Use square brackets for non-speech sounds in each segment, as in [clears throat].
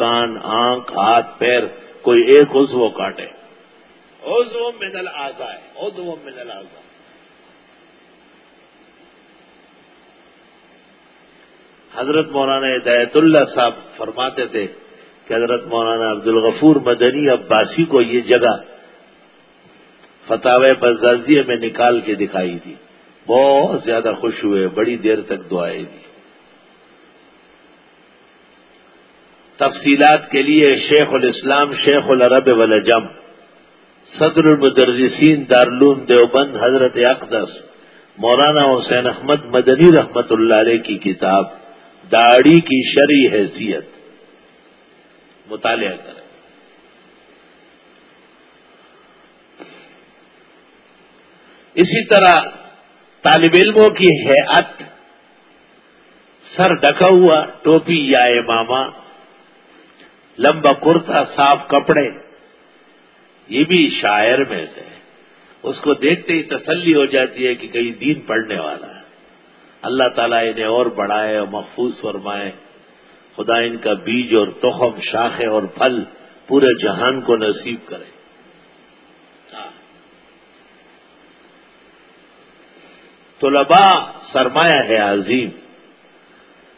کان آنکھ ہاتھ پیر کوئی ایک عضو کاٹے۔ عضو من الزا ہے عضو من الزا حضرت مولانا ہدایت اللہ صاحب فرماتے تھے کہ حضرت مولانا عبد الغفور مدنی عباسی کو یہ جگہ فتح بزازیہ میں نکال کے دکھائی تھی بہت زیادہ خوش ہوئے بڑی دیر تک دعائیں دی۔ تفصیلات کے لیے شیخ الاسلام، شیخ العرب والجم، صدر المدرسین دارالعلوم دیوبند حضرت اقدس، مولانا حسین احمد مدنی رحمت اللہ علیہ کی کتاب، داڑھی کی شرعی حیثیت۔ مطالعہ کریں۔ اسی طرح طالب علموں کی حیات سر ڈکا ہوا، ٹوپی یا امامہ لمبا کرتا صاف کپڑے، یہ بھی شاعر میں سے اس کو دیکھتے ہی تسلی ہو جاتی ہے کہ کئی دین پڑھنے والا ہے۔ اللہ تعالیٰ انہیں اور بڑھائے اور محفوظ فرمائے۔ خدا ان کا بیج اور تخم شاخے اور پھل پورے جہان کو نصیب کرے۔ طلبا سرمایہ ہے عظیم۔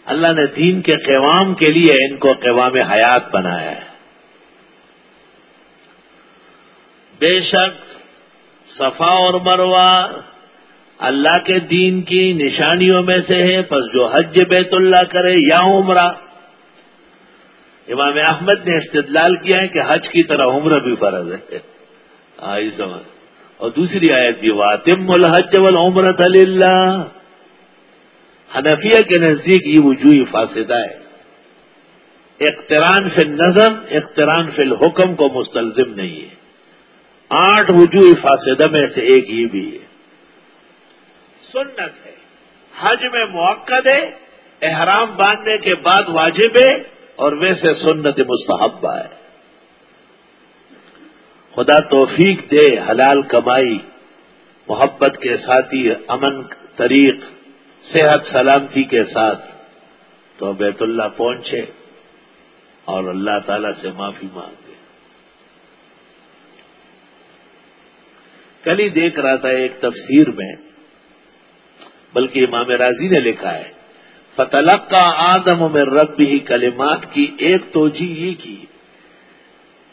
اللہ نے دین کے قوام کے لیے ان کو قوام حیات بنایا ہے۔ بے شک صفا اور مروا اللہ کے دین کی نشانیوں میں سے ہے، پس جو حج بیت اللہ کرے یا عمرہ۔ امام احمد نے استدلال کیا ہے کہ حج کی طرح عمرہ بھی فرض ہے۔ آئی سمجھ۔ اور دوسری آیت یہ واتم الحج والعمرت اللہ حنفیہ کے نزدیک یہ وجوہ فاسدہ ہے۔ اقتران فی نظم اقتران فی الحکم کو مستلزم نہیں ہے۔ آٹھ وجوہ فاسدہ میں سے ایک یہ بھی ہے۔ سنت ہے۔ حج میں موقع ہے، احرام باندھنے کے بعد واجب ہے، اور ویسے سنت مستحبہ ہے۔ خدا توفیق دے، حلال کمائی، محبت کے ساتھی، امن، طریق۔ صحت سلامتی کے ساتھ تو بیت اللہ پہنچے اور اللہ تعالی سے معافی مانگے۔ کل ہی دیکھ رہا تھا ایک تفسیر میں، بلکہ امام راضی نے لکھا ہے فتلق کا آدم میں رب ہی کلمات کی ایک توجہ یہ کی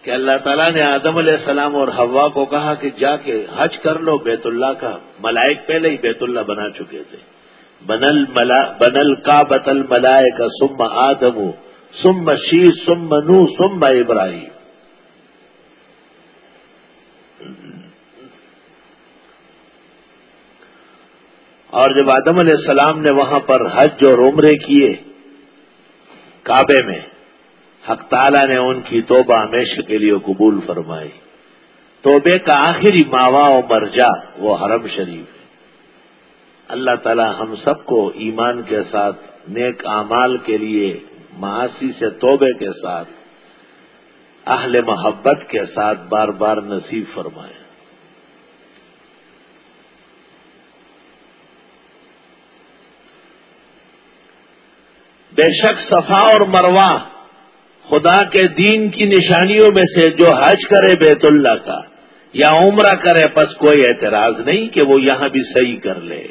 کہ اللہ تعالیٰ نے آدم علیہ السلام اور ہوا کو کہا کہ جا کے حج کر لو، بیت اللہ کا ملائک پہلے ہی بیت اللہ بنا چکے تھے۔ بنل ملا، بنل کا بتل ملائے کا سم آدم سم شی سم نو سم ابراہیم۔ اور جب آدم علیہ السلام نے وہاں پر حج اور عمرے کیے کعبے میں، حق تعالیٰ نے ان کی توبہ ہمیشہ کے لیے قبول فرمائی۔ توبے کا آخری ماوا و مرجا وہ حرم شریف۔ ہے اللہ تعالی ہم سب کو ایمان کے ساتھ، نیک اعمال کے لیے معاشی سے توبے کے ساتھ، اہل محبت کے ساتھ بار بار نصیب فرمائے۔ بے شک صفا اور مروا خدا کے دین کی نشانیوں میں سے جو حج کرے بیت اللہ کا یا عمرہ کرے، پس کوئی اعتراض نہیں کہ وہ یہاں بھی صحیح کر لے۔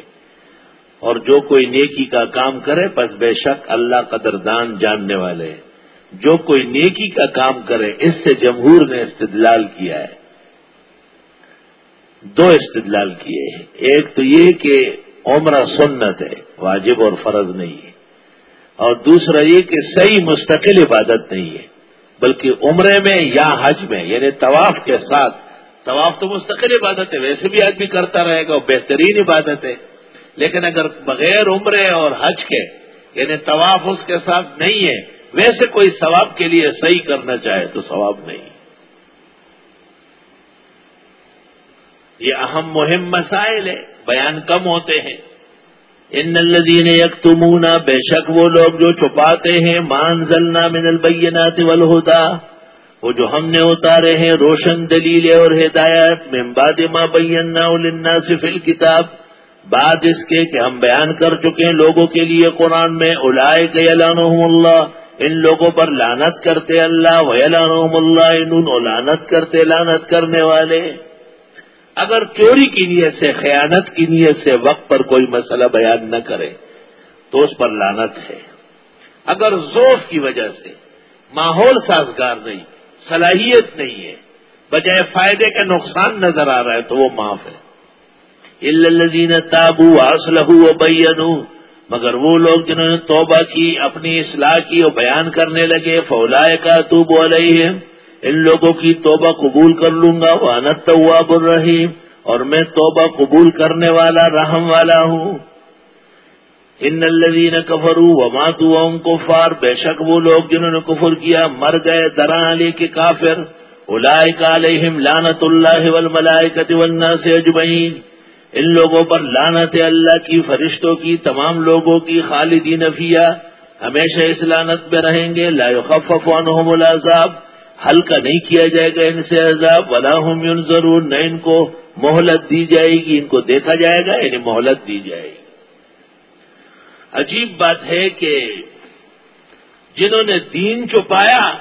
اور جو کوئی نیکی کا کام کرے بس بے شک اللہ قدردان جاننے والے جو کوئی نیکی کا کام کرے، اس سے جمہور نے استدلال کیا ہے۔ دو استدلال کیے ہیں۔ ایک تو یہ کہ عمرہ سنت ہے، واجب اور فرض نہیں ہے۔ اور دوسرا یہ کہ صحیح مستقل عبادت نہیں ہے، بلکہ عمرے میں یا حج میں یعنی طواف کے ساتھ۔ طواف تو مستقل عبادت ہے، ویسے بھی آدمی کرتا رہے گا بہترین عبادت ہے۔ لیکن اگر بغیر عمرے اور حج کے یعنی طواف اس کے ساتھ نہیں ہے، ویسے کوئی ثواب کے لیے صحیح کرنا چاہے تو ثواب نہیں۔ یہ اہم مہم مسائل ہے بیان کم ہوتے ہیں۔ ان الدین یک بے شک وہ لوگ جو چھپاتے ہیں مانزلنا من البینات والہدا وہ جو ہم نے اتارے ہیں، روشن دلیل اور ہدایت میں باد ما بینا للناس فی الکتاب۔ بعد اس کے کہ ہم بیان کر چکے ہیں لوگوں کے لیے قرآن میں الائے کے اللہ، ان لوگوں پر لانت کرتے اللہ ویلانحم اللہ، ان لانت کرتے لانت کرنے والے۔ اگر چوری کی نیت سے، خیانت کی نیت سے وقت پر کوئی مسئلہ بیان نہ کرے، تو اس پر لانت ہے۔ اگر ذوف کی وجہ سے ماحول سازگار نہیں، صلاحیت نہیں ہے، بجائے فائدے کا نقصان نظر آ رہا ہے، تو وہ معاف ہے۔ الدین تابو اسلح بین مگر وہ لوگ جنہوں نے توبہ کی، اپنی اصلاح کی اور بیان کرنے لگے فولائے کا تو بولئی ہے ان لوگوں کی توبہ قبول کر لوں گا وہ انت الرحیم، اور میں توبہ قبول کرنے والا، رحم والا ہوں۔ ان الدین کفرو و ماتو کو فار بے شک وہ لوگ جنہوں نے کفر کیا، مر گئے درا علی کے کافر علیہم لانت اللہ والملائکت والناس اجمعین۔ ان لوگوں پر لانت اللہ کی، فرشتوں کی، تمام لوگوں کی خالدی نفیہ ہمیشہ اس لانت میں رہیں گے۔ لا يخفف عنهم العذاب۔ ہلکا نہیں کیا جائے گا ان سے عذاب۔ ولا هم ينظرون۔ نہ ان کو مہلت دی جائے گی۔ ان کو دیکھا جائے گا یعنی مہلت دی جائے گی۔ عجیب بات ہے کہ جنہوں نے دین چھپایا،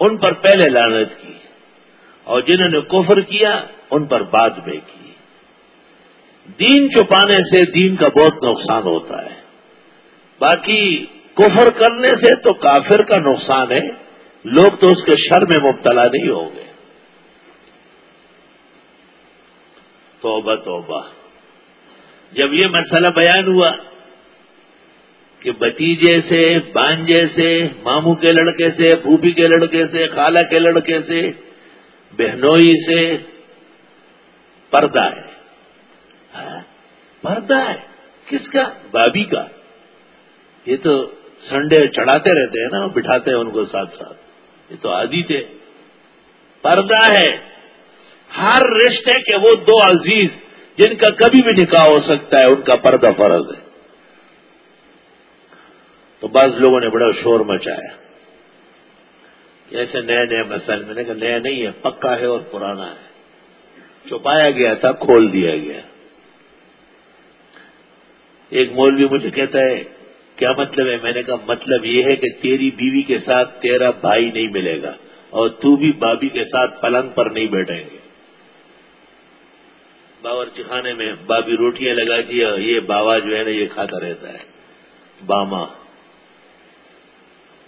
ان پر پہلے لانت کی۔ اور جنہوں نے کفر کیا، ان پر بعد میں کی۔ دین چھپانے سے دین کا بہت نقصان ہوتا ہے۔ باقی کفر کرنے سے تو کافر کا نقصان ہے۔ لوگ تو اس کے شر میں مبتلا نہیں ہوں گے۔ توبہ توبہ۔ جب یہ مسئلہ بیان ہوا کہ بتیجے سے بانجے سے، ماموں کے لڑکے سے، پھوپھی کے لڑکے سے، خالہ کے لڑکے سے، بہنوئی سے پردہ ہے۔ پردہ ہے۔ کس کا؟ بابی کا۔ یہ تو سنڈے چڑھاتے رہتے ہیں نا، بٹھاتے ہیں ان کو ساتھ ساتھ۔ یہ تو آدھی تھے۔ پردہ ہے۔ ہر رشتے کے وہ دو عزیز، جن کا کبھی بھی نکاح ہو سکتا ہے، ان کا پردہ فرض ہے۔ تو بعض لوگوں نے بڑا شور مچایا۔ ایسے نئے نئے مسائل، میں نے کہا نیا نہیں ہے، پکا ہے اور پرانا ہے۔ چھپایا گیا تھا، کھول دیا گیا۔ ایک مولوی مجھے کہتا ہے، کیا مطلب ہے؟ میں نے کہا مطلب یہ ہے کہ تیری بیوی کے ساتھ تیرا بھائی نہیں ملے گا اور تو بھی بابی کے ساتھ پلنگ پر نہیں بیٹھیں گے۔ باورچی خانے میں بابی روٹیاں لگاتی ہے یہ باوا جو ہے نا، یہ کھاتا رہتا ہے۔ باما،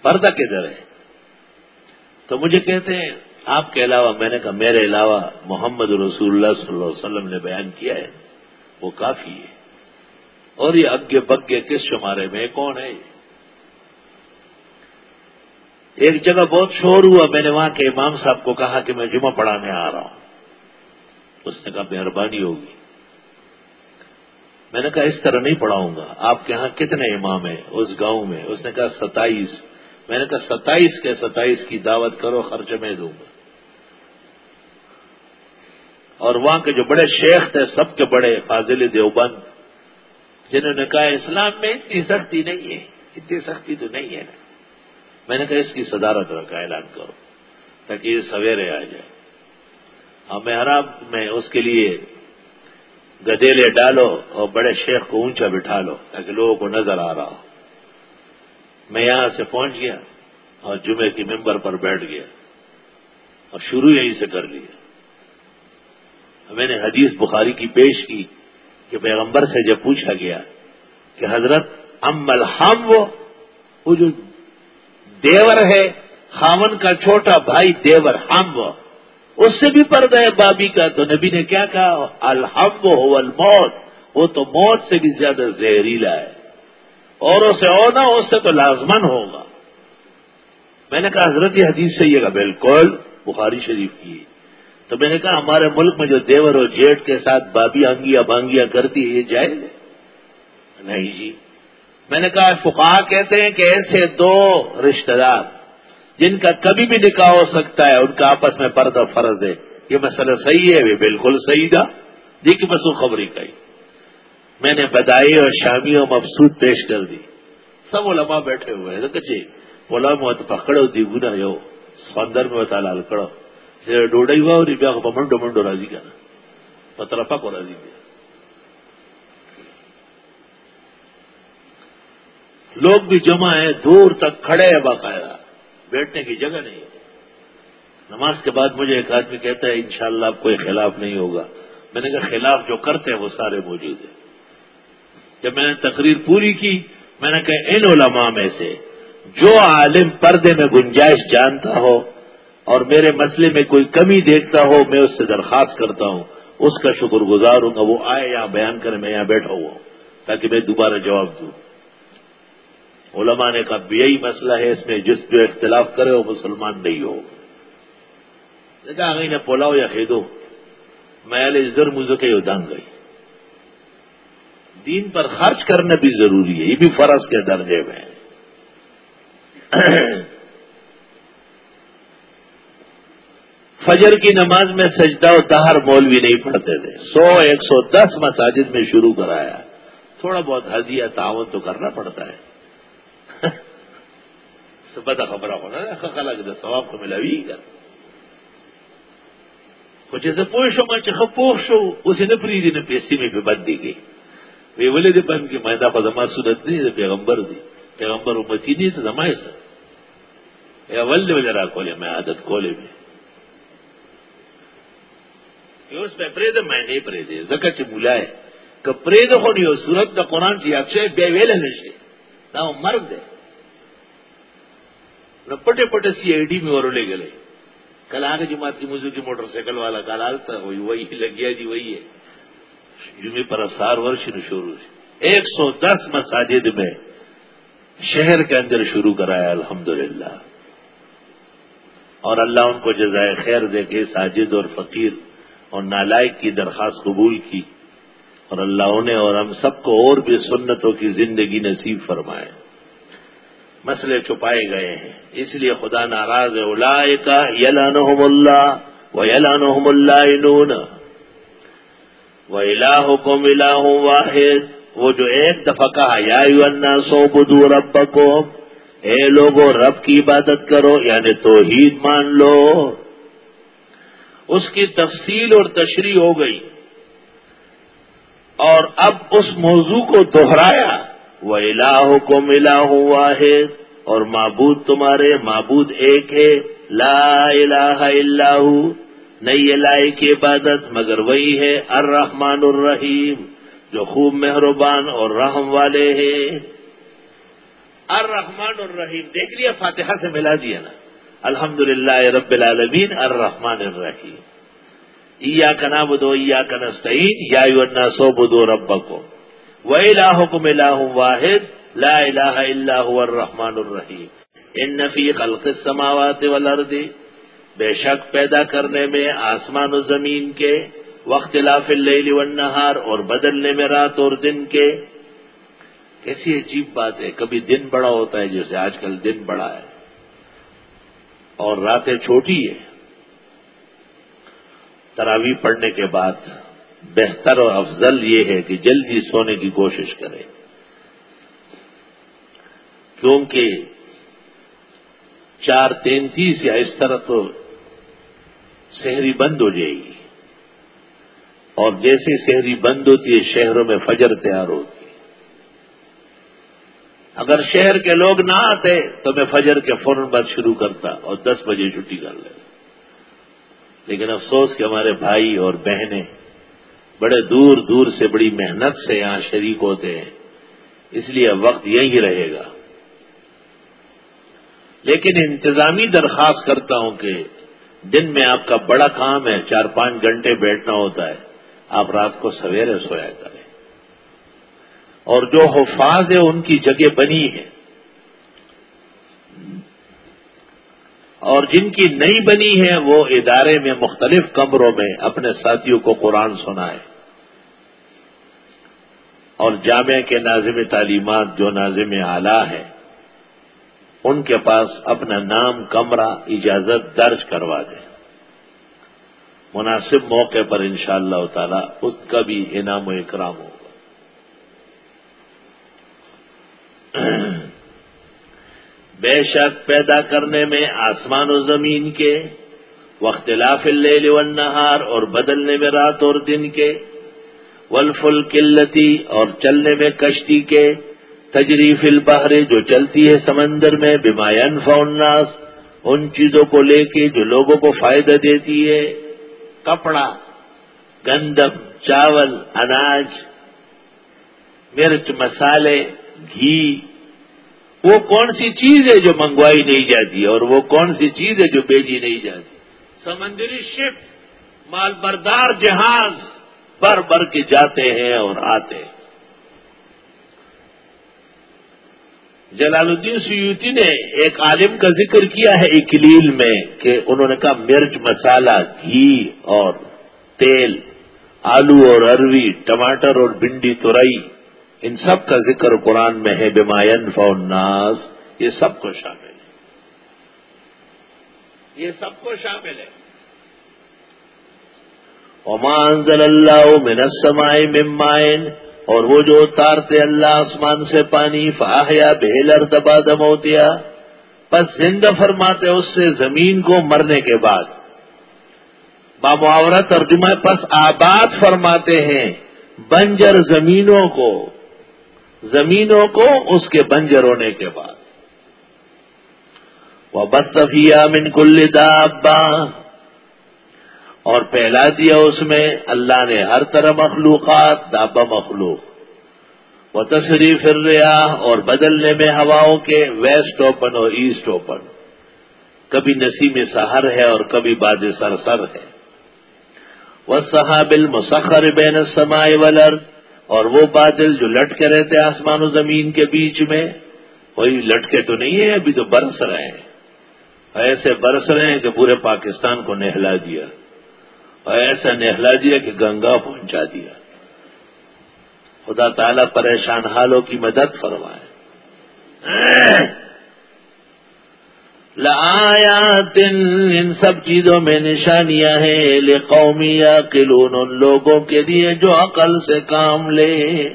پردہ کدھر ہے؟ تو مجھے کہتے ہیں، آپ کے علاوہ میں نے کہا، میرے علاوہ محمد رسول اللہ صلی اللہ علیہ وسلم نے بیان کیا ہے، وہ کافی ہے۔ اور یہ اگے بگے کس شمارے میں؟ کون ہے ایک جگہ بہت شور ہوا، میں نے وہاں کے امام صاحب کو کہا کہ میں جمعہ پڑھانے آ رہا ہوں۔ اس نے کہا مہربانی ہوگی۔ میں نے کہا اس طرح نہیں پڑھاؤں گا۔ آپ کے ہاں کتنے امام ہیں؟ اس گاؤں میں۔ اس نے کہا ستائیس۔ میں نے کہا ستائیس کے ستائیس کی دعوت کرو خرچ میں دوں گا۔ اور وہاں کے جو بڑے شیخ تھے، سب کے بڑے فاضل دیوبند جنہوں نے کہا اسلام میں اتنی سختی نہیں ہے، اتنی سختی تو نہیں ہے نا۔ میں نے کہا اس کی صدارت رکھا اعلان کرو تاکہ یہ سویرے آ جائے۔ اور محراب میں اس کے لیے گدیلے ڈالو اور بڑے شیخ کو اونچا بٹھا لو تاکہ لوگوں کو نظر آ رہا ہو۔ میں یہاں سے پہنچ گیا اور جمعے کی ممبر پر بیٹھ گیا اور شروع یہیں سے کر لیا۔ میں نے حدیث بخاری کی پیش کی۔ کہ پیغمبر سے جب پوچھا گیا کہ حضرت ام الحم وہ جو دیور ہے، خامن کا چھوٹا بھائی دیور ہم وہ، اس سے بھی پردہ ہے بابی کا۔ تو نبی نے کیا کہا؟ الحم ہو الموت۔ وہ تو موت سے بھی زیادہ زہریلا ہے۔ اوروں سے اور نہ اس سے تو لازمن ہوگا۔ میں نے کہا، حضرت حدیث سے یہ کہا بالکل بخاری شریف کی۔ تو میں نے کہا ہمارے ملک میں جو دیور اور جیٹ کے ساتھ بابی انگیاں بانگیاں کرتی ہے یہ جائز ہے۔ نہیں جی۔ میں نے کہا فقا کہتے ہیں کہ ایسے دو رشتہ دار جن کا کبھی بھی نکاح ہو سکتا ہے، ان کا آپس میں پردہ فرض ہے۔ یہ مسئلہ صحیح ہے، یہ بالکل صحیح تھا۔ دیکھیے بس وہ خبری کا میں نے بدائی اور شامی اور مبسوط پیش کر دی۔ سب علماء بیٹھے ہوئے ہیں۔ کچھ بولا مت پکڑو دی گنا یو سوندر میں بتا لال کڑو ڈوڈائی ہوا اور بیا منڈو منڈو راضی کا نا پترپا کو راضی کیا لوگ بھی جمع ہیں، دور تک کھڑے ہیں باقاعدہ. بیٹھنے کی جگہ نہیں نماز کے بعد مجھے ایک آدمی کہتا ہے، انشاءاللہ اب کوئی خلاف نہیں ہوگا. میں نے کہا، خلاف جو کرتے ہیں وہ سارے موجود ہیں. جب میں نے تقریر پوری کی، میں نے کہا، ان علماء میں سے جو عالم پردے میں گنجائش جانتا ہو اور میرے مسئلے میں کوئی کمی دیکھتا ہو، میں اس سے درخواست کرتا ہوں۔ اس کا شکر گزار ہوں گا، وہ آئے یہاں بیان کرے میں یہاں بیٹھا ہوا ہوں، تاکہ میں دوبارہ جواب دوں۔ علماء نے کہا یہی مسئلہ ہے، اس میں جس جو اختلاف کرے وہ مسلمان نہیں ہو۔ کہا پولاؤ یا خیدو میں ازر مجھے کے ادانگ گئی دین پر خرچ کرنا بھی ضروری ہے، یہ بھی فرض کے درجے میں۔ فجر کی نماز میں سجدہ و دہر مولوی نہیں پڑھتے تھے۔ سو ایک سو دس مساجد میں شروع کرایا۔ تھوڑا بہت ہدیہ تعاون تو کرنا پڑتا ہے۔ [laughs] بتا خبر ہونا ثواب کو ملا بھی کر۔ کچھ ایسے پوشو میں چکا پوشو اسے نے پری دی پیسی میں بھی بند دی گئی وی ولې دې بند کې مېدا په زما سنت دی پیغمبر دی۔ پیغمبر امتی دی ته زما یې سره یا ولې ولې را کولې مې عادت کولې مې یو په پرې د مې نه پرې دی زکه چې مولای ک پرې د خو یو صورت د قران چې یاد شي به ویل نه شي دا مرګ دی نو پټه پټه سی ای ڈی میں ورولې غلې کله هغه جماعت کی موضوع کی موټر سائیکل والا کال تا وہی وہی لگیا جی وہی ہے۔ جمعے پر افسار ورش شروع ایک سو دس مساجد میں شہر کے اندر شروع کرایا الحمد اور اللہ ان کو جزائے خیر دے کے ساجد اور فقیر اور نالائق کی درخواست قبول کی اور اللہ انہیں اور ہم سب کو اور بھی سنتوں کی زندگی نصیب فرمائے۔ مسئلے چھپائے گئے ہیں۔ اس لیے خدا ناراض ہے۔ کا یلانحم اللہ و یلانحم اللہ وہ الہ کو ملا واحد۔ وہ جو ایک دفعہ کہا، یا سو بدو رب کو اے لوگوں رب کی عبادت کرو یعنی توحید مان لو۔ اس کی تفصیل اور تشریح ہو گئی اور اب اس موضوع کو دوہرایا وہ الہ کو ملا ہوں واحد اور معبود تمہارے معبود ایک ہے۔ لا الہ الا ہوں نہیں یہ کی عبادت، مگر وہی ہے الرحمن الرحیم، جو خوب مہربان اور رحم والے ہیں۔ الرحمن الرحیم، دیکھ لیا فاتحہ سے ملا دیا نا۔ الحمد للہ رب العالمین الرحمن الرحیم. ایا کنا بدو ایا کنستعین یا سو بدو رب کو وہ الہ کو ملا واحد. لا الہ اللہ الرحمن الرحیم. ان نفی خلق السماوات والارض. بے شک پیدا کرنے میں آسمان و زمین کے وقت لاف والنہار اور بدلنے میں رات اور دن کے. کیسی عجیب بات ہے، کبھی دن بڑا ہوتا ہے جیسے آج کل دن بڑا ہے۔ اور راتیں چھوٹی ہے تراوی پڑھنے کے بعد بہتر اور افضل یہ ہے کہ جلدی سونے کی کوشش کرے۔ کیونکہ چار تینتیس یا اس طرح تو شہری بند ہو جائے گی۔ اور جیسے شہری بند ہوتی ہے، شہروں میں فجر تیار ہوتی ہے۔ اگر شہر کے لوگ نہ آتے تو میں فجر کے فوراً بعد شروع کرتا اور دس بجے چھٹی کر لیتا۔ لیکن افسوس کہ ہمارے بھائی اور بہنیں بڑے دور دور سے بڑی محنت سے یہاں شریک ہوتے ہیں۔ اس لیے وقت یہی رہے گا۔ لیکن انتظامی درخواست کرتا ہوں کہ دن میں آپ کا بڑا کام ہے، چار پانچ گھنٹے بیٹھنا ہوتا ہے۔ آپ رات کو سویرے سویا کریں۔ اور جو حفاظ ہے ان کی جگہ بنی ہے۔ اور جن کی نئی بنی ہے، وہ ادارے میں مختلف کمروں میں اپنے ساتھیوں کو قرآن سنائے۔ اور جامعہ کے ناظم تعلیمات جو ناظم اعلی ہے، ان کے پاس اپنا نام، کمرہ، اجازت درج کروا دیں مناسب موقع پر انشاءاللہ اللہ تعالی اس کا بھی انعام و اکرام ہوگا بے شک پیدا کرنے میں آسمان و زمین کے وختلاف اللیل والنہار اور بدلنے میں رات اور دن کے ولفل قلتی اور چلنے میں کشتی کے، تجریف البحر جو چلتی ہے سمندر میں بیماین فوناس ان چیزوں کو لے کے جو لوگوں کو فائدہ دیتی ہے۔ کپڑا، گندم، چاول، اناج، مرچ، مسالے گھی۔ وہ کون سی چیز ہے جو منگوائی نہیں جاتی اور وہ کون سی چیز ہے جو بیچی نہیں جاتی؟ سمندری شپ، مال بردار جہاز بر بر کے جاتے ہیں اور آتے ہیں۔ جلال الدین سیوتی نے ایک عالم کا ذکر کیا ہے اکلیل میں کہ انہوں نے کہا، مرچ، مسالہ، گھی اور تیل، آلو اور اروی، ٹماٹر اور بھنڈی تورئی ان سب کا ذکر قرآن میں ہے بیمائن فوناس یہ سب کو شامل ہے۔ یہ سب کو شامل ہے۔ عمان ضل اللہ من السماء ممائن اور وہ جو اتارتے اللہ آسمان سے پانی فاہیا بہلر دبا دموتیا پس زندہ فرماتے اس سے زمین کو مرنے کے بعد۔ بامعاورت ترجمہ پس آباد فرماتے ہیں، بنجر زمینوں کو۔ زمینوں کو اس کے بنجر ہونے کے بعد۔ وہ بستفیہ من کل دابا اور پھیلا دیا اس میں اللہ نے ہر طرح مخلوقات دابا مخلوق۔ وہ تصریف پھر رہا اور بدلنے میں ہواؤں کے، ویسٹ اوپن اور ایسٹ اوپن۔ کبھی نسیم سہر ہے اور کبھی باد سرسر ہے۔ وہ صحابل مسخر بین سمائے ولر اور وہ بادل جو لٹکے رہتے آسمان و زمین کے بیچ میں، وہی لٹکے تو نہیں ہے ابھی تو برس رہے ہیں۔ ایسے برس رہے ہیں کہ پورے پاکستان کو نہلا دیا۔ اور ایسا نہلا دیا کہ گنگا پہنچا دیا۔ خدا تعالی پریشان حالوں کی مدد فرمائے۔ دن ان سب چیزوں میں نشانیاں ہیں لے قومی ان لوگوں کے لیے جو عقل سے کام لے۔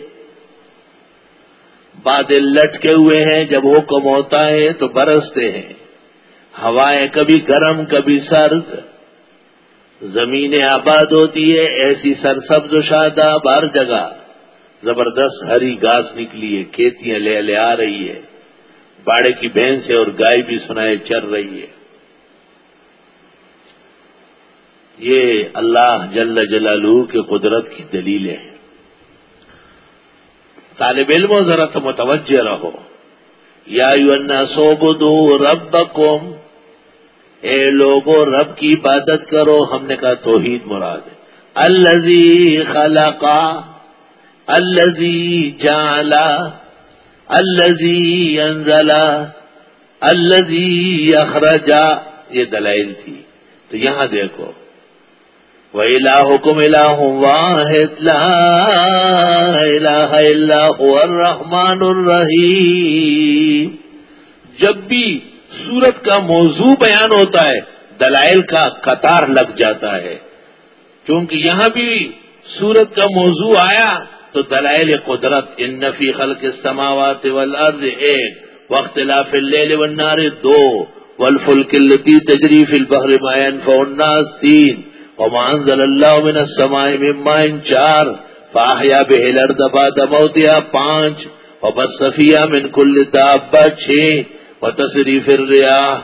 بادل لٹکے ہوئے ہیں، جب حکم ہوتا ہے تو برستے ہیں۔ ہوائیں کبھی گرم، کبھی سرد۔ زمینیں آباد ہوتی ہے، ایسی سرسبز و شاداب ہر جگہ۔ زبردست ہری گھاس نکلی ہے، کھیتیاں لے لے آ رہی ہے۔ باڑے کی بھینس ہے اور گائے بھی سنائے چل رہی ہے۔ یہ اللہ جل جلالہ کے قدرت کی دلیلیں ہیں۔ طالب علم ذرا تو متوجہ رہو۔ یا سو بدو رب اے لوگو، رب کی عبادت کرو۔ ہم نے کہا توحید مراد الزی خلقا الزی جالا الزی انزلا الزی اخرجا یہ دلائل تھی۔ تو یہاں دیکھو وہ الحکم اللہ واحد لا الہ الا هو الرحمن الرحیم جب بھی سورت کا موضوع بیان ہوتا ہے، دلائل کا قطار لگ جاتا ہے۔ کیونکہ یہاں بھی سورت کا موضوع آیا تو دلائل قدرت، ان نفی خلق السماوات والارض ایک وقت لاف اللیل والنار دو والفلک اللتی تجریف البحر ما ينفع الناس، تین، وما انزل الله من السماء من ماء، چار فاحیا به الارض بعد موتها، پانچ وبس فيها من كل دابه چھ وتصریف الرياح،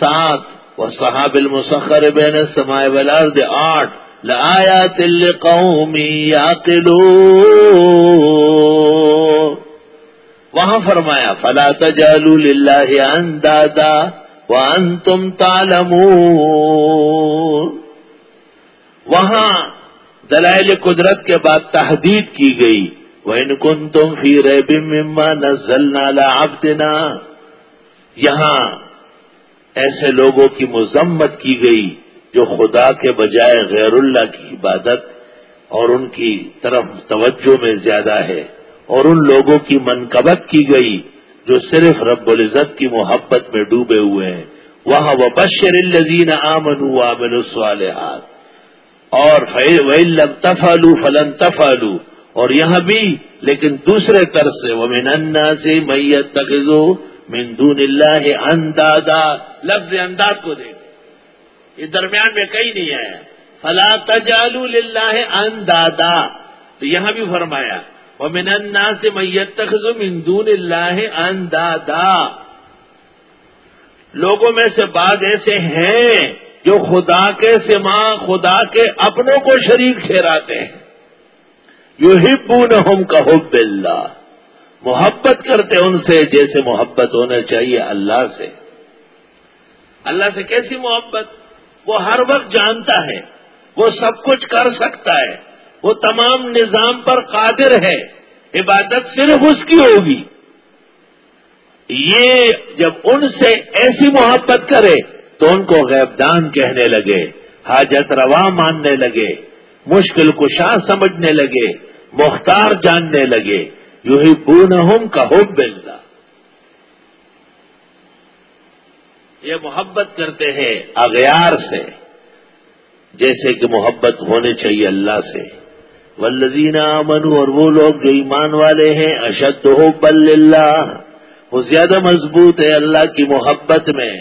سات، وصحاب المسخر بين السماء والارض آٹھ لآیات لقوم یعقلون وہاں فرمایا، فلا تجالوا للہ اندادا وانتم تعلمون. وہاں دلائل قدرت کے بعد تحدید کی گئی، وَإِن كُنتُمْ فِي رَيْبٍ مِّمَّا نَزَّلْنَا عَلَىٰ عَبْدِنَا. یہاں ایسے لوگوں کی مذمت کی گئی جو خدا کے بجائے غیر اللہ کی عبادت اور ان کی طرف توجہ میں زیادہ ہے اور ان لوگوں کی منقبت کی گئی جو صرف رب العزت کی محبت میں ڈوبے ہوئے ہیں۔ وہاں وہ بشر الزین آمن عامن الصالحات۔ اور لم تفالو فلن تفالو اور یہاں بھی، لیکن دوسرے طرف سے وہ من انا سے میت تخذو من دون اللہ اندادا لفظ انداز کو دیکھ یہ درمیان میں کہیں نہیں آیا فلا تجالو للہ ان دادا تو یہاں بھی فرمایا اور مننا سے میت دون اللہ اندادا لوگوں میں سے بعض ایسے ہیں جو خدا کے سما، خدا کے اپنوں کو شریک ٹھہراتے ہیں۔ یو ہبون ہم کا حب اللہ محبت کرتے ان سے جیسے محبت ہونا چاہیے اللہ سے۔ اللہ سے کیسی محبت؟ وہ ہر وقت جانتا ہے، وہ سب کچھ کر سکتا ہے۔ وہ تمام نظام پر قادر ہے۔ عبادت صرف اس کی ہوگی۔ یہ جب ان سے ایسی محبت کرے تو ان کو غیبدان کہنے لگے، حاجت روا ماننے لگے، مشکل کشا سمجھنے لگے، مختار جاننے لگے۔ یو ہی بون کا حب اللہ۔ یہ محبت کرتے ہیں اغیار سے، جیسے کہ محبت ہونے چاہیے اللہ سے۔ ولدین امن اور وہ لوگ جو ایمان والے ہیں، اشد ہو بل اللہ وہ زیادہ مضبوط ہے اللہ کی محبت میں۔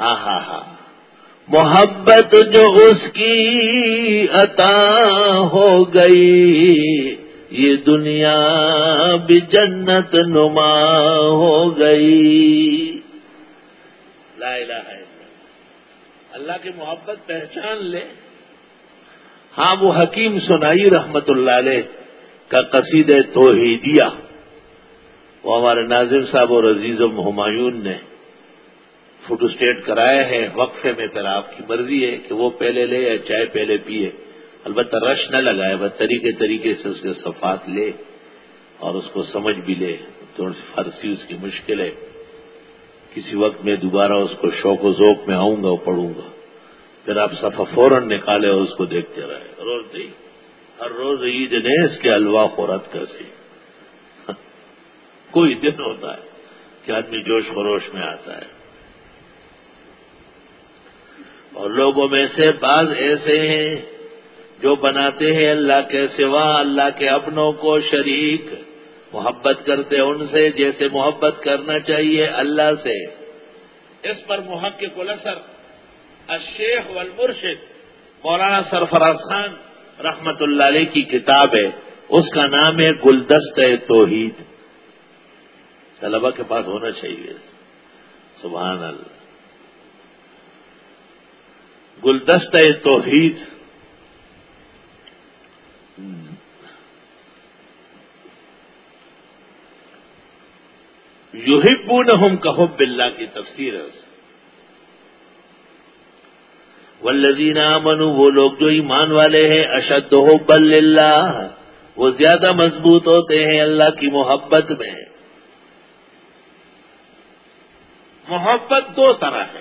ہاں ہاں ہاں محبت جو اس کی عطا ہو گئی، یہ دنیا بھی جنت نما ہو گئی۔ لا الہ الا اللہ۔ کی محبت پہچان لے۔ ہاں وہ حکیم سنائی رحمت اللہ علیہ کا قصید توحیدیہ۔ وہ ہمارے ناظم صاحب اور عزیزم ہمایون نے فوٹو اسٹیٹ کرایا ہے، وقفے میں پھر آپ کی مرضی ہے کہ وہ پہلے لے یا چائے پہلے پیے۔ البتہ رش نہ لگائے، بس طریقے طریقے سے اس کے صفات لے اور اس کو سمجھ بھی لے۔ تو فارسی اس کی مشکل ہے۔ کسی وقت میں دوبارہ اس کو شوق و ذوق میں آؤں گا اور پڑھوں گا۔ پھر آپ صفحہ فوراً نکالے اور اس کو دیکھتے رہے روز نہیں، ہر روز عید نے اس کے الوا خورت کیسی [laughs] کوئی دن ہوتا ہے کہ آدمی جوش خروش میں آتا ہے۔ اور لوگوں میں سے بعض ایسے ہیں جو بناتے ہیں اللہ کے سوا، اللہ کے اپنوں کو شریک۔ محبت کرتے ان سے، جیسے محبت کرنا چاہیے اللہ سے۔ اس پر محقق اثر الشیخ والمرشد مولانا سرفراز خان رحمت اللہ علیہ کی کتاب ہے۔ اس کا نام ہے گلدست توحید۔ طلبا کے پاس ہونا چاہیے۔ سبحان اللہ۔ گلدست توحید۔ یوہبون ہم کہو بلّہ کی تفسیر ہے اسے منو وہ لوگ جو ایمان والے ہیں، اشد ہو بل اللہ وہ زیادہ مضبوط ہوتے ہیں اللہ کی محبت میں۔ محبت دو طرح ہے۔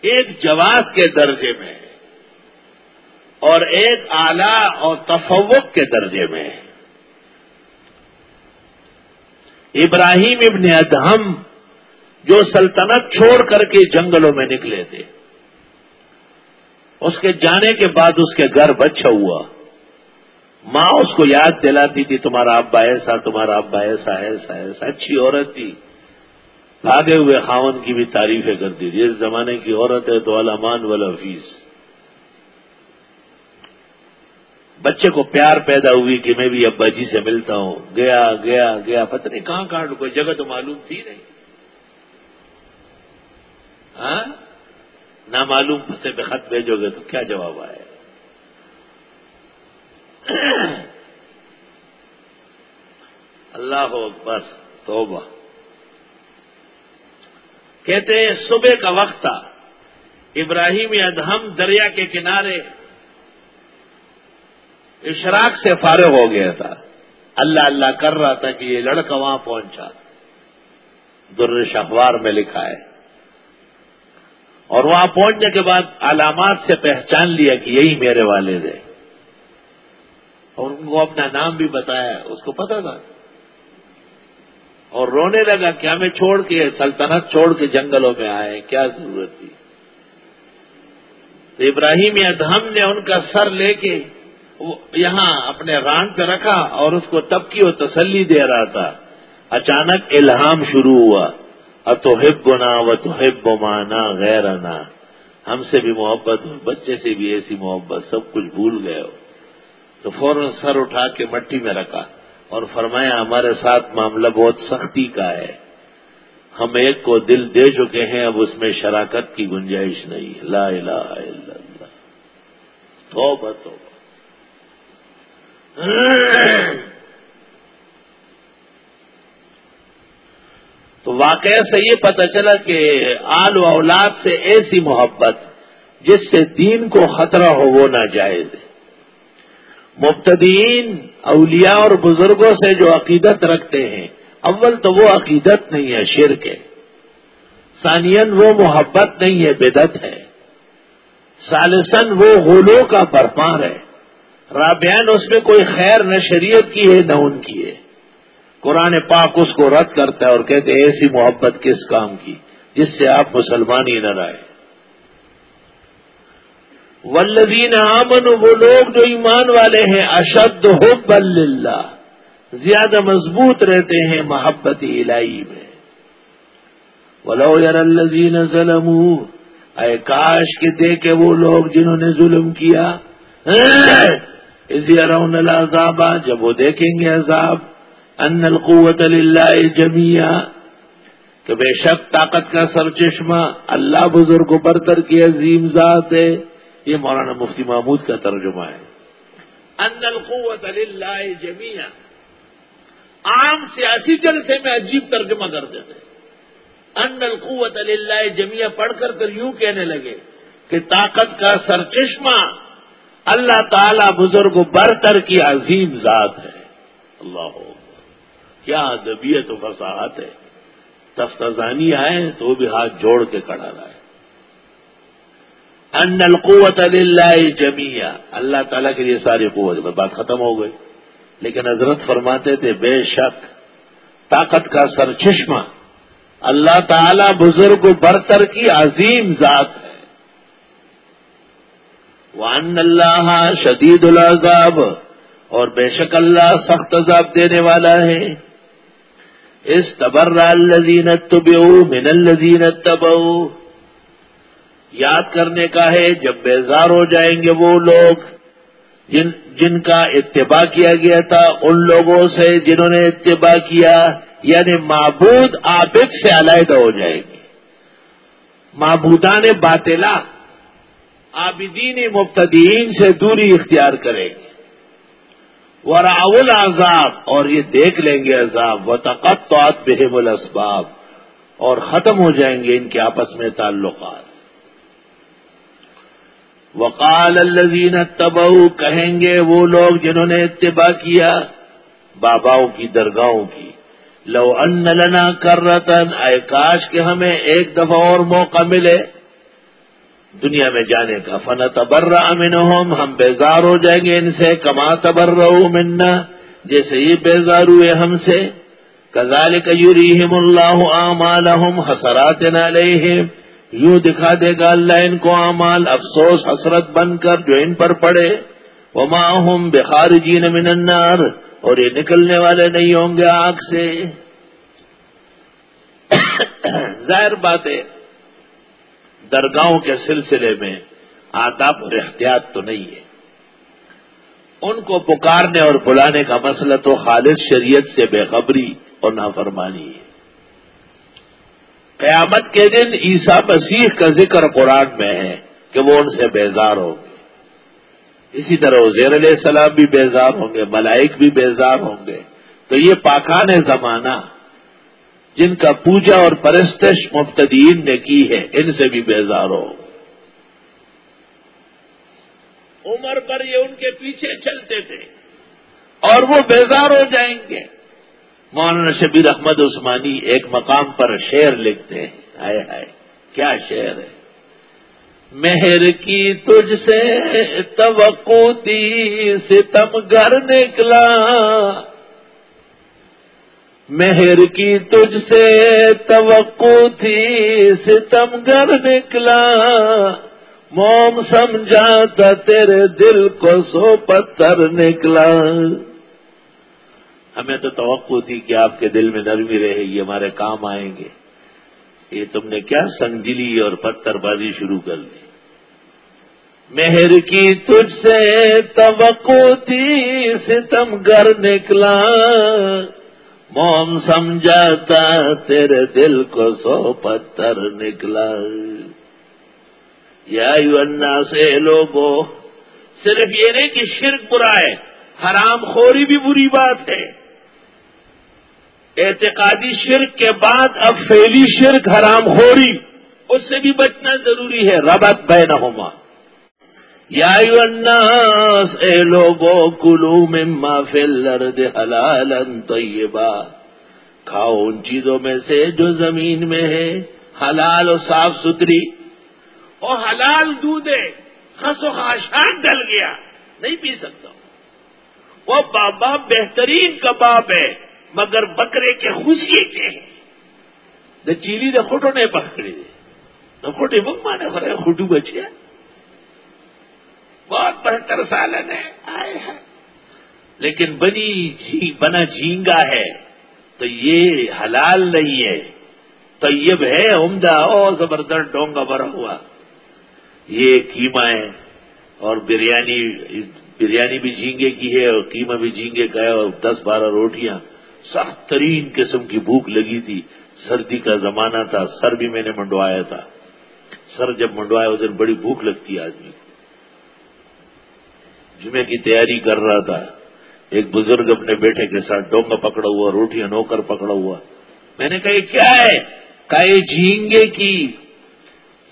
ایک جواز کے درجے میں اور ایک اعلی اور تفوق کے درجے میں۔ ہے ابراہیم ابن ادہم جو سلطنت چھوڑ کر کے جنگلوں میں نکلے تھے۔ اس کے جانے کے بعد اس کے گھر بچہ ہوا۔ ماں اس کو یاد دلاتی تھی، تمہارا ابا ایسا، تمہارا ابا ایسا ایسا ایسا، اچھی عورت تھی۔ بھاگے ہوئے خاون کی بھی تعریفیں کرتی تھی اس زمانے کی عورت ہے تو علامان والا فیس بچے کو پیار پیدا ہوئی کہ میں بھی ابا جی سے ملتا ہوں۔ گیا گیا گیا۔ پتہ نہیں کہاں کہاں کوئی جگہ تو معلوم تھی نہیں۔ ہاں؟ نامعلوم پتے پہ خط بھیجو گے تو کیا جواب آئے؟ اللہ ہو بس توبہ۔ کہتے ہیں، صبح کا وقت تھا۔ ابراہیم ادہم دریا کے کنارے اشراق سے فارغ ہو گیا تھا۔ اللہ اللہ کر رہا تھا کہ یہ لڑکا وہاں پہنچا۔ در شخبار میں لکھا ہے۔ اور وہاں پہنچنے کے بعد علامات سے پہچان لیا کہ یہی میرے والد ہے اور ان کو اپنا نام بھی بتایا، اس کو پتا تھا۔ اور رونے لگا کیا میں چھوڑ کے سلطنت چھوڑ کے جنگلوں میں آئے، کیا ضرورت تھی۔ تو ابراہیم ادہم نے ان کا سر لے کے یہاں اپنے ران پہ رکھا اور اس کو تب کی وہ تسلی دے رہا تھا۔ اچانک الہام شروع ہوا۔ تو ہب گنا و تو ہب مانا غیر ہم سے بھی محبت ہو، بچے سے بھی ایسی محبت، سب کچھ بھول گئے ہو۔ تو فوراً سر اٹھا کے مٹی میں رکھا اور فرمایا، ہمارے ساتھ معاملہ بہت سختی کا ہے۔ ہم ایک کو دل دے چکے ہیں، اب اس میں شراکت کی گنجائش نہیں۔ لا الہ الا اللہ۔ توبہ توبہ۔ تو واقعہ سے یہ پتہ چلا کہ آل و اولاد سے ایسی محبت جس سے دین کو خطرہ ہو وہ نہ جائز مبتدین اولیاء اور بزرگوں سے جو عقیدت رکھتے ہیں، اول تو وہ عقیدت نہیں ہے، شرک ہے۔ ثانین وہ محبت نہیں ہے بدت ہے۔ سالسن وہ غلوں کا برپار ہے۔ رابعان اس میں کوئی خیر نہ شریعت کی ہے نہ ان کی ہے۔ قرآن پاک اس کو رد کرتا ہے اور کہتے ہیں، ایسی محبت کس کام کی جس سے آپ مسلمان ہی نہ رہے؟ ولدین آمن وہ لوگ جو ایمان والے ہیں، اشد حب اللہ زیادہ مضبوط رہتے ہیں محبت الہی میں۔ ولو یر الدین ظلم اے کاش کے دیکھے وہ لوگ جنہوں نے ظلم کیا۔ اسی ارون العذاب، جب وہ دیکھیں گے عذاب، ان القوت اللہ جمیا کہ بے شک طاقت کا سر چشمہ اللہ بزرگ برتر کی عظیم ذات ہے، یہ مولانا مفتی محمود کا ترجمہ ہے۔ ان القوت اللہ جمیا عام سیاسی جلسے میں عجیب ترجمہ کر دیتے ان القوت اللہ جمیا پڑھ کر کر یوں کہنے لگے کہ طاقت کا سر چشمہ اللہ تعالی بزرگ برتر کی عظیم ذات ہے۔ اللہ ہو۔ کیا ادبیت و فصاحت ہے۔ تفتزانی آئے تو بھی ہاتھ جوڑ کے کھڑا رہا ہے۔ ان القوت اللہ جمیا اللہ تعالیٰ کے لیے ساری قوت بات ختم ہو گئی۔ لیکن حضرت فرماتے تھے، بے شک طاقت کا سر چشمہ اللہ تعالی بزرگ برتر کی عظیم ذات ہے۔ وان اللہ شدید العذاب۔ اور بے شک اللہ سخت عذاب دینے والا ہے۔ اس تبر الدین تب من الدین تب یاد کرنے کا ہے، جب بیزار ہو جائیں گے وہ لوگ۔ جن جن کا اتباع کیا گیا تھا، ان لوگوں سے جنہوں نے اتباع کیا یعنی معبود عابد سے علیحدہ ہو جائیں گے۔ معبودان باطلا۔ عابدین مبتدین سے دوری اختیار کریں گے وراول عذاب اور یہ دیکھ لیں گے عذاب۔ و تقطعت بہم الاسباب اور ختم ہو جائیں گے ان کے آپس میں تعلقات۔ وقال الذین تبو کہیں گے وہ لوگ جنہوں نے اتباع کیا، باباؤں کی، درگاہوں کی۔ لو ان لنا کر رتن اے کاش کہ ہمیں ایک دفعہ اور موقع ملے۔ دنیا میں جانے کا فن تبر امن ہم بیزار ہو جائیں گے ان سے، کما تبر منا، جیسے یہ بیزار ہوئے ہم سے۔ کزال کیوریم اللہ عام حسرات نہ یوں دکھا دے گا اللہ ان کو امال افسوس، حسرت بن کر جو ان پر پڑے۔ وما ہم بخار جین النار، اور یہ نکلنے والے نہیں ہوں گے آگ سے۔ [coughs] ظاہر بات ہے درگاہوں کے سلسلے میں آداب اور احتیاط تو نہیں ہے۔ ان کو پکارنے اور بلانے کا مسئلہ تو خالص شریعت سے بے خبری اور نافرمانی ہے۔ قیامت کے دن عیسا مسیح کا ذکر قرآن میں ہے کہ وہ ان سے بیزار ہوں گے۔ اسی طرح زیر علیہ السلام بھی بیزار ہوں گے، ملائک بھی بیزار ہوں گے۔ تو یہ پاکان زمانہ جن کا پوجا اور پرستش مبتدین نے کی ہے، ان سے بھی بیزار ہو۔ عمر پر یہ ان کے پیچھے چلتے تھے اور وہ بیزار ہو جائیں گے۔ مولانا شبیر احمد عثمانی ایک مقام پر شعر لکھتے ہیں۔ ہائے ہائے، کیا شعر ہے۔ مہر کی تجھ سے توقع تھی ستم گھر نکلا۔ مہر کی تجھ سے توقع تھی، ستم گھر نکلا۔ موم سمجھا تیرے دل کو سو پتھر نکلا۔ ہمیں تو توقع تھی کہ آپ کے دل میں نرمی رہے گی ہمارے کام آئیں گے۔ یہ تم نے کیا سنگلی اور پتھر بازی شروع کر دی۔ مہر کی تجھ سے توقع تھی، ستم گر نکلا۔ موم سمجھاتا تیرے دل کو سو پتھر نکلا۔ یا انا سے لوگوں صرف یہ نہیں کہ شرک برا ہے، حرام خوری بھی بری بات ہے۔ اعتقادی شرک کے بعد اب فیلی شرک، حرام خوری، اس سے بھی بچنا ضروری ہے۔ ربت بے نہ یا الناس، اے لوگو، کلو مما فی الارض حلالا طیبا۔ کھاؤ ان چیزوں میں سے جو زمین میں ہے، حلال و صاف ستھری۔ اور حلال دودھ ہے خس و خاشاک ڈل گیا۔ نہیں پی سکتا۔ وہ بابا بہترین کباب ہے، مگر بکرے کے خوشی کے ہیں۔ چیلی نے خوٹو نہیں پکڑی دے نہ خوٹی بک مانے، خرے خوٹو بچے۔ بہت بہتر سالن ہے۔ آئے ہے لیکن بنی جی بنا جھینگا ہے۔ تو یہ حلال نہیں ہے۔ طیب ہے عمدہ۔ اور زبردست ڈونگا بھرا ہوا۔ یہ کیما ہے۔ اور بریانی بریانی بھی جھینگے کی ہے اور قیمہ بھی جھینگے کا ہے اور دس بارہ روٹیاں۔ سخت ترین قسم کی بھوک لگی تھی۔ سردی کا زمانہ تھا۔ سر بھی میں نے منڈوایا تھا۔ سر جب منڈوایا اس دن بڑی بھوک لگتی ہے آدمی جمعے کی تیاری کر رہا تھا، ایک بزرگ اپنے بیٹے کے ساتھ ڈونگا پکڑا ہوا، روٹیاں نوکر پکڑا ہوا۔ میں نے کہا، یہ کیا ہے؟ کہ یہ جھینگے کی،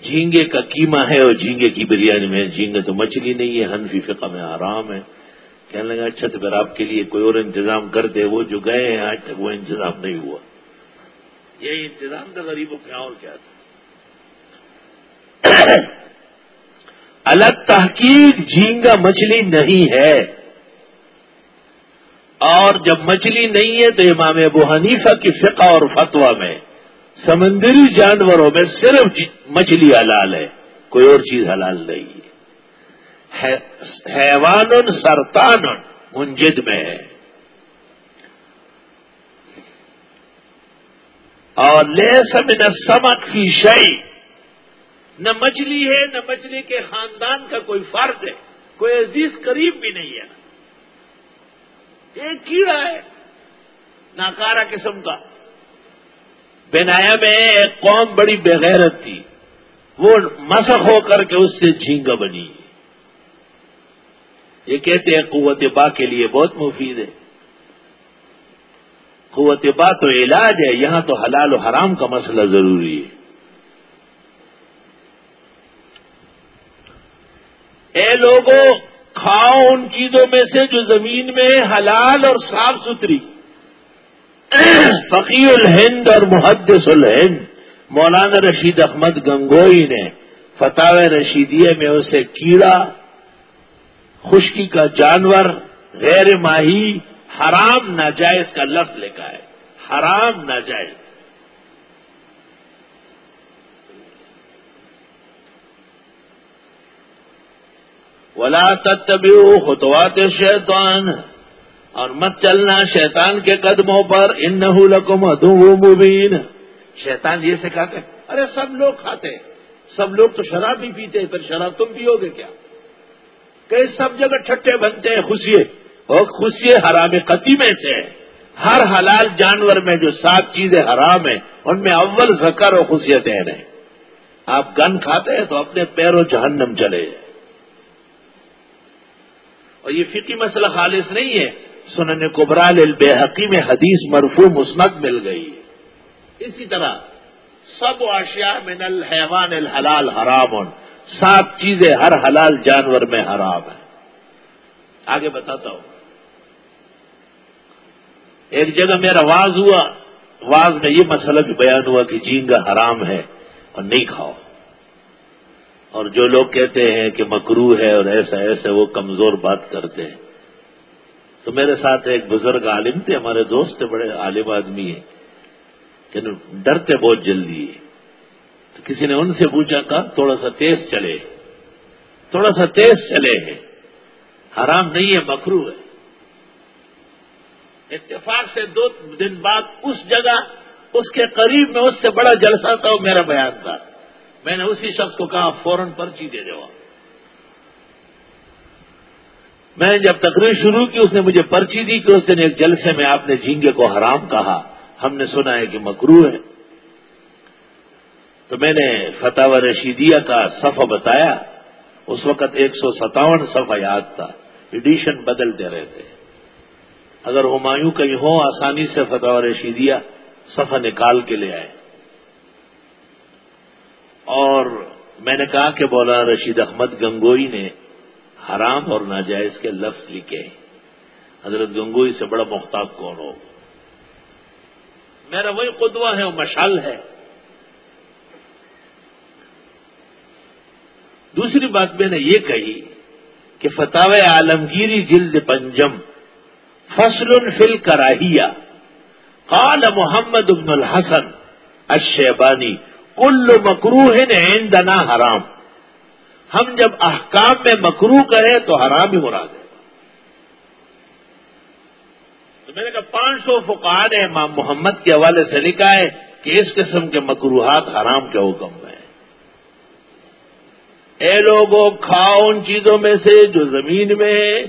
جھینگے کا کیما ہے اور جھینگے کی بریانی میں جھینگے تو مچھلی نہیں ہے ہنفی فقہ میں آرام ہے۔ کہنے لگا اچھا تو پھر آپ کے لیے کوئی اور انتظام کر دے وہ جو گئے ہیں آج تک وہ انتظام نہیں ہوا۔ یہ انتظام تو غریبوں کے، اور کیا تھا؟ [coughs] الگ تحقیق جھینگا مچھلی نہیں ہے۔ اور جب مچھلی نہیں ہے تو امام ابو حنیفہ کی فقہ اور فتوا میں سمندری جانوروں میں صرف جی- مچھلی حلال ہے، کوئی اور چیز حلال نہیں ہے۔ حیوان سرطان منجد میں ہے۔ اور لے سمن سمک فی شعی نہ مچھلی ہے، نہ مچھلی کے خاندان کا کوئی فرق ہے، کوئی عزیز قریب بھی نہیں ہے۔ ایک کیڑا ہے ناکارا قسم کا۔ بنایا میں ایک قوم بڑی بغیرت تھی۔ وہ مسخ ہو کر کے اس سے جھینگا بنی۔ یہ کہتے ہیں قوت با کے لیے بہت مفید ہے۔ قوت با تو علاج ہے، یہاں تو حلال و حرام کا مسئلہ ضروری ہے۔ اے لوگوں کھاؤ ان چیزوں میں سے جو زمین میں حلال اور صاف ستھری۔ فقی الہند اور محدث الہند، مولانا رشید احمد گنگوئی نے فتح رشیدیہ میں اسے کیڑا، خشکی کا جانور، غیر ماہی، حرام ناجائز کا لفظ لکھا ہے۔ حرام ناجائز۔ ولا تتبعوا خطوات الشیطان اور مت چلنا شیطان کے قدموں پر ان لکم ادو مبین شیطان یہ سکھاتے ارے سب لوگ کھاتے سب لوگ تو شراب بھی پیتے پھر شراب تم پیو گے کیا؟ کہ سب جگہ ٹھٹے بنتے ہیں خوشی اور خوشی حرام قطی میں سے ہر حلال جانور میں جو سات چیزیں حرام ہیں، ان میں اول زکر اور خوشیتیں ہیں۔ آپ گن کھاتے ہیں تو اپنے پیروں جہنم چلے۔ اور یہ فقی مسئلہ خالص نہیں ہے۔ سنن قبرال البحقی میں حدیث مرفوع مسمت مل گئی۔ اسی طرح سب اشیاء من الحیوان الحلال حرام سات چیزیں ہر حلال جانور میں حرام ہیں۔ آگے بتاتا ہوں۔ ایک جگہ میرا واز ہوا۔ واز میں یہ مسئلہ بھی بیان ہوا کہ جینگا حرام ہے اور نہیں کھاؤ۔ اور جو لوگ کہتے ہیں کہ مکرو ہے اور ایسا ایسا وہ کمزور بات کرتے ہیں۔ تو میرے ساتھ ایک بزرگ عالم تھے، ہمارے دوست تھے بڑے عالم آدمی ہیں۔ کہ ڈرتے بہت جلدی۔ تو کسی نے ان سے پوچھا کہ تھوڑا سا تیز چلے۔ تھوڑا سا تیز چلے ہیں۔ حرام نہیں ہے مکرو ہے۔ اتفاق سے دو دن بعد اس جگہ، اس کے قریب میں اس سے بڑا جلسہ تھا، وہ میرا بیان تھا۔ میں نے اسی شخص کو کہا، فوراً پرچی دے دو میں نے جب تقریر شروع کی، اس نے مجھے پرچی دی کہ اس دن ایک جلسے میں آپ نے جھینگے کو حرام کہا۔ ہم نے سنا ہے کہ مکرو ہے۔ تو میں نے فتح و رشیدیہ کا صفحہ بتایا۔ اس وقت ایک سو ستاون صفحہ یاد تھا۔ ایڈیشن بدلتے رہتے اگر ہمایوں کہیں ہو آسانی سے فتح و رشیدیہ صفحہ نکال کے لے آئے اور میں نے کہا کہ بولا رشید احمد گنگوئی نے حرام اور ناجائز کے لفظ لکھے حضرت گنگوئی سے بڑا محتاط کون ہو؟ میرا وہی قدوہ ہے، وہ مشال ہے۔ دوسری بات میں نے یہ کہی کہ فتح عالمگیری جلد پنجم، فصل فل کراہیا قال محمد ابن الحسن اشیبانی کل مکرو ہے حرام۔ ہم جب احکام میں مکرو کریں تو حرام ہی مراد ہے۔ تو میں نے کہا پانچ سو فقاد ہے امام محمد کے حوالے سے لکھا ہے کہ اس قسم کے مکروحات حرام کے حکم میں اے لوگوں، کھاؤ ان چیزوں میں سے جو زمین میں ہے،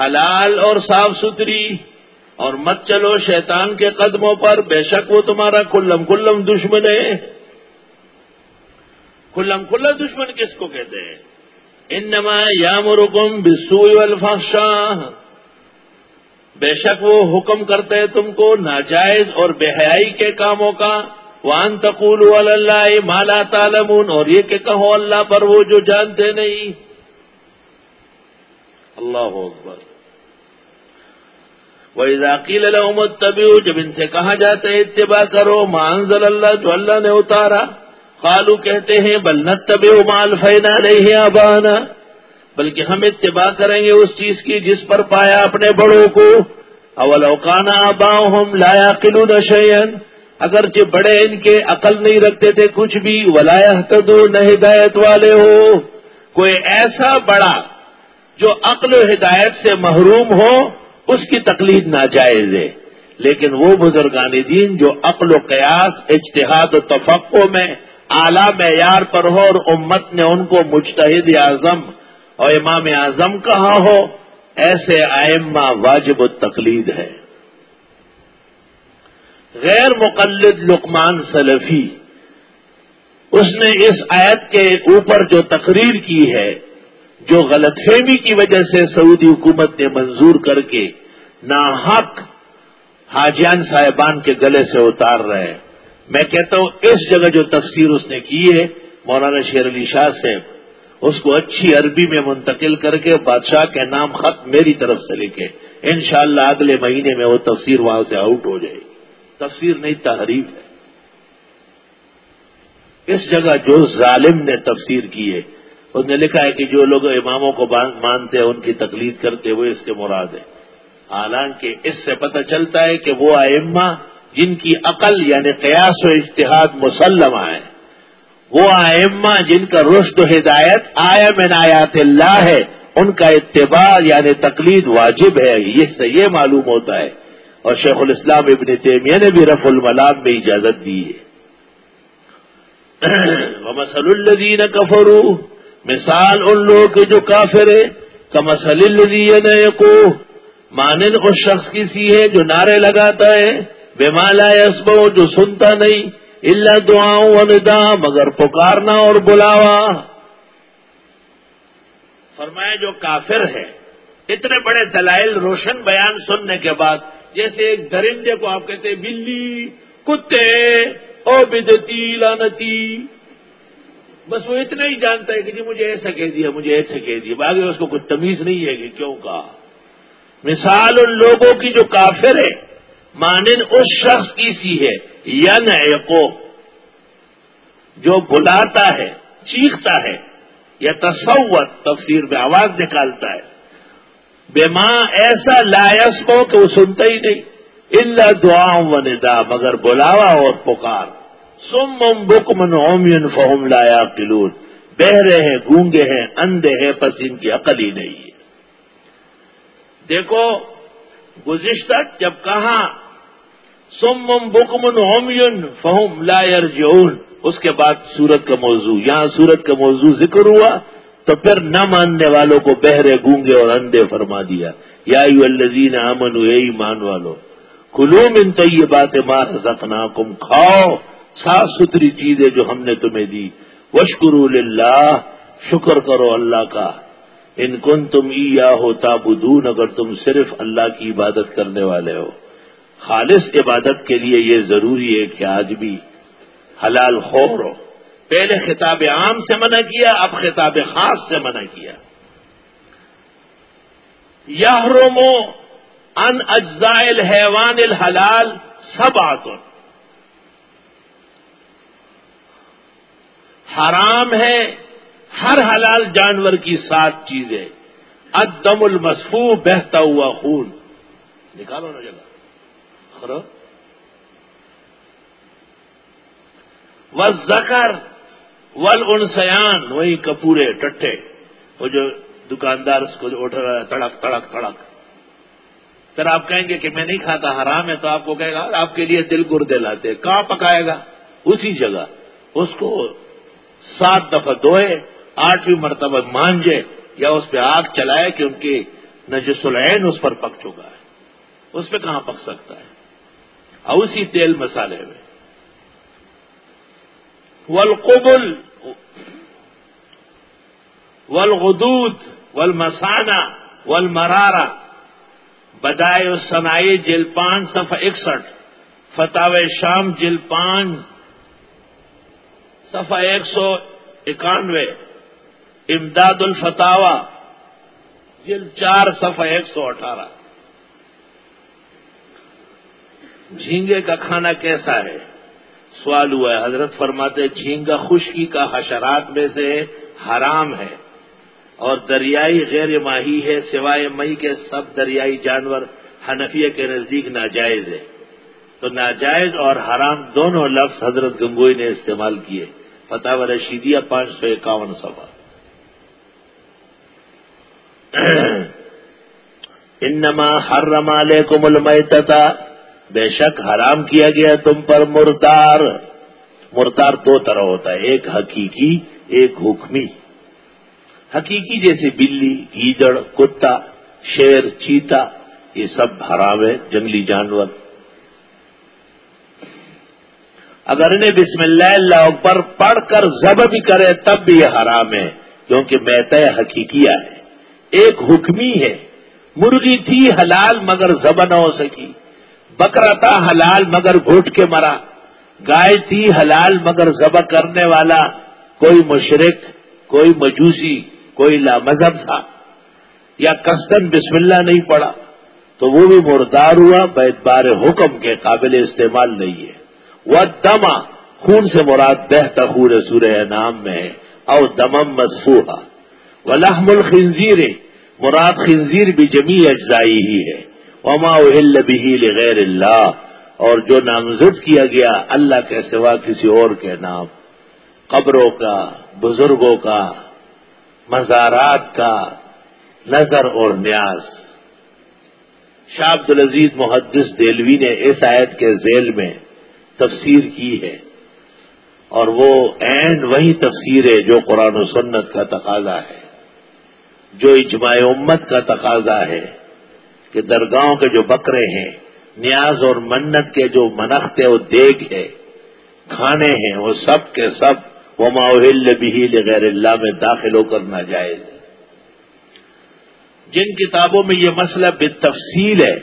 حلال اور صاف ستھری۔ اور مت چلو شیطان کے قدموں پر، بے شک وہ تمہارا کلم کلم دشمن ہے۔ کلم کلم دشمن کس کو کہتے ہیں؟ ان یا مرکم بسو بے شک وہ حکم کرتے ہیں تم کو ناجائز اور بے حیائی کے کاموں کا۔ وان تقول اللہ مالا تالمون اور یہ کہ کہو اللہ پر وہ جو جانتے نہیں۔ اللہ اکبر۔ وہ ذاکیل الحمد طبی جب ان سے کہا جاتا ہے، اتباع کرو مانزل اللہ جو اللہ نے اتارا قالو کہتے ہیں بلنت طبی مال فینا نہیں ابانا بلکہ ہم اتباع کریں گے اس چیز کی جس پر پایا اپنے بڑوں کو۔ اول اوکانا ابا ہم لایا کلو نشین اگرچہ بڑے ان کے عقل نہیں رکھتے تھے کچھ بھی ولایا نہ ہدایت والے ہو۔ کوئی ایسا بڑا جو عقل و ہدایت سے محروم ہو اس کی تقلید ناجائز ہے۔ لیکن وہ بزرگان دین جو عقل و قیاس، اجتہاد و تفقع میں اعلی معیار پر ہو اور امت نے ان کو مجتہد اعظم اور امام اعظم کہا ہو، ایسے آئمہ واجب التقلید ہے۔ غیر مقلد لقمان سلفی، اس نے اس آیت کے اوپر جو تقریر کی ہے جو غلط فہمی کی وجہ سے سعودی حکومت نے منظور کر کے ناحق حاجیان صاحبان کے گلے سے اتار رہے ہیں۔ میں کہتا ہوں، اس جگہ جو تفسیر اس نے کی ہے، مولانا شیر علی شاہ سے اس کو اچھی عربی میں منتقل کر کے بادشاہ کے نام خط میری طرف سے لکھے۔ انشاءاللہ اگلے مہینے میں وہ تفسیر وہاں سے آؤٹ ہو جائے گی۔ تفسیر نہیں، تحریف ہے۔ اس جگہ جو ظالم نے تفسیر کی ہے اس نے لکھا ہے کہ جو لوگ اماموں کو مانتے ہیں، ان کی تکلیف کرتے ہوئے اس کے مراد ہے حالانکہ اس سے پتہ چلتا ہے کہ وہ ائمہ جن کی عقل یعنی قیاس و اشتہاد مسلم ہے وہ ائمہ جن کا رشد و ہدایت آیا من آیات اللہ ہے، ان کا اتباع یعنی تقلید واجب ہے اس سے یہ معلوم ہوتا ہے۔ اور شیخ الاسلام ابن تیمیہ نے بھی رف الملام میں اجازت دی ہے۔ مسل الدین کفرو مثال ان لوگوں کے جو کافر ہے کمسل الدین کو مانند اس شخص کی سی ہے جو نعرے لگاتا ہے بے مالا یسبو جو سنتا نہیں اللہ دعاؤں ندا، مگر پکارنا اور بلاوا۔ فرمایا، جو کافر ہے، اتنے بڑے دلائل روشن بیان سننے کے بعد، جیسے ایک درندے کو آپ کہتے ہیں، بلی، کتے، او بدتی لانتی بس وہ اتنا ہی جانتا ہے کہ جی مجھے ایسا کہہ دیا، مجھے ایسے کہہ دیا۔ باقی اس کو کچھ تمیز نہیں ہے کہ کیوں کہا۔ مثال ان لوگوں کی جو کافر ہے، مانند اس شخص کی سی ہے ین ایکو جو بلاتا ہے، چیختا ہے، یا تصور تفسیر میں آواز نکالتا ہے۔ بے ماں ایسا لائس کو کہ وہ سنتا ہی نہیں۔ اللہ دعاؤں و ندا، مگر بلاوا اور پکار۔ سم ام بک من اومین فہم لایا کلون بہرے ہیں، گونگے ہیں، اندھے ہیں پسند کی عقل ہی نہیں ہے۔ دیکھو، گزشتہ جب کہا سم بکمن ہومین فہم لائر جون اس کے بعد سورت کا موضوع، یہاں سورت کا موضوع ذکر ہوا، تو پھر نہ ماننے والوں کو بہرے گونگے اور اندھے فرما دیا۔ یا الزین امن ایمان والو کلو من تو یہ بات مار رکھنا کھاؤ۔ صاف ستھری چیزیں جو ہم نے تمہیں دی۔ وشکر اللہ شکر کرو اللہ کا۔ ان کن تم ای یا ہو تابدون اگر تم صرف اللہ کی عبادت کرنے والے ہو۔ خالص عبادت کے لیے یہ ضروری ہے کہ آج بھی حلال خور ہو۔ پہلے خطاب عام سے منع کیا، اب خطاب خاص سے منع کیا۔ یحرمو ان اجزائل حیوان الحلال سب آتن حرام ہے، ہر حلال جانور کی سات چیزیں۔ ادم المسفو بہتا ہوا خون۔ نکالو نا جگہ۔ خرو و زکر ول انسیان وہی کپورے ٹٹے وہ جو دکاندار اس کو اٹھ رہا ہے، تڑک تڑک تڑک۔ پھر آپ کہیں گے کہ میں نہیں کھاتا، حرام ہے، تو آپ کو کہے گا، آپ کے لیے دل گردے لاتے، کہاں پکائے گا؟ اسی جگہ۔ اس کو سات دفعہ دھوئے آٹھویں مرتبہ مانجے، یا اس پہ آگ چلائے کہ ان کی نجس العین اس پر پک چکا ہے۔ اس پہ کہاں پک سکتا ہے؟ اور اسی تیل مسالے میں۔ والقبل، والغدود، والمسانہ، والمرارہ۔ بدائے الصنائی جل پانچ صفحہ اکسٹھ فتح شام جل پانچ صفحہ ایک سو اکانوے، امداد الفتاوا جل چار، صفحہ ایک سو اٹھارہ۔ جھینگے کا کھانا کیسا ہے؟ سوال ہوا ہے، حضرت فرماتے جھینگا خشکی کا حشرات میں سے حرام ہے اور دریائی غیر ماہی ہے، سوائے مئی کے سب دریائی جانور حنفیہ کے نزدیک ناجائز ہے۔ تو ناجائز اور حرام دونوں لفظ حضرت گنگوئی نے استعمال کیے۔ فتح و رشیدیہ پانچ سو اکاون سفا انما حرم علیکم المیتتا بے شک حرام کیا گیا تم پر مردار۔ مردار دو طرح ہوتا ہے، ایک حقیقی، ایک حکمی۔ حقیقی جیسے بلی، گیدڑ، کتا، شیر، چیتا، یہ سب حرام ہے، جنگلی جانور۔ اگر انہیں بسم اللہ اللہ اکبر پڑھ کر ضب بھی کرے، تب بھی یہ حرام ہے، کیونکہ میتا حقیقیہ ہے۔ ایک حکمی ہے۔ مرغی تھی حلال مگر ضب نہ ہو سکی۔ بکرا تھا حلال مگر گھٹ کے مرا۔ گائے تھی حلال مگر ذبح کرنے والا۔ کوئی مشرق کوئی مجوسی، کوئی لامذہب تھا۔ یا کستن بسم اللہ نہیں پڑا تو وہ بھی مردار ہوا بار حکم کے قابل استعمال نہیں ہے۔ وہ دما خون سے مراد بہتا خور سورہ نام میں ہے اور دمم مصفوحا و لحم الخنزیر، مراد خنزیر بھی جمی اجزائی ہی ہے۔ وما اہل بھی غیر اللہ۔ اور جو نامزد کیا گیا، اللہ کے سوا کسی اور کے نام۔ قبروں کا، بزرگوں کا، مزارات کا، نظر اور نیاز۔ شاہ عبد العزیز محدث دلوی نے اس آیت کے ذیل میں تفسیر کی ہے۔ اور وہ اینڈ وہی تفسیر ہے جو قرآن و سنت کا تقاضا ہے۔ جو اجماع امت کا تقاضا ہے کہ درگاہوں کے جو بکرے ہیں، نیاز اور منت کے جو منخت وہ دیگ ہے، کھانے ہیں، وہ سب کے سب وہ ماحول بھی غیر اللہ میں داخل ہو کر نہ جائز جن کتابوں میں یہ مسئلہ بے تفصیل ہے،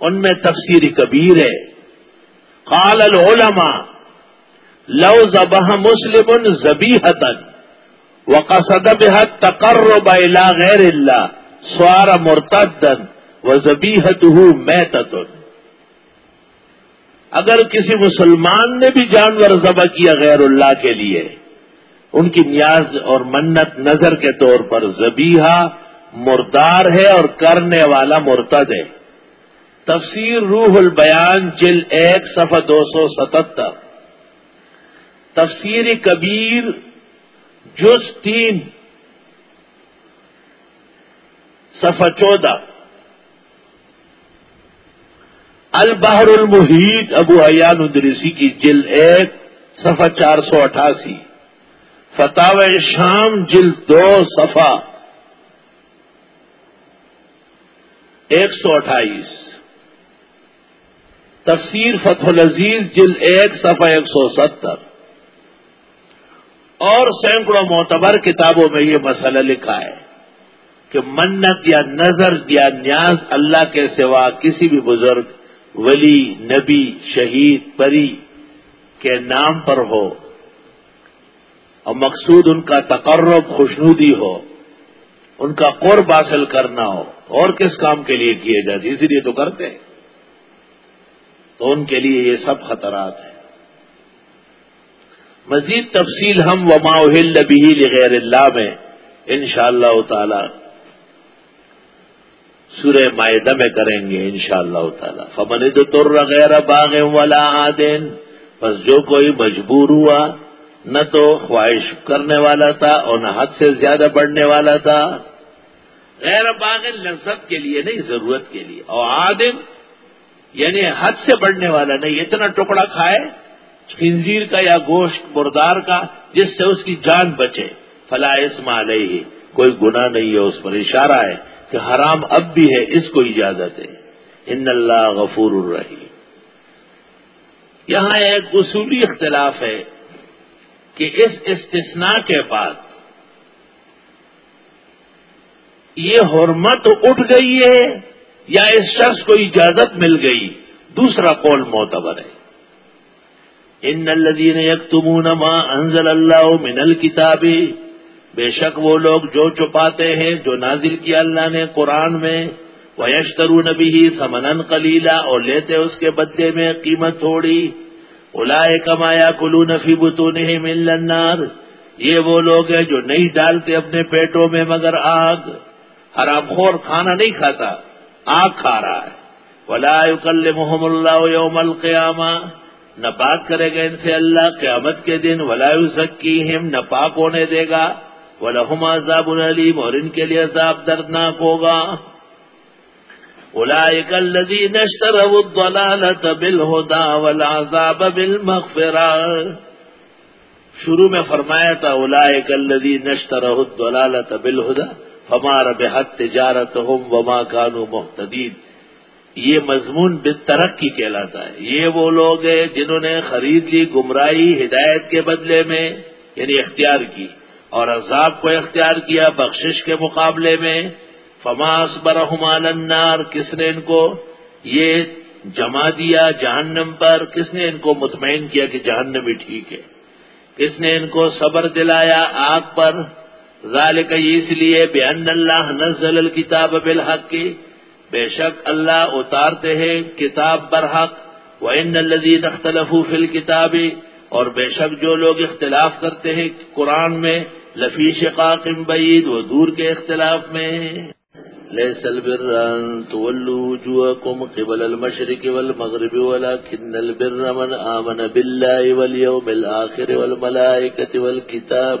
ان میں تفسیر کبیر ہے۔ قال العلماء، لو زبہ مسلم زبی حتن و قصد بحد تقرب الى غیر اللہ، سوار مرتدن و زبیحت میں اگر کسی مسلمان نے بھی جانور ذبح کیا غیر اللہ کے لیے، ان کی نیاز اور منت نظر کے طور پر زبیحہ مردار ہے اور کرنے والا مرتد ہے۔ تفسیر روح البیان جل ایک صفحہ دو سو ستہتر تفسیر کبیر جز تین۔ صفحہ چودہ۔ البحر المحیط ابو ایان ادریسی کی جل ایک صفحہ چار سو اٹھاسی۔ فتح شام جلد دو صفا ایک سو اٹھائیس۔ تفسیر فتح العزیز جل ایک صفحہ ایک سو ستر۔ اور سینکڑوں معتبر کتابوں میں یہ مسئلہ لکھا ہے کہ منت یا نظر یا نیاز اللہ کے سوا کسی بھی بزرگ، ولی، نبی، شہید، پری کے نام پر ہو اور مقصود ان کا تقرب، خوشنودی ہو، ان کا قرب حاصل کرنا ہو، اور کس کام کے لیے کیے جاتے اسی لیے تو کرتے ہیں۔ تو ان کے لیے یہ سب خطرات ہیں۔ مزید تفصیل ہم و ماحل بھی غیر اللہ میں ان شاء اللہ تعالی سورہ معدہ میں کریں گے ان شاء اللہ تعالی۔ فمن تر غیر باغ والا آدین بس جو کوئی مجبور ہوا، نہ تو خواہش کرنے والا تھا اور نہ حد سے زیادہ بڑھنے والا تھا۔ غیر باغ لذت کے لیے نہیں، ضرورت کے لیے۔ اور آدن یعنی حد سے بڑھنے والا نہیں، اتنا ٹکڑا کھائے، خنزیر کا یا گوشت، مردار کا، جس سے اس کی جان بچے۔ فلا اسم علیہ، کوئی گناہ نہیں ہے، اس پر اشارہ ہے کہ حرام اب بھی ہے، اس کو اجازت ہے۔ ان اللہ غفور الرحیم۔ یہاں ایک اصولی اختلاف ہے کہ اس استثناء کے بعد یہ حرمت اٹھ گئی ہے یا اس شخص کو اجازت مل گئی، دوسرا قول معتبر ہے۔ ان الدین یکتمون ما انزل اللہ من الکتابی بے شک وہ لوگ جو چھپاتے ہیں، جو نازل کیا اللہ نے قرآن میں وہ یشترو نبی ہی سمن کلیلا اور لیتے اس کے بدلے میں قیمت تھوڑی۔ الاائے کمایا کلو نفی بتو نہیں مل یہ وہ لوگ ہیں جو نہیں ڈالتے اپنے پیٹوں میں مگر آگ۔ حرام خور کھانا نہیں کھاتا۔ آگ کھا رہا ہے۔ ولا کل محمد اللہ یوم القیامہ نہ بات کرے گا ان سے اللہ قیامت کے دن۔ ولا سکی ہم نہ پاک ہونے دے گا۔ ولحم عذاب العلیم اور ان کے لیے عذاب دردناک ہوگا۔ اولئک الذین اشتروا الضلالة بالهدى والعذاب بالمغفرة۔ شروع میں فرمایا تھا اولئک الذین اشتروا الضلالة بالهدى۔ فما ربحت تجارتهم وما كانوا مهتدين۔ یہ مضمون بے ترقی کہلاتا ہے۔ یہ وہ لوگ ہیں جنہوں نے خرید لی، گمراہی، ہدایت کے بدلے میں یعنی اختیار کی، اور عذاب کو اختیار کیا بخشش کے مقابلے میں۔ فماس برحمان النار، کس نے ان کو یہ جما دیا جہنم پر؟ کس نے ان کو مطمئن کیا کہ جہنم بھی ٹھیک ہے؟ کس نے ان کو صبر دلایا آگ پر؟ ذالک اس لیے بے ان اللہ نزل الکتاب بالحق کی، بے شک اللہ اتارتے ہیں کتاب برحق و ان الدین اختلف فل کتابی اور بے شک جو لوگ اختلاف کرتے ہیں قرآن میں، لفی شقاقم بعید وہ دور کے اختلاف میں ليس البر أن تولوا وجوهكم قبل المشرق والمغرب ولكن البر من آمن بالله واليوم الآخر والملائكة والكتاب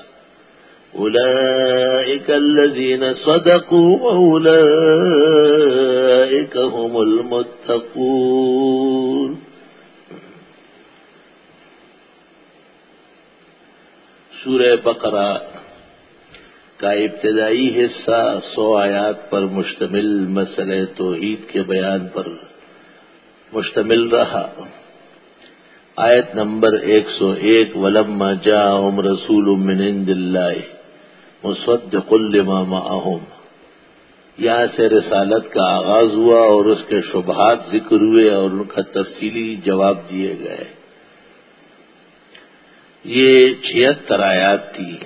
أولئك الذين صدقوا وأولئك هم المتقون. سورة بقرة کا ابتدائی حصہ سو آیات پر مشتمل مسئلہ توحید کے بیان پر مشتمل رہا۔ آیت نمبر ایک سو ایک ولم جا ام رسول عند اللہ مصدق لما معهم. یہاں سے رسالت کا آغاز ہوا اور اس کے شبہات ذکر ہوئے اور ان کا تفصیلی جواب دیے گئے۔ یہ چھتر آیات تھی۔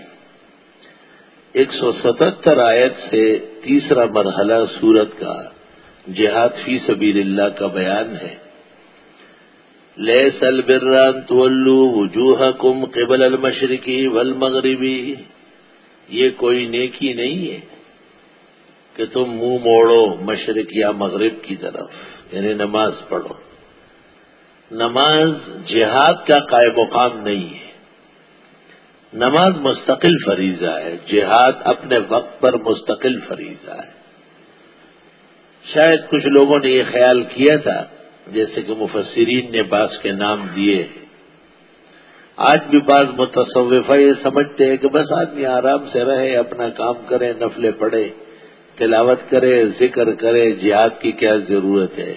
ایک سو ستہتر آیت سے تیسرا مرحلہ سورت کا جہاد فی سبیل اللہ کا بیان ہے۔ لے سل بران طلو وجوہ کم قبل المشرقی ول مغربی یہ کوئی نیکی نہیں ہے کہ تم منہ موڑو مشرق یا مغرب کی طرف یعنی نماز پڑھو۔ نماز جہاد کا قائم مقام نہیں ہے۔ نماز مستقل فریضہ ہے، جہاد اپنے وقت پر مستقل فریضہ ہے۔ شاید کچھ لوگوں نے یہ خیال کیا تھا، جیسے کہ مفسرین نے باس کے نام دیے ہیں۔ آج بھی بعض متصوفہ یہ سمجھتے ہیں کہ بس آدمی آرام سے رہے، اپنا کام کرے نفلے پڑے تلاوت کرے، ذکر کرے، جہاد کی کیا ضرورت ہے؟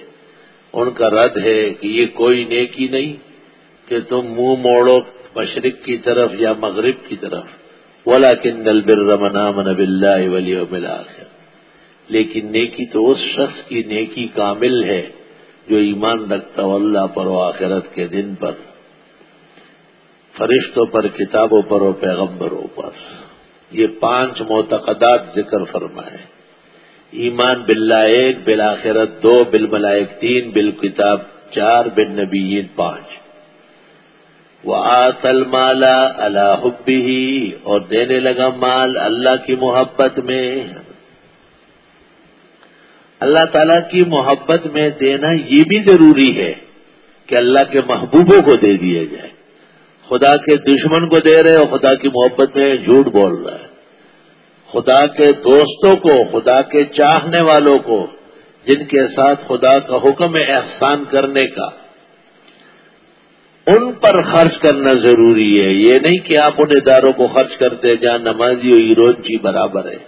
ان کا رد ہے کہ یہ کوئی نیکی نہیں کہ تم منہ موڑو مشرق کی طرف یا مغرب کی طرف۔ ولا کن دل بر رمنا من بلّہ ولی ملا لیکن نیکی تو اس شخص کی نیکی کامل ہے جو ایمان رکھتا اللہ پر و آخرت کے دن پر۔ فرشتوں پر، کتابوں پر و پیغمبروں پر۔ یہ پانچ معتقدات ذکر فرمائے۔ ایمان باللہ ایک، بالآخرت دو بالملائک تین بل کتاب چار بن نبیین پانچ۔ وہ آتل مالا اللہ حبی اور دینے لگا مال اللہ کی محبت میں۔ اللہ تعالی کی محبت میں دینا یہ بھی ضروری ہے کہ اللہ کے محبوبوں کو دے دیا جائے۔ خدا کے دشمن کو دے رہے اور خدا کی محبت میں جھوٹ بول رہا ہے خدا کے دوستوں کو، خدا کے چاہنے والوں کو، جن کے ساتھ خدا کا حکم ہے احسان کرنے کا، ان پر خرچ کرنا ضروری ہے۔ یہ نہیں کہ آپ ان اداروں کو خرچ کرتے جہاں نمازی و ایرون جی برابر ہے،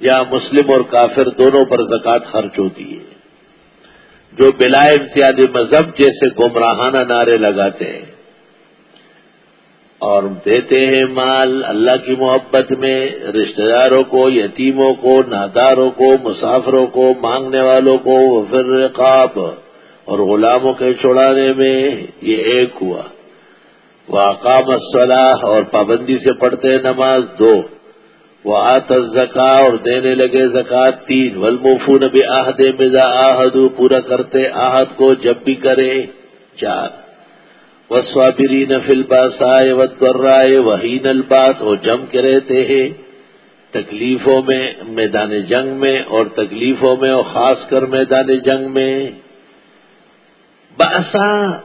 یا مسلم اور کافر دونوں پر زکوٰۃ خرچ ہوتی ہے۔ جو بلا امتیازی مذہب جیسے گمراہانہ نعرے لگاتے ہیں اور دیتے ہیں مال اللہ کی محبت میں، رشتہ داروں کو، یتیموں کو، ناداروں کو، مسافروں کو، مانگنے والوں کو پھر رقاب اور غلاموں کے چھڑانے میں یہ ایک ہوا۔ وہ اقام الصلاح اور پابندی سے پڑھتے نماز دو۔ وہ آت زکا اور دینے لگے زکات تین۔ ولمفو نبی آہد مزا آہد پورا کرتے، آہد کو جب بھی کرے چار۔ وسوابری نفل باس آئے رائے وہین الباس، وہ جم کے رہتے ہیں تکلیفوں میں، میدان جنگ میں، اور تکلیفوں میں، اور خاص کر میدان جنگ میں۔ باسا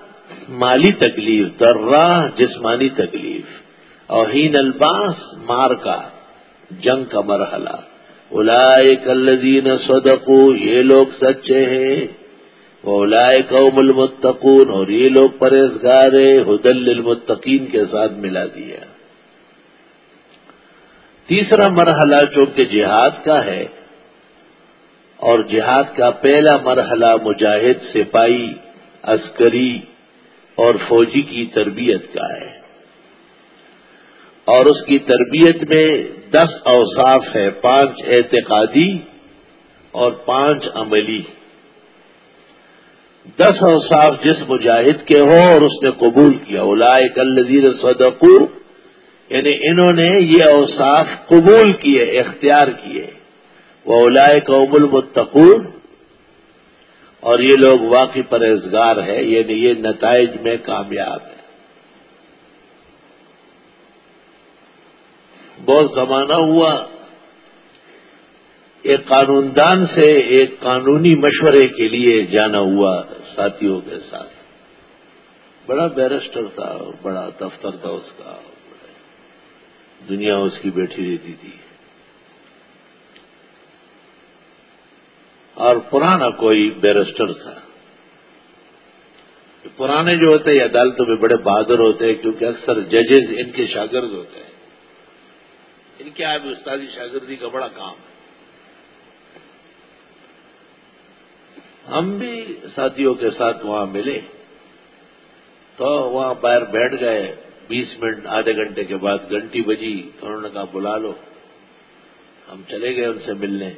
مالی تکلیف درا جسمانی تکلیف۔ اور ہین الباس، مار کا، جنگ کا مرحلہ۔ الاائے کلین سدقو یہ لوگ سچے ہیں۔ لائے قوم المتقون اور یہ لوگ پرہزگار ہدل المتقین کے ساتھ ملا دیا۔ تیسرا مرحلہ چونکہ جہاد کا ہے، اور جہاد کا پہلا مرحلہ مجاہد، سپاہی، عسکری اور فوجی کی تربیت کا ہے۔ اور اس کی تربیت میں دس اوصاف ہے پانچ اعتقادی اور پانچ عملی۔ دس اوصاف جس مجاہد کے ہو اور اس نے قبول کیا اولائے کل صدقو یعنی انہوں نے یہ اوصاف قبول کیے، اختیار کیے۔ وہ اولائے قوم المتقون، اور یہ لوگ واقعی پرہزگار ہے یعنی یہ نتائج میں کامیاب ہے بہت زمانہ ہوا ایک قانون دان سے ایک قانونی مشورے کے لیے جانا ہوا ساتھیوں کے ساتھ۔ بڑا بیرسٹر تھا بڑا دفتر تھا اس کا۔ دنیا اس کی بیٹھی رہتی تھی۔ اور پرانا کوئی بیرسٹر تھا۔ پرانے جو ہوتے ہیں، عدالتوں میں بڑے بہادر ہوتے ہیں، کیونکہ اکثر ججز ان کے شاگرد ہوتے ہیں۔ ان کے آئے استادی شاگردی کا بڑا کام ہے۔ ہم بھی ساتھیوں کے ساتھ وہاں ملے تو وہاں باہر بیٹھ گئے۔ بیس منٹ، آدھے گھنٹے کے بعد گھنٹی بجی تو انہوں نے کہا، بلا لو۔ ہم چلے گئے ان سے ملنے۔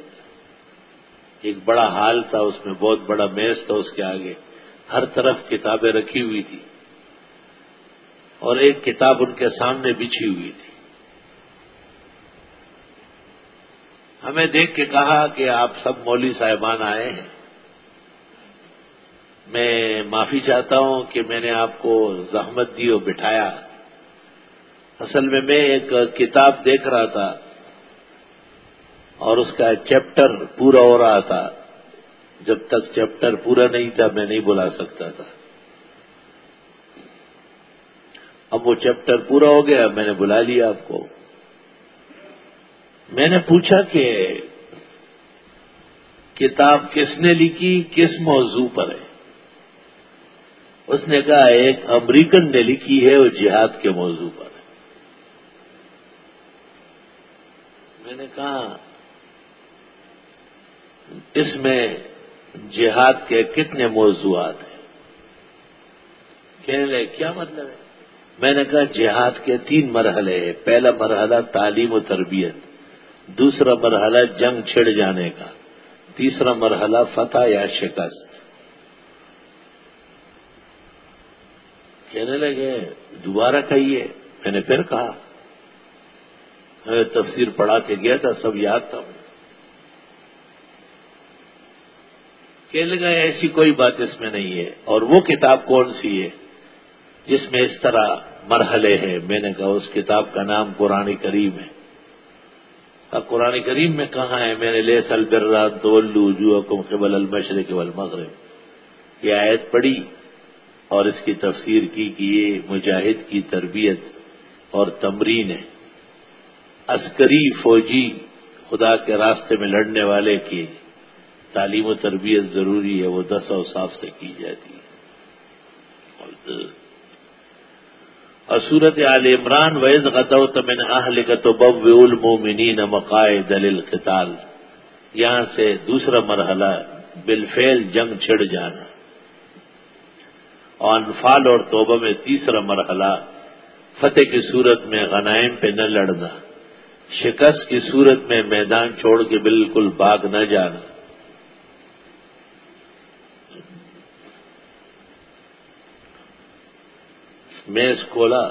ایک بڑا ہال تھا، اس میں بہت بڑا میز تھا اس کے آگے۔ ہر طرف کتابیں رکھی ہوئی تھی۔ اور ایک کتاب ان کے سامنے بچھی ہوئی تھی۔ ہمیں دیکھ کے کہا کہ آپ سب مولوی صاحبان آئے ہیں۔ میں معافی چاہتا ہوں کہ میں نے آپ کو زحمت دی اور بٹھایا۔ اصل میں میں ایک کتاب دیکھ رہا تھا اور اس کا چیپٹر پورا ہو رہا تھا۔ جب تک چیپٹر پورا نہیں تھا، میں نہیں بلا سکتا تھا۔ اب وہ چیپٹر پورا ہو گیا، میں نے بلا لیا آپ کو۔ میں نے پوچھا کہ کتاب کس نے لکھی، کس موضوع پر ہے؟ اس نے کہا ایک امریکن نے لکھی ہے وہ جہاد کے موضوع پر میں نے کہا، اس میں جہاد کے کتنے موضوعات ہیں؟ کہنے لگے، کیا مطلب ہے؟ میں نے کہا، جہاد کے تین مرحلے ہیں۔ پہلا مرحلہ تعلیم و تربیت، دوسرا مرحلہ جنگ چھڑ جانے کا، تیسرا مرحلہ فتح یا شکست۔ کہنے لگے، دوبارہ کہیے۔ میں نے پھر کہا، میں تفسیر پڑھا کے گیا تھا، سب یاد تھا۔ کہنے لگا، ایسی کوئی بات اس میں نہیں ہے۔ اور وہ کتاب کون سی ہے؟ جس میں اس طرح مرحلے ہیں۔ میں نے کہا، اس کتاب کا نام قرآن کریم ہے۔ اب قرآن کریم میں کہاں ہے؟ میں نے لے سل برات دولو جو قبل المشرق والمغرب۔ یہ آیت پڑھی۔ اور اس کی تفسیر کی کہ یہ مجاہد کی تربیت اور تمرین ہے۔ عسکری فوجی خدا کے راستے میں لڑنے والے کی تعلیم و تربیت ضروری ہے، وہ دس اوصاف سے کی جاتی ہے۔ اور صورت عال عمران ویز غدو تمن اہل کا تو بب المومنین مقائے دل قتال یہاں سے دوسرا مرحلہ بالفعل جنگ چھڑ جانا۔ اور انفال اور توبہ میں تیسرا مرحلہ، فتح کی صورت میں غنائم پہ نہ لڑنا، شکست کی صورت میں میدان چھوڑ کے بالکل باغ نہ جانا۔ میز کھولا،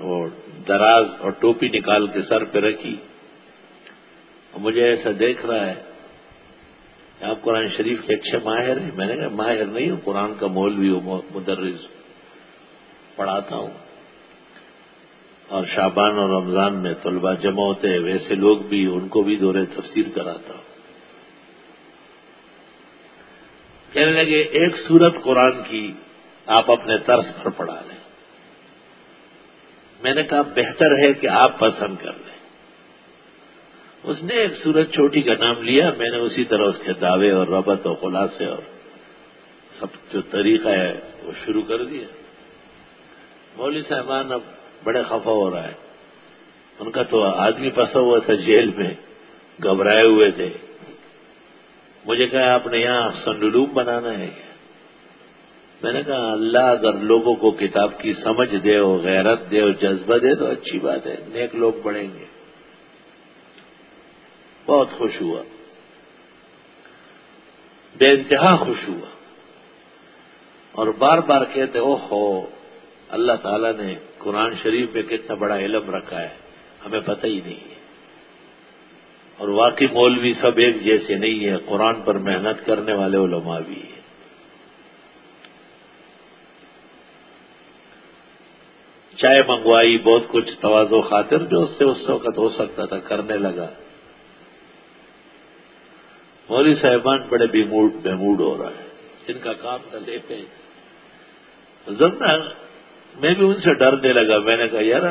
اور دراز اور ٹوپی نکال کے سر پہ رکھی۔ مجھے ایسا دیکھ رہا ہے آپ قرآن شریف کے اچھے ماہر ہیں؟ میں نے کہا ماہر نہیں ہوں، قرآن کا مولوی ہوں مدرس پڑھاتا ہوں۔ اور شابان اور رمضان میں طلبہ جمع ہوتے ہیں، ویسے لوگ بھی ان کو بھی دورے تفسیر کراتا ہوں۔ کہنے لگے، ایک سورت قرآن کی آپ اپنے طرز پر پڑھا لیں۔ میں نے کہا، بہتر ہے کہ آپ پسند کر لیں۔ اس نے ایک سورج چھوٹی کا نام لیا، میں نے اسی طرح اس کے دعوے اور ربط اور خلاصے اور سب جو طریقہ ہے وہ شروع کر دیا۔ مولوی صاحبان اب بڑے خفا ہو رہا ہے ان کا تو آدمی پسا ہوا تھا جیل میں، گھبرائے ہوئے تھے۔ مجھے کہا، آپ نے یہاں سنڈلوم بنانا ہے میں نے کہا، اللہ اگر لوگوں کو کتاب کی سمجھ دے ہو غیرت دے ہو جذبہ دے تو اچھی بات ہے، نیک لوگ بڑھیں گے۔ بہت خوش ہوا۔ بے انتہا خوش ہوا۔ اور بار بار کہتے او ہو اللہ تعالیٰ نے قرآن شریف میں کتنا بڑا علم رکھا ہے، ہمیں پتہ ہی نہیں ہے۔ اور واقعی مولوی سب ایک جیسے نہیں ہے قرآن پر محنت کرنے والے علماء بھی ہیں۔ چائے منگوائی، بہت کچھ توازو خاطر، جو اس سے اس وقت ہو سکتا تھا، کرنے لگا۔ مولوی صاحبان بڑے بے موڈ ہو رہا ہے۔ جن کا کام تھا لے پہ زندہ میں بھی ان سے ڈرنے لگا۔ میں نے کہا یار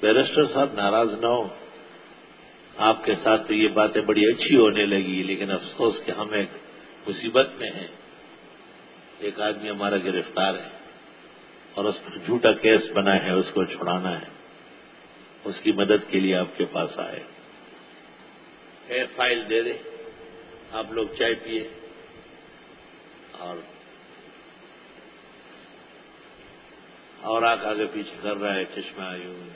بیرسٹر صاحب ناراض نہ ہو آپ کے ساتھ تو یہ باتیں بڑی اچھی ہونے لگی لیکن افسوس کہ ہم ایک مصیبت میں ہیں۔ ایک آدمی ہمارا گرفتار ہے اور اس پر جھوٹا کیس بنا ہے اس کو چھڑانا ہے۔ اس کی مدد کے لیے آپ کے پاس آئے۔ اے فائل دے دے آپ لوگ چائے پیے اور اور آگ آگے پیچھے کر رہا ہے، چشمہ آئی ہوئی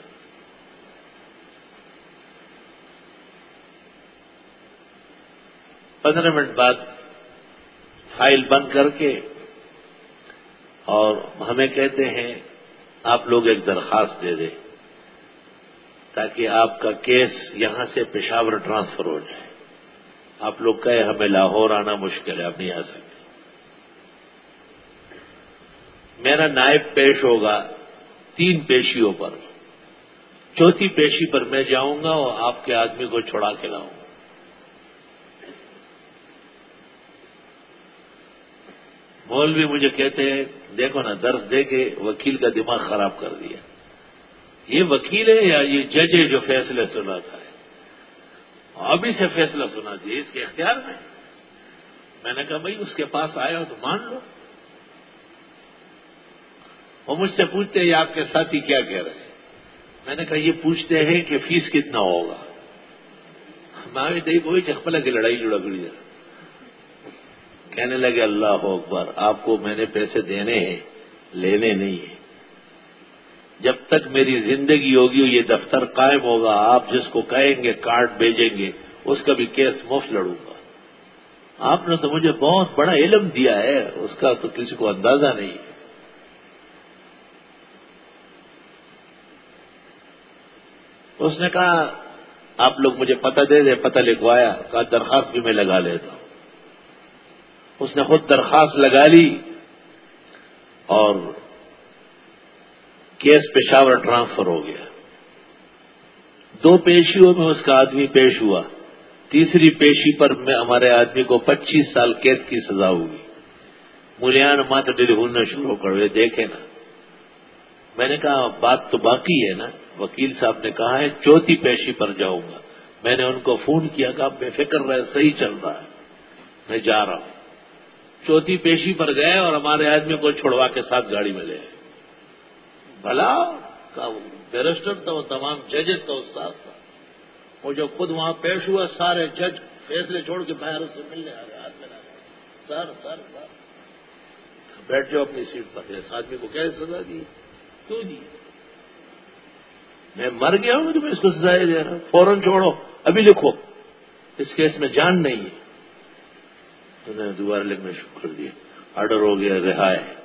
پندرہ منٹ بعد فائل بند کر کے اور ہمیں کہتے ہیں، آپ لوگ ایک درخواست دے دیں۔ تاکہ آپ کا کیس یہاں سے پشاور ٹرانسفر ہو جائے۔ آپ لوگ کہے ہمیں لاہور آنا مشکل ہے اب نہیں آ سکتے۔ میرا نائب پیش ہوگا تین پیشیوں پر۔ چوتھی پیشی پر میں جاؤں گا اور آپ کے آدمی کو چھوڑا کے لاؤں گا۔ مول بھی مجھے کہتے ہیں، دیکھو نا، درس دے کے وکیل کا دماغ خراب کر دیا۔ یہ وکیل ہے یا یہ جج ہے جو فیصلے سناتا ہے؟ ابھی سے فیصلہ سنا دیے اس کے اختیار میں میں نے کہا، بھائی، اس کے پاس آیا ہو تو مان لو۔ وہ مجھ سے پوچھتے ہیں آپ کے ساتھی کیا کہہ رہے ہیں؟ میں نے کہا، یہ پوچھتے ہیں کہ فیس کتنا ہوگا۔ میں دئی وہی چکپلا کی لڑائی جڑا گڑی کہنے لگے، اللہ اکبر، آپ کو میں نے پیسے دینے ہیں، لینے نہیں ہیں۔ جب تک میری زندگی ہوگی یہ دفتر قائم ہوگا، آپ جس کو کہیں گے کارڈ بھیجیں گے، اس کا بھی کیس مفت لڑوں گا۔ آپ نے تو مجھے بہت بڑا علم دیا ہے، اس کا تو کسی کو اندازہ نہیں۔ ہے اس نے کہا، آپ لوگ مجھے پتہ دے دیں، پتہ لکھوایا، کہا، درخواست بھی میں لگا لیتا ہوں۔ اس نے خود درخواست لگا لی اور کیس پشاور ٹرانسفر ہو گیا۔ دو پیشیوں میں اس کا آدمی پیش ہوا۔ تیسری پیشی پر میں ہمارے آدمی کو پچیس سال قید کی سزا ہوئی ملیان مات ڈیلی ہونا شروع کر ہوئے دیکھے نا۔ میں نے کہا، بات تو باقی ہے نا۔ وکیل صاحب نے کہا ہے، چوتھی پیشی پر جاؤں گا۔ میں نے ان کو فون کیا کہ بے فکر رہے، صحیح چل رہا ہے۔ میں جا رہا ہوں۔ چوتھی پیشی پر گئے اور ہمارے آدمی کو چھوڑوا کے ساتھ گاڑی میں لے بھلا بیرسٹر تھا وہ تمام ججز کا استاد تھا۔ وہ جو خود وہاں پیش ہوا سارے جج فیصلے چھوڑ کے باہر سے ملنے آ گئے ہاتھ میں سر سر سر۔ بیٹھ جاؤ اپنی سیٹ پر۔ اس آدمی کو کیسے سزا دی؟ کیوں دی؟ میں مر گیا ہوں تو میں اس کو سزا دے رہا فوراً چھوڑو۔ ابھی لکھو۔ اس کیس میں جان نہیں ہے۔ تو نے دوبارہ لکھنا شروع کر دیا۔ آرڈر ہو گیا رہا ہے۔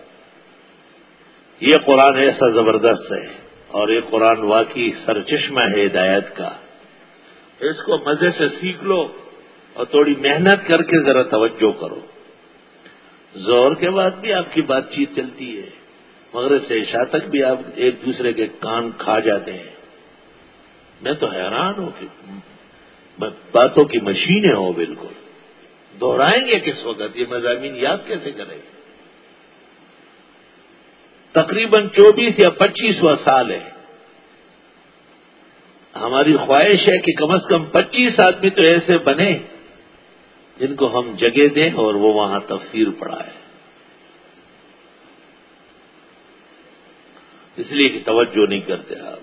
یہ قرآن ایسا زبردست ہے اور یہ قرآن واقعی سرچشمہ ہے ہدایت کا۔ اس کو مزے سے سیکھ لو اور تھوڑی محنت کر کے ذرا توجہ کرو۔ زور کے بعد بھی آپ کی بات چیت چلتی ہے۔ مگر سے عشاء تک بھی آپ ایک دوسرے کے کان کھا جاتے ہیں۔ میں تو حیران ہوں کہ باتوں کی مشینیں ہوں بالکل۔ دوہرائیں گے کس وقت؟ یہ مضامین یاد کیسے کریں؟ گے تقریباً چوبیس یا پچیسواں سال ہے۔ ہماری خواہش ہے کہ کم از کم پچیس آدمی تو ایسے بنے جن کو ہم جگہ دیں اور وہ وہاں تفسیر پڑھائے اس لیے کہ توجہ نہیں کرتے آپ۔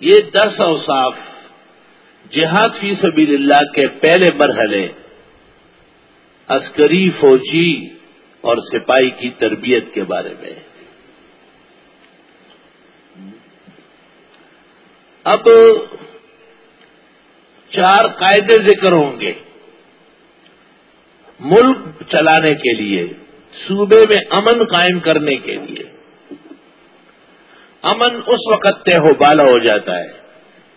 یہ دس اوصاف جہاد فی سبیل اللہ کے پہلے مرحلے، عسکری فوجی اور سپاہی کی تربیت کے بارے میں۔ اب چار قاعدے ذکر ہوں گے۔ ملک چلانے کے لیے، صوبے میں امن قائم کرنے کے لیے۔ امن اس وقت طے ہو، بالا ہو جاتا ہے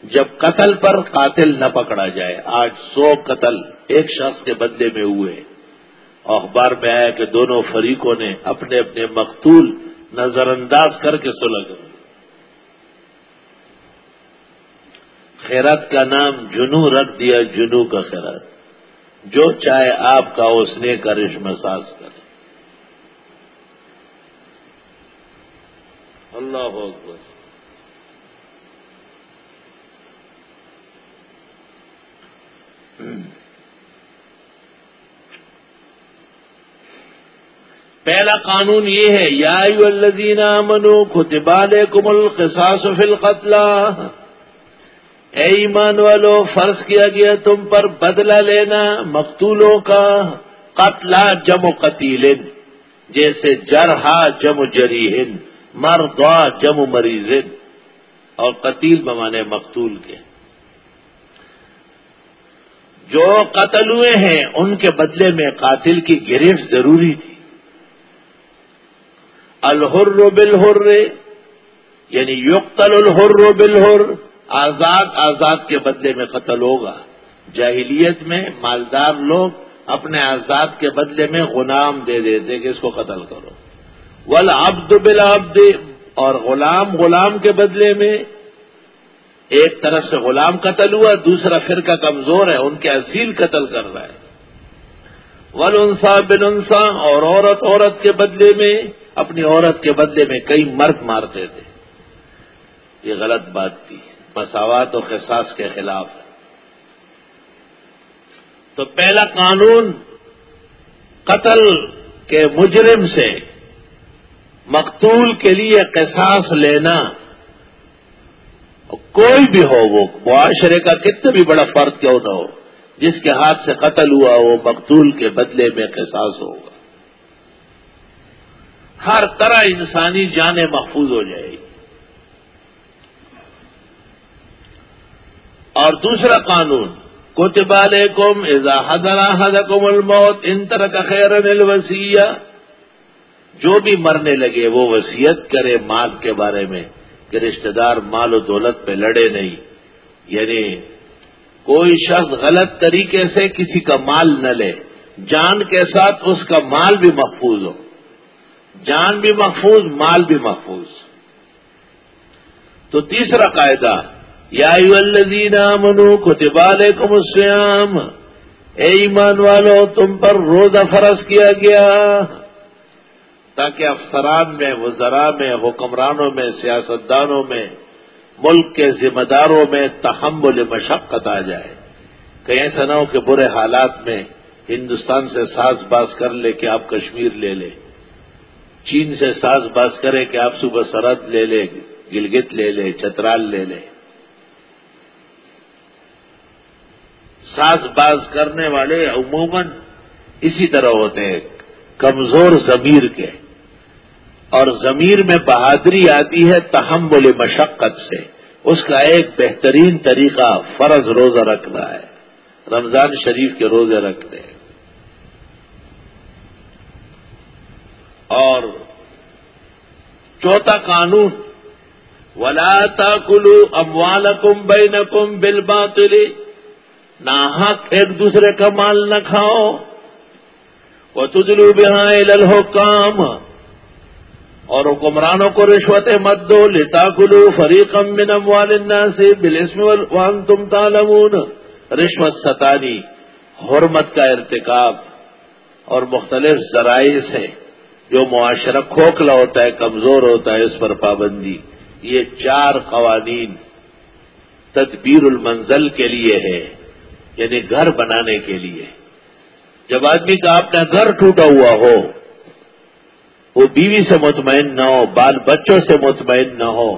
جب قتل پر قاتل نہ پکڑا جائے۔ آج سو قتل ایک شخص کے بدلے میں ہوئے۔ اخبار میں آیا کہ دونوں فریقوں نے اپنے اپنے مقتول نظر انداز کر کے سلگ خیرات کا نام جنو رکھ دیا، جنو کا خیرات۔ جو چاہے آپ کا اس نے کا رشم ساز کرے۔ اللہ اکبر۔ پہلا قانون یہ ہے، یا الذین منو خطبال کمل قصاص فی القتل۔ اے ایمان والو، فرض کیا گیا تم پر بدلہ لینا مقتولوں کا قتلہ جم قتیل، جیسے جرہا جم جریحن مردا جم مریض، اور قتیل بمانے مقتول کے۔ جو قتل ہوئے ہیں، ان کے بدلے میں قاتل کی گرفت ضروری تھی۔ الحر بالحر یعنی یقتل الحر بالحر، آزاد آزاد کے بدلے میں قتل ہوگا۔ جاہلیت میں مالدار لوگ اپنے آزاد کے بدلے میں غلام دے دیتے کہ اس کو قتل کرو۔ ول عبد بلا اور غلام غلام کے بدلے میں ایک طرف سے غلام قتل ہوا، دوسرا فرقہ کمزور ہے، ان کے اصیل قتل کر رہا ہے۔ ول انسا بن انسا اور عورت عورت کے بدلے میں اپنی عورت کے بدلے میں کئی مرد مارتے تھے یہ غلط بات تھی۔ مساوات و خساس کے خلاف ہے۔ تو پہلا قانون قتل کے مجرم سے مقتول کے لیے قصاص لینا۔ کوئی بھی ہو، وہ معاشرے کا کتنا بھی بڑا فرق کیوں نہ ہو، جس کے ہاتھ سے قتل ہوا وہ مقتول کے بدلے میں قصاص ہوگا ہر طرح انسانی جانیں محفوظ ہو جائے گی۔ اور دوسرا قانون کوتب علیکم اذا حضر حدکم الموت ان طرح کا خیر جو بھی مرنے لگے وہ وسیعت کرے مال کے بارے میں، کہ رشتہ دار مال و دولت پہ لڑے نہیں۔ یعنی کوئی شخص غلط طریقے سے کسی کا مال نہ لے، جان کے ساتھ اس کا مال بھی محفوظ ہو۔ جان بھی محفوظ، مال بھی محفوظ۔ تو تیسرا قاعدہ، یا الذین منو کتب علیکم السیام اے ایمان والو، تم پر روزہ فرض کیا گیا۔ تاکہ افسران میں وزراء میں، حکمرانوں میں، سیاستدانوں میں، ملک کے ذمہ داروں میں تحمل مشقت آ جائے۔ کہیں ایسا نہ ہو کہ برے حالات میں ہندوستان سے ساز باز کر لے، کہ آپ کشمیر لے لے۔ چین سے ساز باز کرے کہ آپ صبح سرحد لے لے، گلگت لے لے، چترال لے لے۔ ساز باز کرنے والے عموماً اسی طرح ہوتے ہیں، کمزور ضمیر کے۔ اور ضمیر میں بہادری آتی ہے تحمل مشقت سے۔ اس کا ایک بہترین طریقہ فرض روزہ رکھنا ہے، رمضان شریف کے روزے رکھنے اور چوتھا قانون، ولا تاکلو اموالکم بینکم بالباطل۔ ناحق ایک دوسرے کا مال نہ کھاؤ۔ وہ تجلو بہائے للحو کام اور حکمرانوں کو رشوت مت دو۔ لتا کلو فریقم منم والنا سے بلسم وان تم تالمون رشوت ستانی، حرمت کا ارتکاب۔ اور مختلف ذرائع سے۔ جو معاشرہ کھوکھلا ہوتا ہے، کمزور ہوتا ہے، اس پر پابندی۔ یہ چار قوانین تدبیر المنزل کے لیے ہے یعنی گھر بنانے کے لیے۔ جب آدمی کا اپنا گھر ٹوٹا ہوا ہو، وہ بیوی سے مطمئن نہ ہو، بال بچوں سے مطمئن نہ ہو،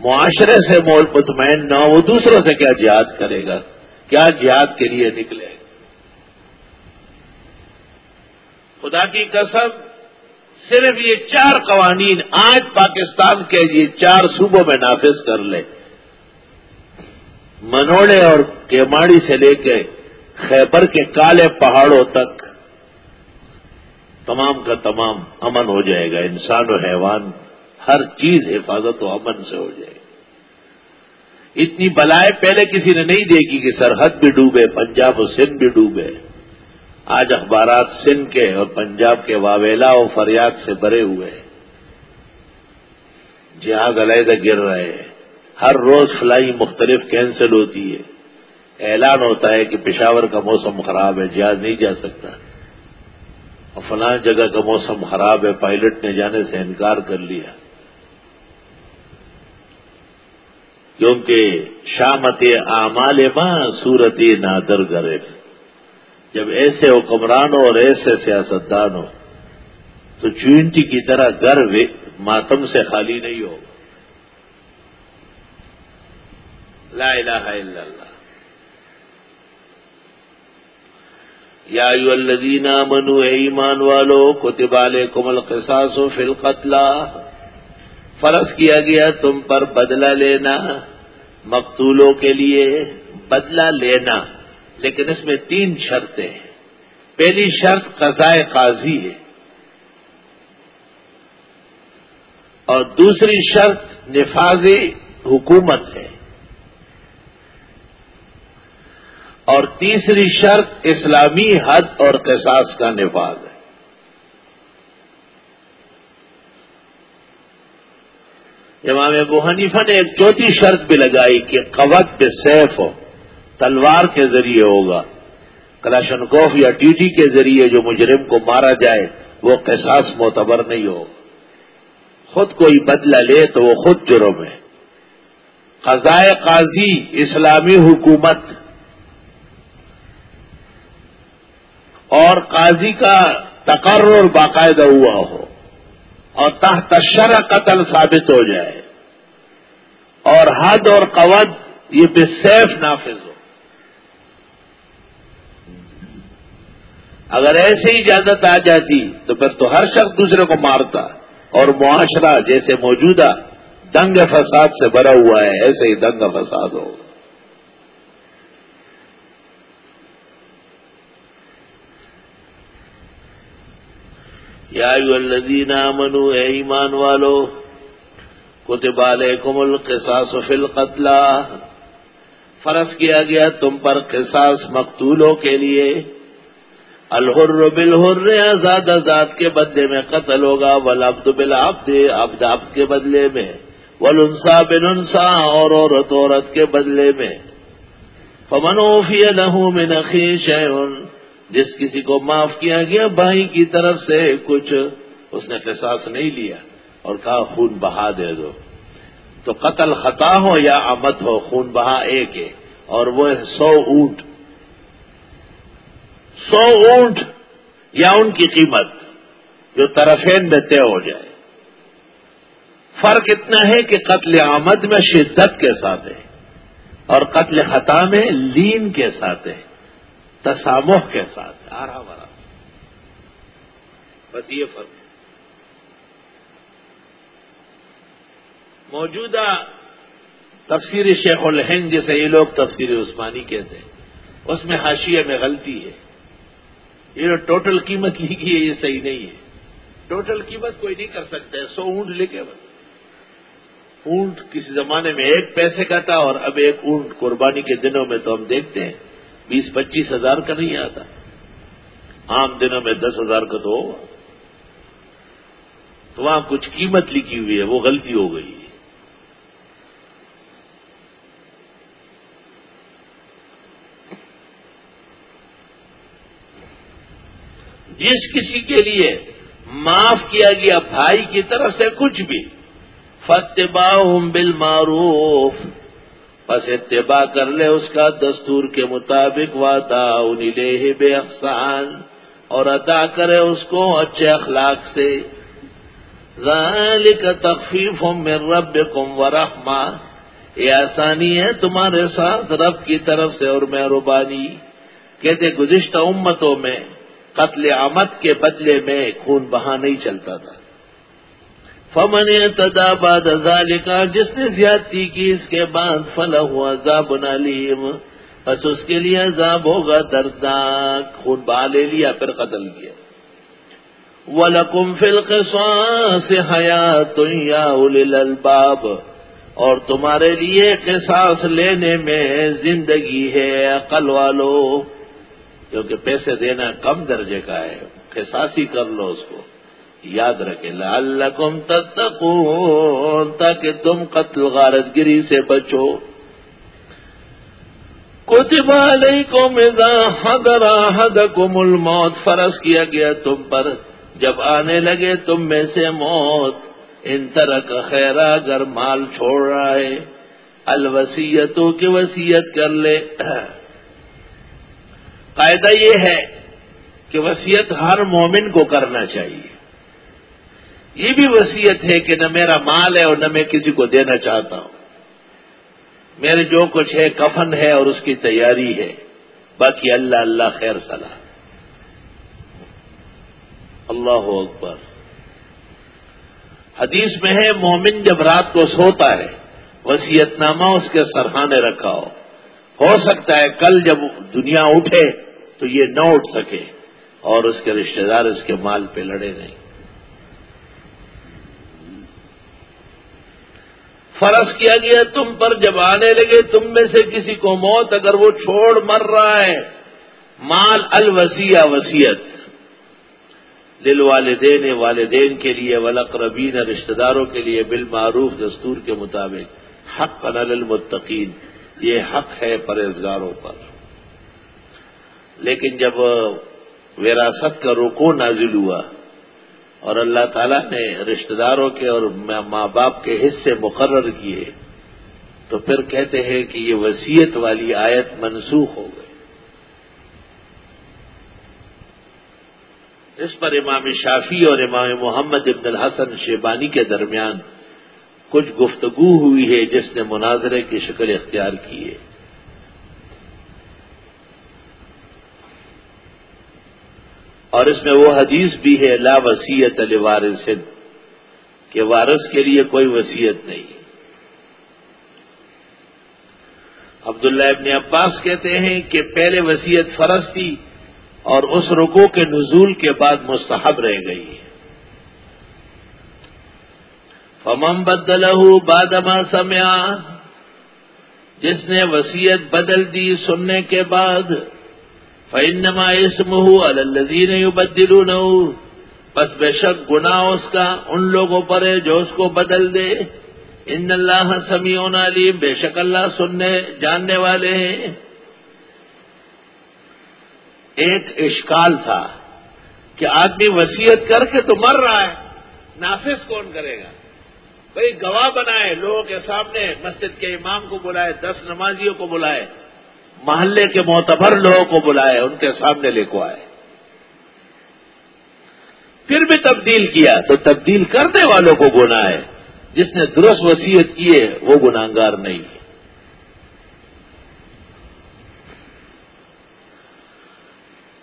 معاشرے سے مطمئن نہ ہو، وہ دوسروں سے کیا جہاد کرے گا؟ کیا جہاد کے لیے نکلے؟ خدا کی قسم صرف یہ چار قوانین آج پاکستان کے یہ چار صوبوں میں نافذ کر لے۔ منوڑے اور کیماڑی سے لے کے خیبر کے کالے پہاڑوں تک تمام کا تمام امن ہو جائے گا۔ انسان و حیوان ہر چیز حفاظت و امن سے ہو جائے گی۔ اتنی بلائیں پہلے کسی نے نہیں دیکھی کہ سرحد بھی ڈوبے، پنجاب و سندھ بھی ڈوبے۔ آج اخبارات سندھ کے اور پنجاب کے واویلا و فریاد سے بھرے ہوئے جہاز علیحدہ گر رہے ہیں۔ ہر روز فلائی مختلف کینسل ہوتی ہے۔ اعلان ہوتا ہے کہ پشاور کا موسم خراب ہے، جہاز نہیں جا سکتا۔ اور فلاں جگہ کا موسم خراب ہے، پائلٹ نے جانے سے انکار کر لیا۔ کیونکہ شامت اعمال ماں صورت نادر گرف جب ایسے حکمران ہو اور ایسے سیاستدان ہو تو چوئنٹی کی طرح گر ماتم سے خالی نہیں ہوگا۔ لا الہ الا اللہ۔ یا الذین منو اے ایمان والو، کتب علیکم القصاص فی القتل۔ فرض کیا گیا، تم پر بدلہ لینا، مقتولوں کے لیے بدلہ لینا۔ لیکن اس میں تین شرطیں ہیں۔ پہلی شرط قضاء قاضی ہے۔ اور دوسری شرط نفاذ حکومت ہے۔ اور تیسری شرط اسلامی حد اور قصاص کا نفاذ ہے۔ امام ابو حنیفہ نے ایک چوتھی شرط بھی لگائی کہ قوت بے سیف ہو۔ تلوار کے ذریعے ہوگا۔ کلاشنکوف یا ٹی ٹی کے ذریعے جو مجرم کو مارا جائے، وہ قصاص معتبر نہیں ہو۔ خود کوئی بدلہ لے تو وہ خود جرم ہے۔ قضائے قاضی، اسلامی حکومت۔ اور قاضی کا تقرر باقاعدہ ہوا ہو اور تحت شرع قتل ثابت ہو جائے۔ اور حد اور قوت یہ بے سیف نافذ ہو۔ اگر ایسے ہی اجازت آ جاتی تو پھر تو ہر شخص دوسرے کو مارتا اور معاشرہ جیسے موجودہ دنگ فساد سے بھرا ہوا ہے، ایسے ہی دنگ فساد ہو۔ یا الذین آمنو، اے ایمان والو، کتب علیکم القصاص فی القتل۔ فرض کیا گیا تم پر قصاص مقتولوں کے لیے۔ الحر بالحر، آزاد آزاد کے بدلے میں قتل ہوگا ولابد بالعبد، عبد عبد کے بدلے میں۔ ولنسا بنسا اور عورت عورت کے بدلے میں۔ فمنوفی لہو من اخی شیئن، جس کسی کو معاف کیا گیا، بھائی کی طرف سے کچھ اس نے قصاص نہیں لیا اور کہا، خون بہا دے دو۔ تو قتل خطا ہو یا آمد ہو، خون بہا ایک ہے، اور وہ سو اونٹ۔ سو اونٹ یا ان کی قیمت جو طرفین میں طے ہو جائے۔ فرق اتنا ہے کہ قتل آمد میں شدت کے ساتھ ہے اور قتل خطا میں لین کے ساتھ ہے، تسامح کے ساتھ آرام آرام بس یہ فرق ہے۔ موجودہ تفسیر شیخ الہند جسے یہ لوگ تفسیر عثمانی کہتے ہیں، اس میں حاشیے میں غلطی ہے۔ یہ جو ٹوٹل قیمت لکھی ہے، یہ صحیح نہیں ہے۔ ٹوٹل قیمت کوئی نہیں کر سکتا ہے سو اونٹ لکھے بس اونٹ کسی زمانے میں ایک پیسے کا تھا اور اب ایک اونٹ قربانی کے دنوں میں تو ہم دیکھتے ہیں، بیس پچیس ہزار کا نہیں آتا۔ عام دنوں میں دس ہزار کا تو ہوگا۔ تو وہاں کچھ قیمت لکھی ہوئی ہے، وہ غلطی ہو گئی ہے جس کسی کے لیے معاف کیا گیا بھائی کی طرف سے کچھ بھی فتبا بل معروف بس اتباع کر لے اس کا دستور کے مطابق وادا انہیں بے احسان۔ اور ادا کرے اس کو اچھے اخلاق سے۔ ذالک تخفیف میں رب کم یہ آسانی ہے تمہارے ساتھ رب کی طرف سے اور مہربانی۔ کہتے گزشتہ امتوں میں قتل آمد کے بدلے میں خون بہا نہیں چلتا تھا۔ فمن تدا باد کا جس نے زیادتی کی، اس کے بعد فلا ہوا عذاب علیم بس اس کے لیے عذاب ہوگا، دردناک خون بہا لے لیا، پھر قتل کیا۔ ولکم فلق سے حیات یا الباب اور تمہارے لیے قصاص لینے میں زندگی ہے، عقل والو۔ کیونکہ پیسے دینا کم درجے کا ہے قصاصی کر لو اس کو۔ یاد رکھے لعلکم تتقون، تاکہ تم قتل غارت گری سے بچو۔ کتب علیکم اذا حضر احدکم الموت، فرض کیا گیا تم پر۔ جب آنے لگے تم میں سے موت۔ ان طرح خیرہ اگر مال چھوڑ رہا ہے الوسیتوں کی وسیعت کر لے۔ قاعدہ یہ ہے کہ وسیعت ہر مومن کو کرنا چاہیے۔ یہ بھی وسیعت ہے کہ نہ میرا مال ہے اور نہ میں کسی کو دینا چاہتا ہوں۔ میرے جو کچھ ہے، کفن ہے اور اس کی تیاری ہے۔ باقی اللہ اللہ خیر صلاح۔ اللہ اکبر۔ حدیث میں ہے، مومن جب رات کو سوتا ہے وسیعت نامہ اس کے سرحانے رکھا ہو۔ ہو سکتا ہے کل جب دنیا اٹھے تو یہ نہ اٹھ سکے اور اس کے رشتہ دار اس کے مال پہ لڑے نہیں۔ فرض کیا گیا تم پر جب آنے لگے تم میں سے کسی کو موت اگر وہ چھوڑ مر رہا ہے۔ مال الوسیع وسیعت۔ دل والدین والدین کے لیے ولقربین رشتہ داروں کے لیے بالمعروف دستور کے مطابق۔ حق نل المتقین۔ یہ حق ہے پرہزگاروں پر۔ لیکن جب وراثت کا رکو نازل ہوا اور اللہ تعالیٰ نے رشتہ داروں کے اور ماں باپ کے حصے مقرر کیے، تو پھر کہتے ہیں کہ یہ وسیعت والی آیت منسوخ ہو گئی۔ اس پر امام شافی اور امام محمد ابن الحسن شیبانی کے درمیان کچھ گفتگو ہوئی ہے، جس نے مناظرے کی شکل اختیار کی ہے۔ اور اس میں وہ حدیث بھی ہے، لا وسیعت علی وارث کہ وارث کے لیے کوئی وسیعت نہیں۔ عبداللہ ابن عباس کہتے ہیں کہ پہلے وسیعت فرض تھی اور اس رکو کے نزول کے بعد مستحب رہ گئی فمم بدل بادما سمیا جس نے وسیعت بدل دی سننے کے بعد فنما اسم ہو الدین بدلو بس بے شک گنا اس کا ان لوگوں پر ہے جو اس کو بدل دے. ان اللہ سمیون علیم بے شک اللہ سننے، جاننے والے ہیں. ایک اشکال تھا کہ آدمی وسیعت کر کے تو مر رہا ہے، نافذ کون کرے گا؟ بھائی گواہ بنائے، لوگوں کے سامنے مسجد کے امام کو بلائے، دس نمازیوں کو بلائے محلے کے معتبر لوگوں کو بلائے، ان کے سامنے لے کو آئے۔ پھر بھی تبدیل کیا، تو تبدیل کرنے والوں کو گنا ہے۔ جس نے درست وسیعت کی ہے، وہ گناگار نہیں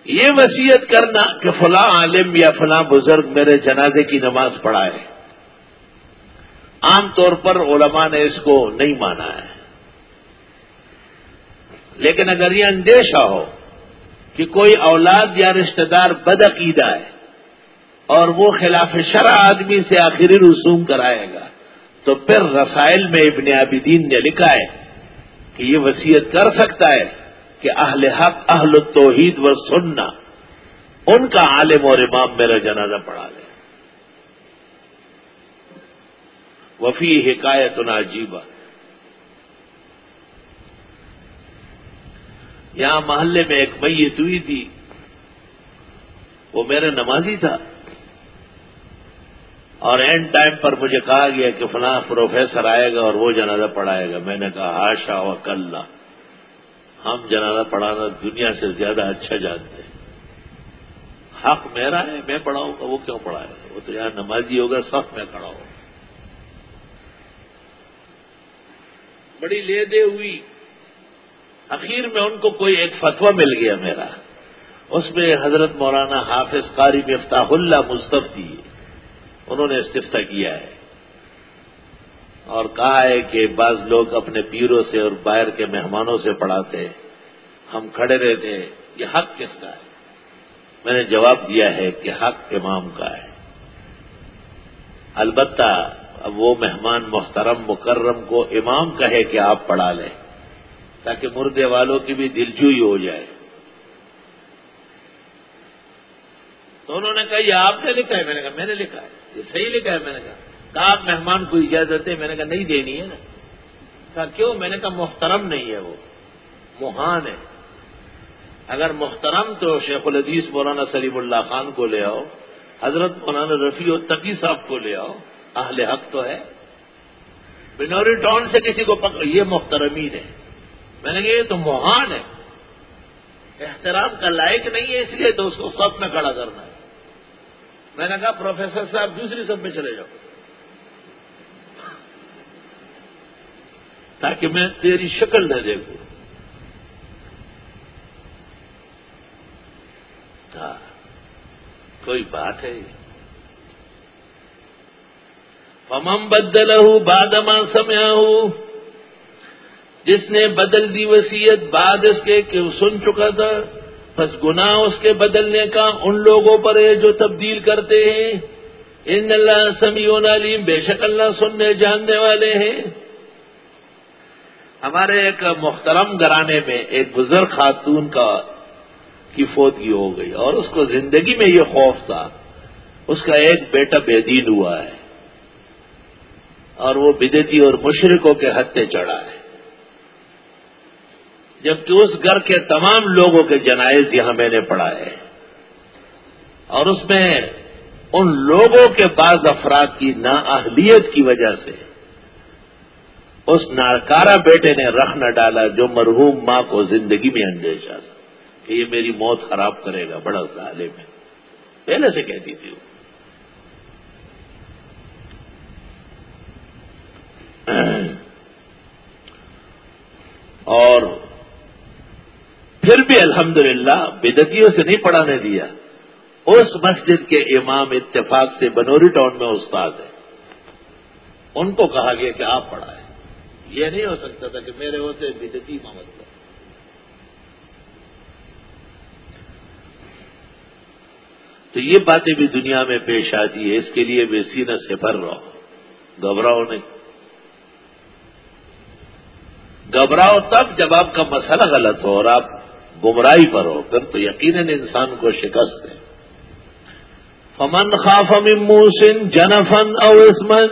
یہ وسیعت کرنا کہ فلاں عالم یا فلاں بزرگ میرے جنازے کی نماز پڑھائے۔ عام طور پر علماء نے اس کو نہیں مانا ہے۔ لیکن اگر یہ اندیشہ ہو کہ کوئی اولاد یا رشتہ دار بدعقیدہ ہے اور وہ خلاف شرع آدمی سے آخری رسوم کرائے گا، تو پھر رسائل میں ابن عابدین نے لکھا ہے کہ یہ وسیعت کر سکتا ہے کہ اہل حق، اہل توحید و سننا ان کا عالم اور امام میرا جنازہ پڑھا لے۔ وفی حکایت عجیبہ یہاں محلے میں ایک میت ہوئی تھی، وہ میرا نمازی تھا۔ اور اینڈ ٹائم پر مجھے کہا گیا کہ فلاں پروفیسر آئے گا اور وہ جنازہ پڑھائے گا۔ میں نے کہا، آشا و کل ہم جنازہ پڑھانا دنیا سے زیادہ اچھا جانتے ہیں۔ حق میرا ہے، میں پڑھاؤں گا، وہ کیوں پڑھائے گا؟ وہ تو یہاں نمازی ہوگا سب میں کھڑا ہوں۔ بڑی لے دے ہوئی۔ اخیر میں ان کو کوئی ایک فتویٰ مل گیا میرا۔ اس میں حضرت مولانا حافظ قاری مفتاح اللہ مستفی انہوں نے استفتا کیا ہے۔ اور کہا ہے کہ بعض لوگ اپنے پیروں سے اور باہر کے مہمانوں سے پڑھاتے ہم کھڑے رہتے یہ حق کس کا ہے؟ میں نے جواب دیا ہے کہ حق امام کا ہے۔ البتہ اب وہ مہمان محترم مکرم کو امام کہے کہ آپ پڑھا لیں۔ تاکہ مردے والوں کی بھی دلچوئی ہو جائے۔ تو انہوں نے کہا، یہ آپ نے لکھا ہے؟ میں نے کہا، میں نے لکھا ہے۔ یہ صحیح لکھا ہے؟ میں نے کہا کہا، آپ مہمان کو اجازت ہے میں نے کہا، نہیں دینی ہے نا۔ کہا، کیوں؟ میں نے کہا، محترم نہیں ہے وہ۔ مہان ہے۔ اگر محترم تو شیخ الحدیث مولانا سلیم اللہ خان کو لے آؤ، حضرت مولانا رفیع و تقی صاحب کو لے آؤ، اہل حق تو ہے۔ بنوری ٹاؤن سے کسی کو پکڑ، یہ محترمین ہے میں نے کہا، یہ تو مہان ہے. احترام کا لائق نہیں ہے، اس لیے تو اس کو سب میں کھڑا کرنا ہے۔ میں نے کہا، پروفیسر صاحب، دوسری سب میں چلے جاؤ۔ تاکہ میں تیری شکل نہ دیکھوں۔ ہاں، کوئی بات ہے۔ پمم بدل ہوں بادما سمیا ہوں جس نے بدل دی وسیعت بعد اس کے کہ سن چکا تھا بس گنا اس کے بدلنے کا ان لوگوں پر ہے جو تبدیل کرتے ہیں۔ ان اللہ سمیون علیم، بے شک اللہ سننے جاننے والے ہیں۔ ہمارے ایک محترم گرانے میں ایک بزرگ خاتون کا کی فوتگی ہو گئی اور اس کو زندگی میں یہ خوف تھا۔ اس کا ایک بیٹا بے دین ہوا ہے اور وہ بدتی اور مشرقوں کے ہتھے چڑھا ہے۔ جبکہ اس گھر کے تمام لوگوں کے جنائز یہاں میں نے پڑھا ہے۔ اور اس میں ان لوگوں کے بعض افراد کی نااہلیت کی وجہ سے اس ناکارا بیٹے نے رکھ نہ ڈالا جو مرحوم ماں کو زندگی میں اندیشہ تھا کہ یہ میری موت خراب کرے گا، بڑا ظالم ہے۔ پہلے سے کہتی تھی وہ۔ اور پھر بھی الحمدللہ بدتیوں سے نہیں پڑھانے دیا۔ اس مسجد کے امام اتفاق سے بنوری ٹاؤن میں استاد ہے ان کو کہا گیا کہ آپ پڑھائیں۔ یہ نہیں ہو سکتا تھا کہ میرے ہوتے بدتی محمد تو یہ باتیں بھی دنیا میں پیش آتی ہے اس کے لیے بے سینہ سے بھر رہو گھبراؤ نہیں۔ گھبراؤ تب جب آپ کا مسئلہ غلط ہو اور آپ گمراہی پر ہو پھر تو یقیناً انسان کو شکست ہے فمن خاف موسن جنفن او اسمن،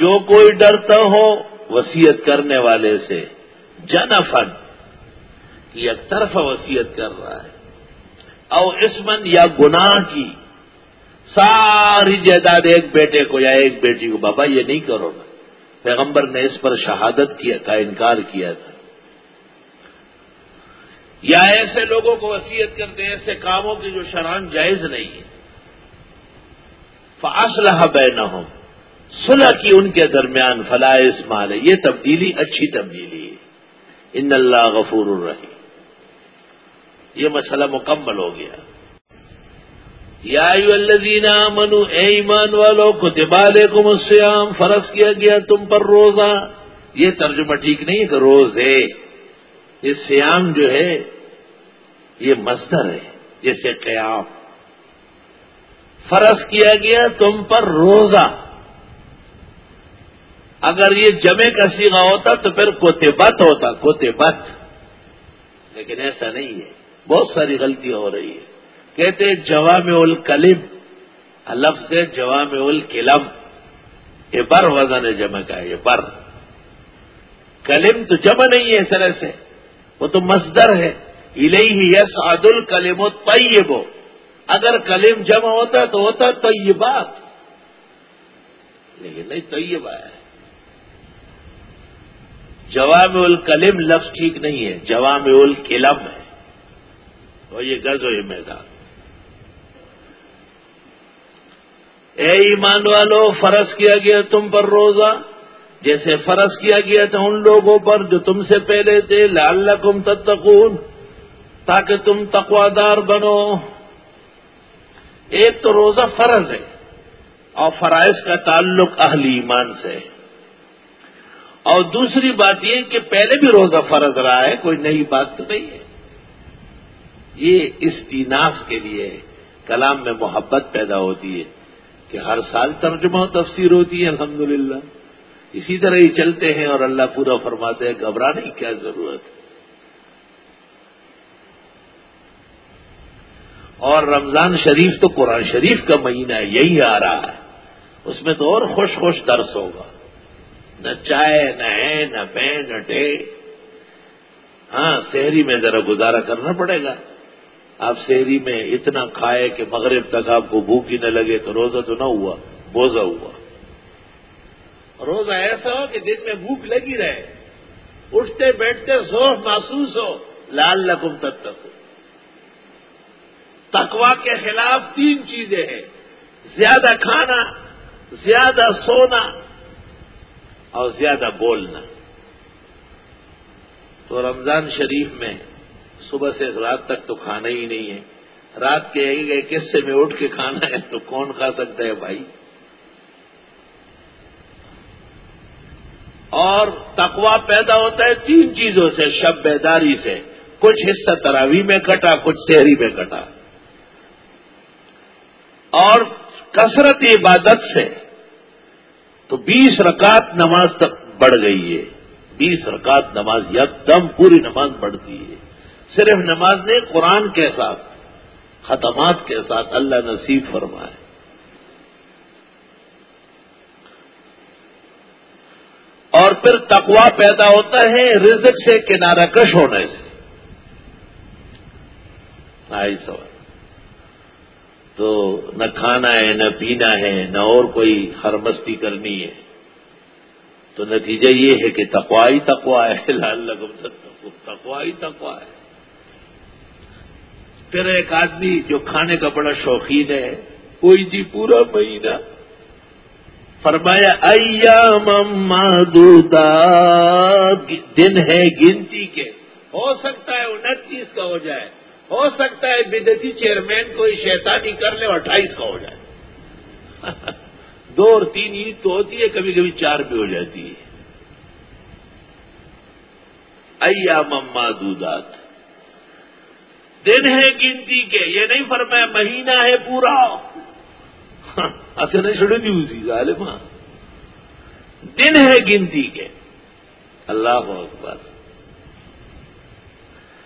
جو کوئی ڈرتا ہو وسیعت کرنے والے سے جنفن کی ایک طرف وسیعت کر رہا ہے۔ او اسمن یا گناہ کی، ساری جائیداد ایک بیٹے کو یا ایک بیٹی کو، بابا یہ نہیں کرو نا۔ پیغمبر نے اس پر شہادت کیا کا انکار کیا تھا۔ یا ایسے لوگوں کو وسیعت کرتے ہیں، ایسے کاموں کی جو شران جائز نہیں ہے۔ فاصلہ بے نہ ہو سلح کی ان کے درمیان فلاح اسمال ہے یہ تبدیلی اچھی تبدیلی ہے۔ ان اللہ غفور الرحیم یہ مسئلہ مکمل ہو گیا۔ یا الذین منو اے ایمان والو کتبال کو السیام فرض کیا گیا تم پر روزہ۔ یہ ترجمہ ٹھیک نہیں کہ روز ہے یہ سیام جو ہے، یہ مصدر ہے، جیسے قیام۔ فرض کیا گیا تم پر روزہ۔ اگر یہ جمع کا سیگا ہوتا تو پھر کوتبت ہوتا، کوتبت۔ لیکن ایسا نہیں ہے، بہت ساری غلطیاں ہو رہی ہے کہتے جوام الکلم، لفظ جوام الکلم۔ یہ بر وزن جمع کا، یہ بر۔ کلم تو جمع نہیں ہے اس طرح سے۔ وہ تو مصدر ہے۔ الہی یس عد الکلم و اگر کلم جمع ہوتا تو ہوتا طیبات۔ لیکن نہیں طیبہ ہے۔ جوام الکلم لفظ ٹھیک نہیں ہے۔ جوام الکلم ہے۔ اور یہ گز و یہ میدان۔ اے ایمان والو، فرض کیا گیا تم پر روزہ؟ جیسے فرض کیا گیا تھا ان لوگوں پر جو تم سے پہلے تھے لال تتقون، تاکہ تم تقوادار بنو۔ ایک تو روزہ فرض ہے اور فرائض کا تعلق اہل ایمان سے۔ ہے اور دوسری بات یہ کہ پہلے بھی روزہ فرض رہا ہے، کوئی نئی بات تو نہیں ہے۔ یہ استیناف کے لیے کلام میں محبت پیدا ہوتی ہے کہ ہر سال ترجمہ و تفسیر ہوتی ہے، الحمدللہ۔ اسی طرح ہی چلتے ہیں اور اللہ پورا فرماتے ہیں گھبرانے کی کیا ضرورت ہے؟ اور رمضان شریف تو قرآن شریف کا مہینہ ہے، یہی آ رہا ہے۔ اس میں تو اور خوش خوش درس ہوگا۔ نہ چائے، نہ ہے نہ پے نہ ٹے۔ ہاں شہری میں ذرا گزارا کرنا پڑے گا۔ آپ شہری میں اتنا کھائے کہ مغرب تک آپ کو بھوک ہی نہ لگے تو روزہ تو نہ ہوا بوزا ہوا۔ روزہ ایسا ہو کہ دن میں بھوک لگی رہے۔ اٹھتے بیٹھتے سوف محسوس ہو۔ لال لکم تب تک تکوا کے خلاف تین چیزیں ہیں۔ زیادہ کھانا، زیادہ سونا اور زیادہ بولنا۔ تو رمضان شریف میں صبح سے رات تک تو کھانا ہی نہیں ہے۔ رات کے ایک قصے میں اٹھ کے کھانا ہے تو کون کھا سکتا ہے بھائی؟ اور تقوا پیدا ہوتا ہے تین چیزوں سے، شب بیداری سے۔ کچھ حصہ تراوی میں کٹا، کچھ شہری میں کٹا۔ اور کثرت عبادت سے۔ تو بیس رکعت نماز تک بڑھ گئی ہے۔ بیس رکعت نماز یکدم پوری نماز پڑھتی ہے۔ صرف نماز نے قرآن کے ساتھ ختمات کے ساتھ اللہ نصیب فرمائے۔ اور پھر تقوا پیدا ہوتا ہے رزق سے کنارہ کش ہونے سے۔ آئی سوال۔ تو نہ کھانا ہے، نہ پینا ہے، نہ اور کوئی ہر مستی کرنی ہے۔ تو نتیجہ یہ ہے کہ تقوا ہی تقوا ہے۔ لال لگم تقوا ہی تقوا ہے۔ پھر ایک آدمی جو کھانے کا بڑا شوقین ہے، کوئی جی پورا مہینہ فرمایا، ایام معدودہ دن ہے گنتی کے۔ ہو سکتا ہے انتیس کا ہو جائے۔ ہو سکتا ہے بدتی چیئرمین کوئی شیطانی کر لے اٹھائیس کا ہو جائے۔ [laughs] دو اور تین عید تو ہوتی ہے، کبھی کبھی چار بھی ہو جاتی ہے۔ ایام معدودات دن ہے گنتی کے، یہ نہیں فرمایا، مہینہ ہے پورا۔ [laughs] اصل نہیں چھوڑے نہیں اسی ظالمہ دن ہے گنتی کے۔ اللہ اکبر۔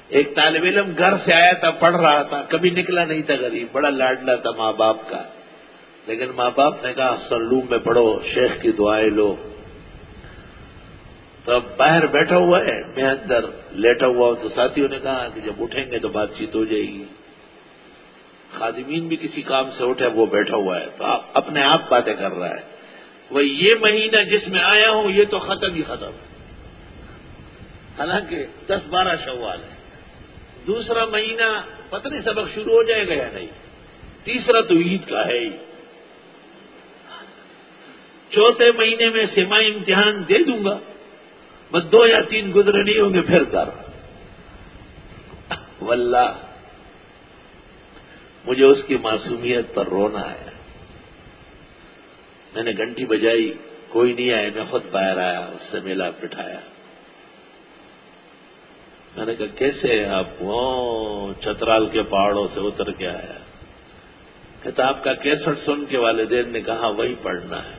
ایک طالب علم گھر سے آیا تھا، پڑھ رہا تھا۔ کبھی نکلا نہیں تھا غریب، بڑا لاڈلا تھا ماں باپ کا۔ لیکن ماں باپ نے کہا سلوم میں پڑھو، شیخ کی دعائیں لو۔ تو اب باہر بیٹھا ہوا ہے، میں اندر لیٹا ہوا ہوں۔ تو ساتھیوں نے کہا کہ جب اٹھیں گے تو بات چیت ہو جائے گی۔ خادمین بھی کسی کام سے اٹھے، وہ بیٹھا ہوا ہے، تو اپنے آپ باتیں کر رہا ہے۔ وہ یہ مہینہ جس میں آیا ہوں، یہ تو ختم ہی ختم ہے۔ حالانکہ دس بارہ شوال ہے۔ دوسرا مہینہ پتہ نہیں سبق شروع ہو جائے گا یا نہیں۔ تیسرا تو عید کا ہے ہی۔ چوتھے مہینے میں سما امتحان دے دوں گا۔ بس دو یا تین گزرے نہیں ہوں گے، پھر کر۔ واللہ۔ مجھے اس کی معصومیت پر رونا آیا میں نے گھنٹی بجائی، کوئی نہیں آیا، میں خود باہر آیا، اس سے میلا بٹھایا میں نے کہا، کیسے آپ؟ وہ چترال کے پہاڑوں سے اتر کے آیا۔ کہتا، آپ کا کیسٹ سن کے والدین نے کہا، وہی پڑھنا ہے۔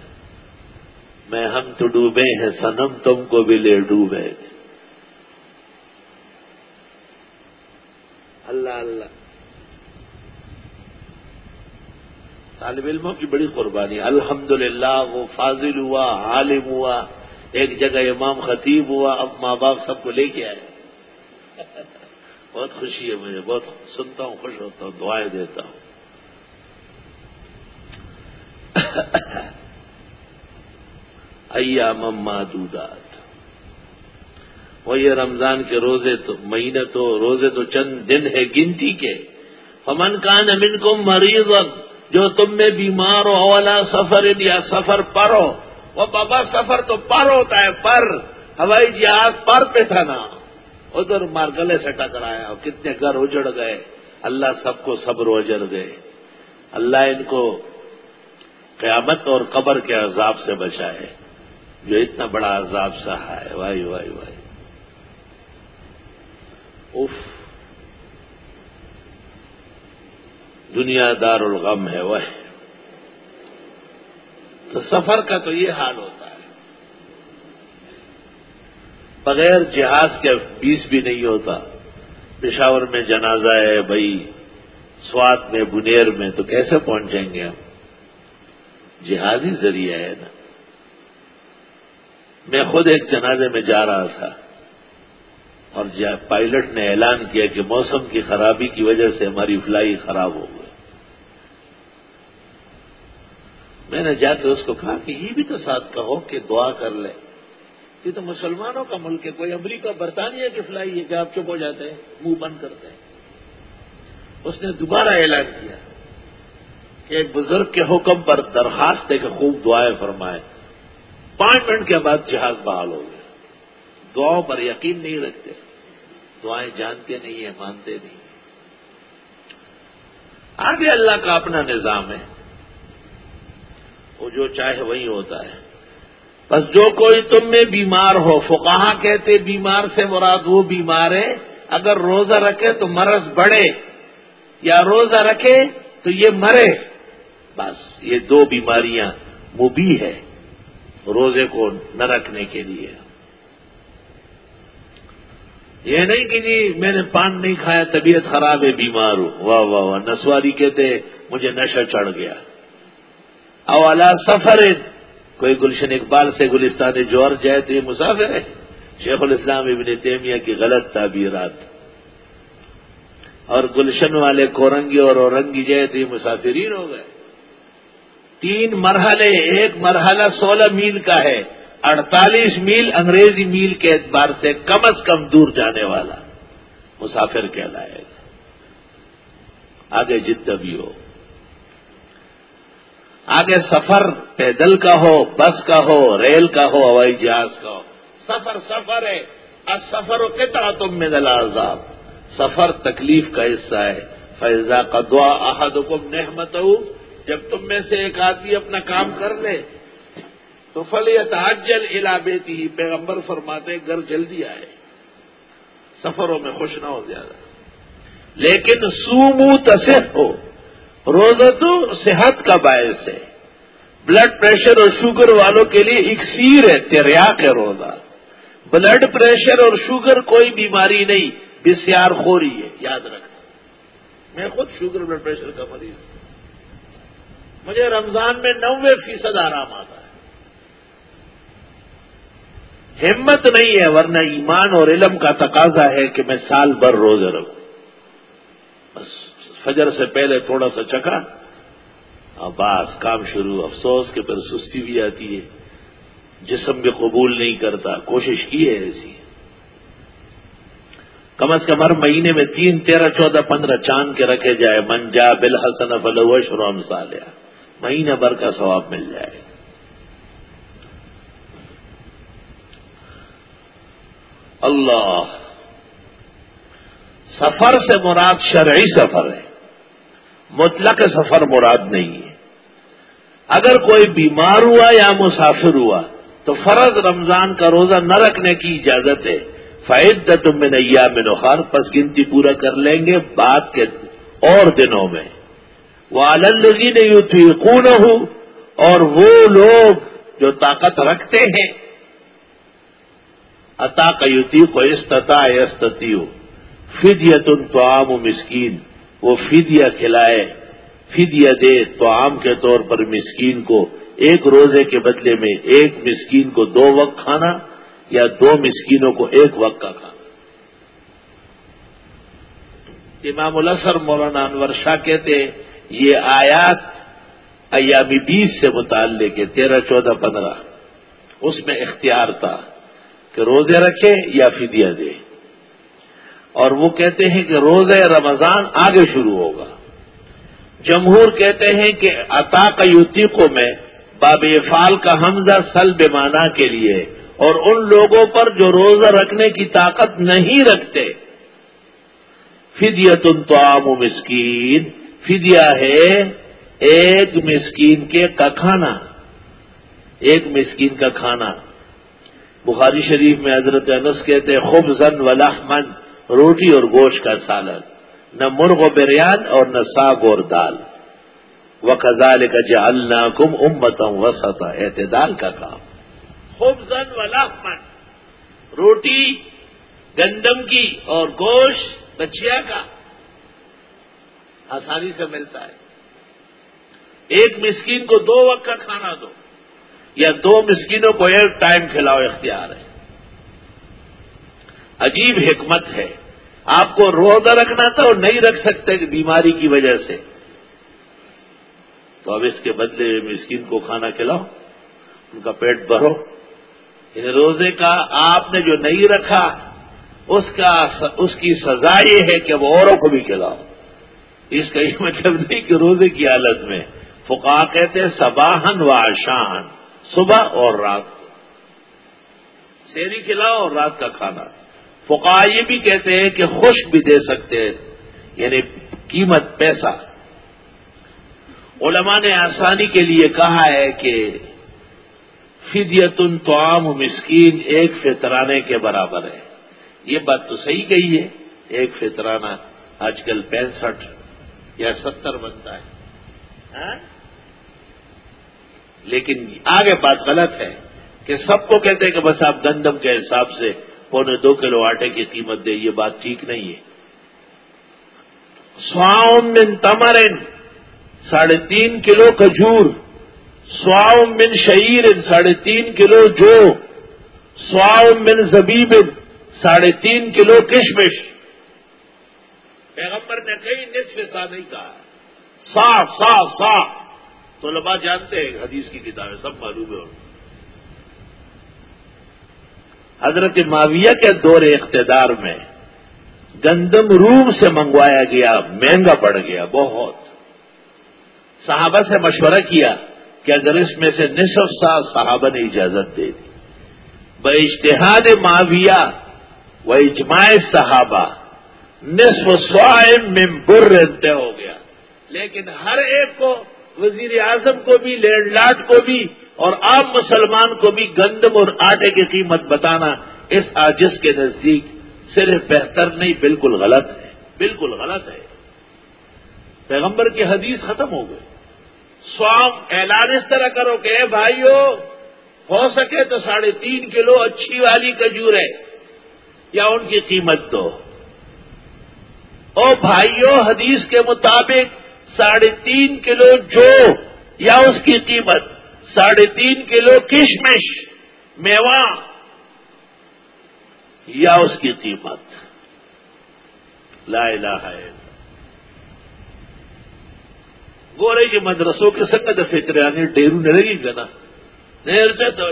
میں، ہم تو ڈوبے ہیں سنم تم کو بھی لے ڈوبے۔ اللہ اللہ۔ طالب علموں کی بڑی قربانی۔ الحمد وہ فاضل ہوا، عالم ہوا، ایک جگہ امام خطیب ہوا، اب ماں باپ سب کو لے کے آئے۔ بہت خوشی ہے مجھے، بہت سنتا ہوں، خوش ہوتا ہوں، دعائیں دیتا ہوں۔ ایام معدودات۔ وہ یہ رمضان کے روزے تو مہینے تو، روزے تو چند دن ہے گنتی کے۔ فمن کان امن کو مریض وقت جو تم میں بیمار ہو، اولا سفر یا سفر پر ہو وہ بابا سفر تو پر ہوتا ہے پر ہوائی جہاز پر پہ تھا نا۔ ادھر مارگلے سے ٹکرایا اور کتنے گھر اجڑ گئے۔ اللہ سب کو صبر اجڑ گئے اللہ ان کو قیامت اور قبر کے عذاب سے بچائے۔ جو اتنا بڑا عذاب سہا ہے وائی وائی وائی اف دنیا دار الغم ہے وہ تو سفر کا تو یہ حال ہوتا ہے۔ بغیر جہاز کے بیس بھی نہیں ہوتا۔ پشاور میں جنازہ ہے بھائی، سوات میں، بنیر میں، تو کیسے پہنچیں گے ہم؟ جہازی ذریعہ ہے نا۔ میں خود ایک جنازے میں جا رہا تھا اور پائلٹ نے اعلان کیا کہ موسم کی خرابی کی وجہ سے ہماری فلائی خراب ہو گئی۔ میں نے جا کے اس کو کہا کہ یہ بھی تو ساتھ کہو کہ دعا کر لے۔ یہ تو مسلمانوں کا ملک ہے، کوئی امریکہ برطانیہ کی فلائی ہے کہ آپ چپ ہو جاتے ہیں، منہ بند کرتے ہیں۔ اس نے دوبارہ اعلان کیا کہ ایک بزرگ کے حکم پر درخواست ہے کہ خوب دعائیں فرمائے۔ پانچ منٹ کے بعد جہاز بحال ہو گیا۔ دعاؤں پر یقین نہیں رکھتے۔ دعائیں جانتے نہیں ہیں، مانتے نہیں آگے اللہ کا اپنا نظام ہے۔ وہ جو چاہے وہی ہوتا ہے۔ بس جو کوئی تم میں بیمار ہو، فقہا کہتے بیمار سے مراد وہ بیمار ہے، اگر روزہ رکھے تو مرض بڑھے، یا روزہ رکھے تو یہ مرے۔ بس یہ دو بیماریاں مبی ہے روزے کو نہ رکھنے کے لیے۔ یہ نہیں کہ جی میں نے پان نہیں کھایا، طبیعت خراب ہے، بیمار ہوں۔ واہ واہ واہ، نسواری کہتے مجھے نشہ چڑھ گیا۔ اولا سفر. کوئی گلشن اقبال سے گلستان جوہر جائے تو یہ مسافر ہے. شیخ الاسلام ابن تیمیہ کی غلط تعبیرات. اور گلشن والے کورنگی اور اورنگی جائے تو یہ مسافرین ہو گئے. تین مرحلے، ایک مرحلہ سولہ میل کا ہے. اڑتالیس میل انگریزی میل کے اعتبار سے کم از کم دور جانے والا مسافر کہلائے گا. آگے جتنا بھی ہو. آگے سفر پیدل کا ہو، بس کا ہو، ریل کا ہو، ہوائی جہاز کا ہو۔ سفر سفر ہے۔ سفر و کتنا تم میں دلازاب سفر تکلیف کا حصہ ہے۔ فیضا کا دعا احد حکم نحمت جب تم میں سے ایک آدمی اپنا کام کر لے، تو فلیت حجل علا بیتی پیغمبر فرماتے گھر جلدی آئے۔ سفروں میں خوش نہ ہو زیادہ۔ لیکن سومو تصف ہو روزہ تو صحت کا باعث ہے۔ بلڈ پریشر اور شوگر والوں کے لیے اکسیر ہے، تریاق ہے روزہ۔ بلڈ پریشر اور شوگر کوئی بیماری نہیں، بسیار خوری ہے، یاد رکھنا۔ میں خود شوگر بلڈ پریشر کا مریض ہوں۔ مجھے رمضان میں نوے فیصد آرام آتا ہے۔ ہمت نہیں ہے، ورنہ ایمان اور علم کا تقاضا ہے کہ میں سال بھر روزے رہوں بس۔ فجر سے پہلے تھوڑا سا چکا باس کام شروع، افسوس کے پھر سستی بھی آتی ہے۔ جسم بھی قبول نہیں کرتا، کوشش کی ہے ایسی۔ کم از کم ہر مہینے میں تین، تیرہ، چودہ، پندرہ چاند کے رکھے جائے۔ منجا بل حسن فلوش روم سالیا مہینہ بھر کا ثواب مل جائے۔ اللہ، سفر سے مراد شرعی سفر ہے۔ مطلق سفر مراد نہیں ہے۔ اگر کوئی بیمار ہوا یا مسافر ہوا، تو فرض رمضان کا روزہ نہ رکھنے کی اجازت ہے۔ فائد تم میں نیا میں نخار پس گنتی پورا کر لیں گے بعد کے اور دنوں میں۔ وہ آلندگی نے یو تھی خون اور وہ لوگ جو طاقت رکھتے ہیں۔ عطا کا یوتی کو استطاع استتی ہو فدیتن تو عام مسکین وہ فدیہ کھلائے، فدیہ دے تو عام کے طور پر مسکین کو ایک روزے کے بدلے میں ایک مسکین کو دو وقت کھانا یا دو مسکینوں کو ایک وقت کا کھانا۔ امام الاسر مولانا انور شاہ کہتے، یہ آیات ایامی بیس سے متعلق ہے، تیرہ، چودہ، پندرہ۔ اس میں اختیار تھا کہ روزے رکھے یا فدیہ دے۔ اور وہ کہتے ہیں کہ روزہ رمضان آگے شروع ہوگا۔ جمہور کہتے ہیں کہ عطا کا یوتیقوں میں باب فال کا حمزہ سل بیمانہ کے لیے اور ان لوگوں پر جو روزہ رکھنے کی طاقت نہیں رکھتے۔ فدیت تو مسکین فدیا ہے ایک مسکین کے کا کھانا۔ ایک مسکین کا کھانا۔ بخاری شریف میں حضرت انس کہتے خوب زن و لحمن روٹی اور گوشت کا سالن، نہ مرغ و بریان اور نہ ساگ اور دال۔ و کزال کا جالنا کم امتم وسط اعتدال کا کام۔ خوب زن و لحمن روٹی گندم کی اور گوشت بچیا کا۔ آسانی سے ملتا ہے۔ ایک مسکین کو دو وقت کا کھانا دو۔ یا دو مسکینوں کو ایک ٹائم کھلاؤ اختیار ہے۔ عجیب حکمت ہے۔ آپ کو روزہ رکھنا تھا اور نہیں رکھ سکتے بیماری کی وجہ سے۔ تو اب اس کے بدلے مسکین کو کھانا کھلاؤ، ان کا پیٹ بھرو۔ یعنی روزے کا آپ نے جو نہیں رکھا، اس کا اس کی سزا یہ ہے کہ وہ اوروں کو بھی کھلاؤ۔ اس کا یہ مطلب نہیں کہ روزے کی حالت میں۔ فقا کہتے سباہن و آشان صبح اور رات۔ کو سیری کھلاؤ اور رات کا کھانا۔ فقا یہ بھی کہتے ہیں کہ خوش بھی دے سکتے ہیں یعنی قیمت پیسہ۔ علماء نے آسانی کے لیے کہا ہے کہ فدیتن تو عام مسکین ایک فطرانے کے برابر ہے۔ یہ بات تو صحیح کہی ہے، ایک فطرانہ آج کل پینسٹھ یا ستر بنتا ہے۔ ہاں؟ لیکن آگے بات غلط ہے کہ سب کو کہتے ہیں کہ بس آپ گندم کے حساب سے پونے دو کلو آٹے کی قیمت دے، یہ بات ٹھیک نہیں ہے۔ سواؤم من تمرن، ساڑھے تین کلو کھجور۔ سواؤم من شعیر ساڑھے تین کلو جو۔ سواؤم من زبیب ساڑھے تین کلو کشمش۔ پیغمبر نے کئی نصف سا نہیں کہا۔ سا سا سا تو لبا جانتے ہیں، حدیث کی کتابیں سب معلوم ہے۔ حضرت معاویہ کے دور اقتدار میں گندم روم سے منگوایا گیا، مہنگا پڑ گیا، بہت۔ صحابہ سے مشورہ کیا کہ اگر اس میں سے نصف سا صحابہ نے اجازت دے دی۔ ب اشتہاد معاویہ و اجماع صحابہ نصف سوائم میں بر طے ہو گیا۔ لیکن ہر ایک کو وزیر اعظم کو بھی لینڈ لاٹ کو بھی اور عام مسلمان کو بھی گندم اور آٹے کی قیمت بتانا اس آجز کے نزدیک صرف بہتر نہیں، بالکل غلط ہے، بالکل غلط ہے۔ پیغمبر کی حدیث ختم ہو گئی۔ سوام اعلان اس طرح کرو کہ اے بھائیو، ہو سکے تو ساڑھے تین کلو اچھی والی کجور ہے یا ان کی قیمت دو۔ او بھائیو، حدیث کے مطابق ساڑھے تین کلو جو، یا اس کی قیمت۔ ساڑھے تین کلو کشمش میوہ، یا اس کی قیمت؟ لا الہ ہے گو رہی کہ مدرسوں کے سنگت فکر ڈیرو نہیں لگی گا نا۔ نہیں تو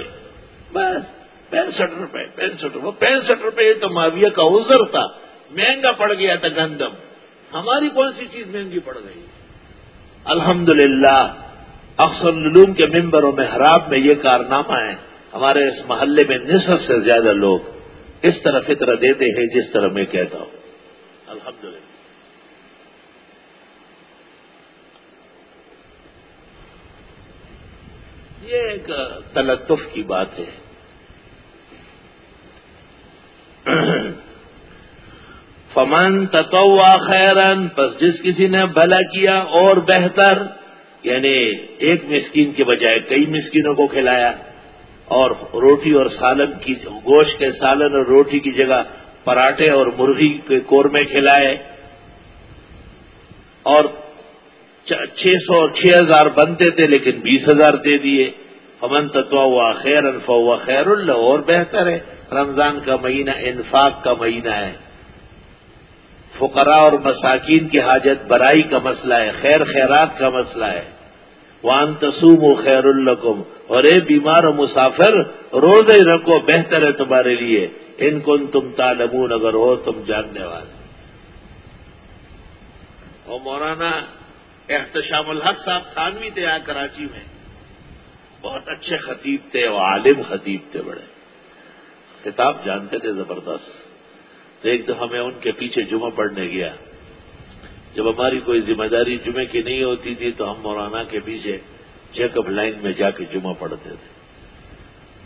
بس، پینسٹھ روپے پینسٹھ روپے پینسٹھ روپے تو ماویہ کا عذر تھا۔ مہنگا پڑ گیا تھا گندم۔ ہماری کون سی چیز مہنگی پڑ گئی؟ الحمد للہ العلوم کے ممبروں میں، حراب میں یہ کارنامہ ہے ہمارے اس محلے میں نصف سے زیادہ لوگ اس طرح فطرہ دیتے ہیں جس طرح میں کہتا ہوں۔ الحمد للہ یہ ایک تلطف کی بات ہے۔ فمن تتوا خیرن پس جس کسی نے بھلا کیا اور بہتر یعنی ایک مسکین کے بجائے کئی مسکینوں کو کھلایا اور روٹی اور سالن کی گوشت کے سالن اور روٹی کی جگہ پراٹھے اور مرغی کے قورمے کھلائے اور چھ سو اور چھ ہزار بنتے تھے لیکن بیس ہزار دے دیے۔ امن تتوا ہوا خیر انفا ہوا خیر اللہ اور بہتر ہے۔ رمضان کا مہینہ، انفاق کا مہینہ ہے۔ فقراء اور مساکین کی حاجت برائی کا مسئلہ ہے، خیر خیرات کا مسئلہ ہے۔ وان تسوم و خیر القم اور اے بیمار و مسافر، روزے رکھو بہتر ہے تمہارے لیے۔ ان کو تم تالمون اگر ہو تم جاننے والے۔ اور مولانا احتشام الحق صاحب تھانوی تھے یہاں کراچی میں۔ بہت اچھے خطیب تھے وہ عالم خطیب تھے بڑے۔ کتاب جانتے تھے زبردست۔ تو ایک دفعہ میں ان کے پیچھے جمعہ پڑھنے گیا۔ جب ہماری کوئی ذمہ داری جمعے کی نہیں ہوتی تھی تو ہم مولانا کے پیچھے چیک اپ لائن میں جا کے جمعہ پڑھتے تھے۔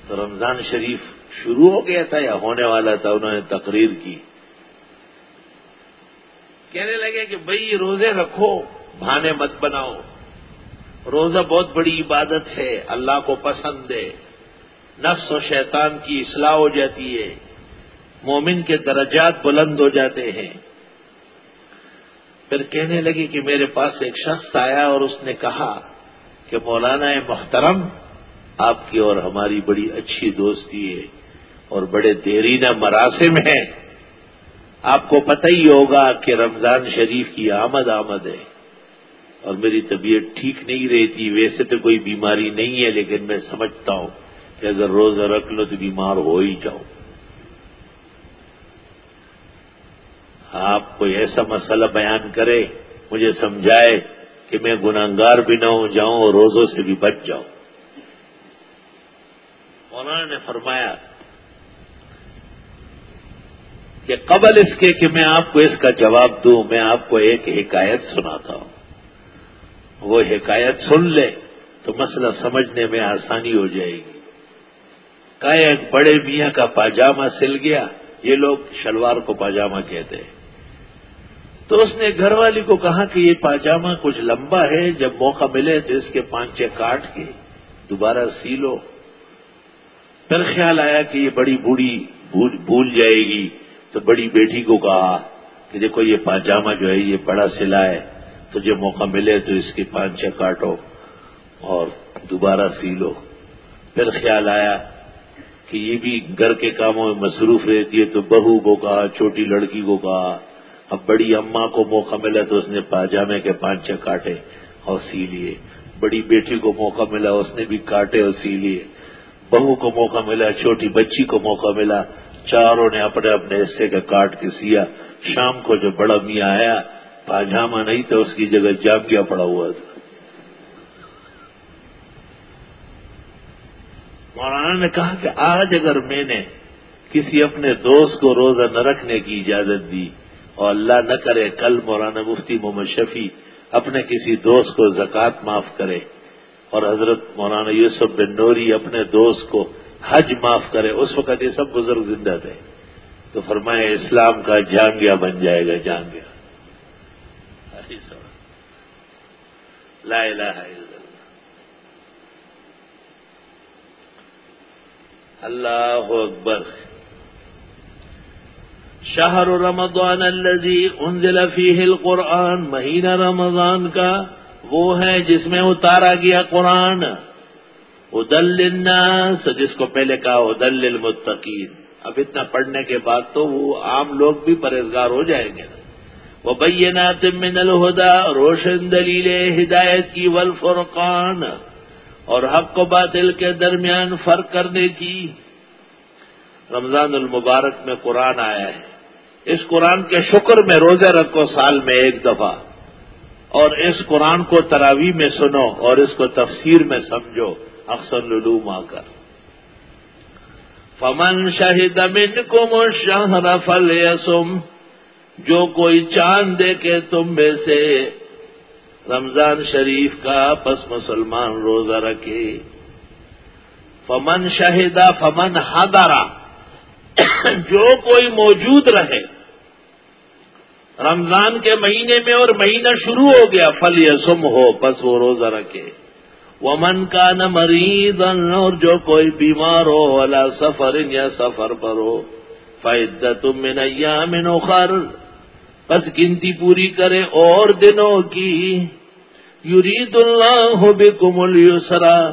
تو رمضان شریف شروع ہو گیا تھا یا ہونے والا تھا؟ انہوں نے تقریر کی۔ کہنے لگے کہ بھئی روزے رکھو، بہانے مت بناؤ۔ روزہ بہت بڑی عبادت ہے، اللہ کو پسند ہے۔ نفس و شیطان کی اصلاح ہو جاتی ہے۔ مومن کے درجات بلند ہو جاتے ہیں۔ پھر کہنے لگی کہ میرے پاس ایک شخص آیا اور اس نے کہا کہ مولانا محترم، آپ کی اور ہماری بڑی اچھی دوستی ہے اور بڑے دیرینہ مراسم ہیں۔ آپ کو پتہ ہی ہوگا کہ رمضان شریف کی آمد آمد ہے۔ اور میری طبیعت ٹھیک نہیں رہتی، ویسے تو کوئی بیماری نہیں ہے، لیکن میں سمجھتا ہوں کہ اگر روزہ رکھ لو تو بیمار ہو ہی جاؤ آپ کوئی ایسا مسئلہ بیان کرے، مجھے سمجھائے کہ میں گناگار بھی نہ ہو، جاؤں اور روزوں سے بھی بچ جاؤں۔ مولانا نے فرمایا کہ قبل اس کے کہ میں آپ کو اس کا جواب دوں، میں آپ کو ایک حکایت سناتا ہوں۔ وہ حکایت سن لے تو مسئلہ سمجھنے میں آسانی ہو جائے گی۔ کا ایک بڑے میاں کا پاجامہ سل گیا، یہ لوگ شلوار کو پاجامہ کہتے ہیں۔ تو اس نے گھر والی کو کہا کہ یہ پاجامہ کچھ لمبا ہے، جب موقع ملے تو اس کے پانچے کاٹ کے دوبارہ سی لو پھر خیال آیا کہ یہ بڑی بوڑھی بھول جائے گی۔ تو بڑی بیٹی کو کہا کہ دیکھو یہ پاجامہ جو ہے، یہ بڑا سلا ہے۔ تجھے موقع ملے تو اس کی پانچ کاٹو اور دوبارہ سی لو پھر خیال آیا کہ یہ بھی گھر کے کاموں میں مصروف رہتی ہے تو بہو کو کہا، چھوٹی لڑکی کو کہا اب بڑی اماں کو موقع ملا تو اس نے پاجامے کے پانچ کاٹے اور سی لیے۔ بڑی بیٹی کو موقع ملا، اس نے بھی کاٹے اور سی لیے۔ بہو کو موقع ملا، چھوٹی بچی کو موقع ملا۔ چاروں نے اپنے اپنے حصے کا کاٹ کے سیا۔ شام کو جو بڑا میاں آیا، پاجامہ نہیں تو اس کی جگہ جامگیا پڑا ہوا تھا۔ مولانا نے کہا کہ آج اگر میں نے کسی اپنے دوست کو روزہ نہ رکھنے کی اجازت دی اور اللہ نہ کرے کل مولانا مفتی محمد شفیع اپنے کسی دوست کو زکوٰۃ معاف کرے اور حضرت مولانا یوسف بن نوری اپنے دوست کو حج معاف کرے، اس وقت یہ سب بزرگ زندہ تھے۔ تو فرمائے اسلام کا جانگیا بن جائے گا، جانگیا۔ لا الہ الا اللہ اکبر۔ شہر رمضان الذي انزل فيه القرآن، مہینہ رمضان کا، وہ ہے جس میں اتارا گیا قرآن۔ ادل جس کو پہلے کہا ادل المتقین اب اتنا پڑھنے کے بعد تو وہ عام لوگ بھی پرہزگار ہو جائیں گے۔ وہ بینات من الہدا، روشن دلیل ہدایت کی والفرقان۔ اور حق و باطل کے درمیان فرق کرنے کی۔ رمضان المبارک میں قرآن آیا ہے۔ اس قرآن کے شکر میں روزے رکھو سال میں ایک دفعہ اور اس قرآن کو تراوی میں سنو اور اس کو تفسیر میں سمجھو، اکثر للوم آ کر۔ فمن شاہد امن کو مشہر فل یسم جو کوئی چاند دے کے تم میں سے، رمضان شریف کا پس مسلمان روزہ رکھے۔ فمن شہیدہ فمن ہادارا جو کوئی موجود رہے رمضان کے مہینے میں اور مہینہ شروع ہو گیا، فل یسم ہو پس وہ روزہ رکھے۔ ومن کا نہ مریض اور جو کوئی بیمار ہو والا سفر یا سفر پر ہو فائدہ تم میں نیا میں بس گنتی پوری کرے اور دنوں کی۔ یرید اللہ بکم السرا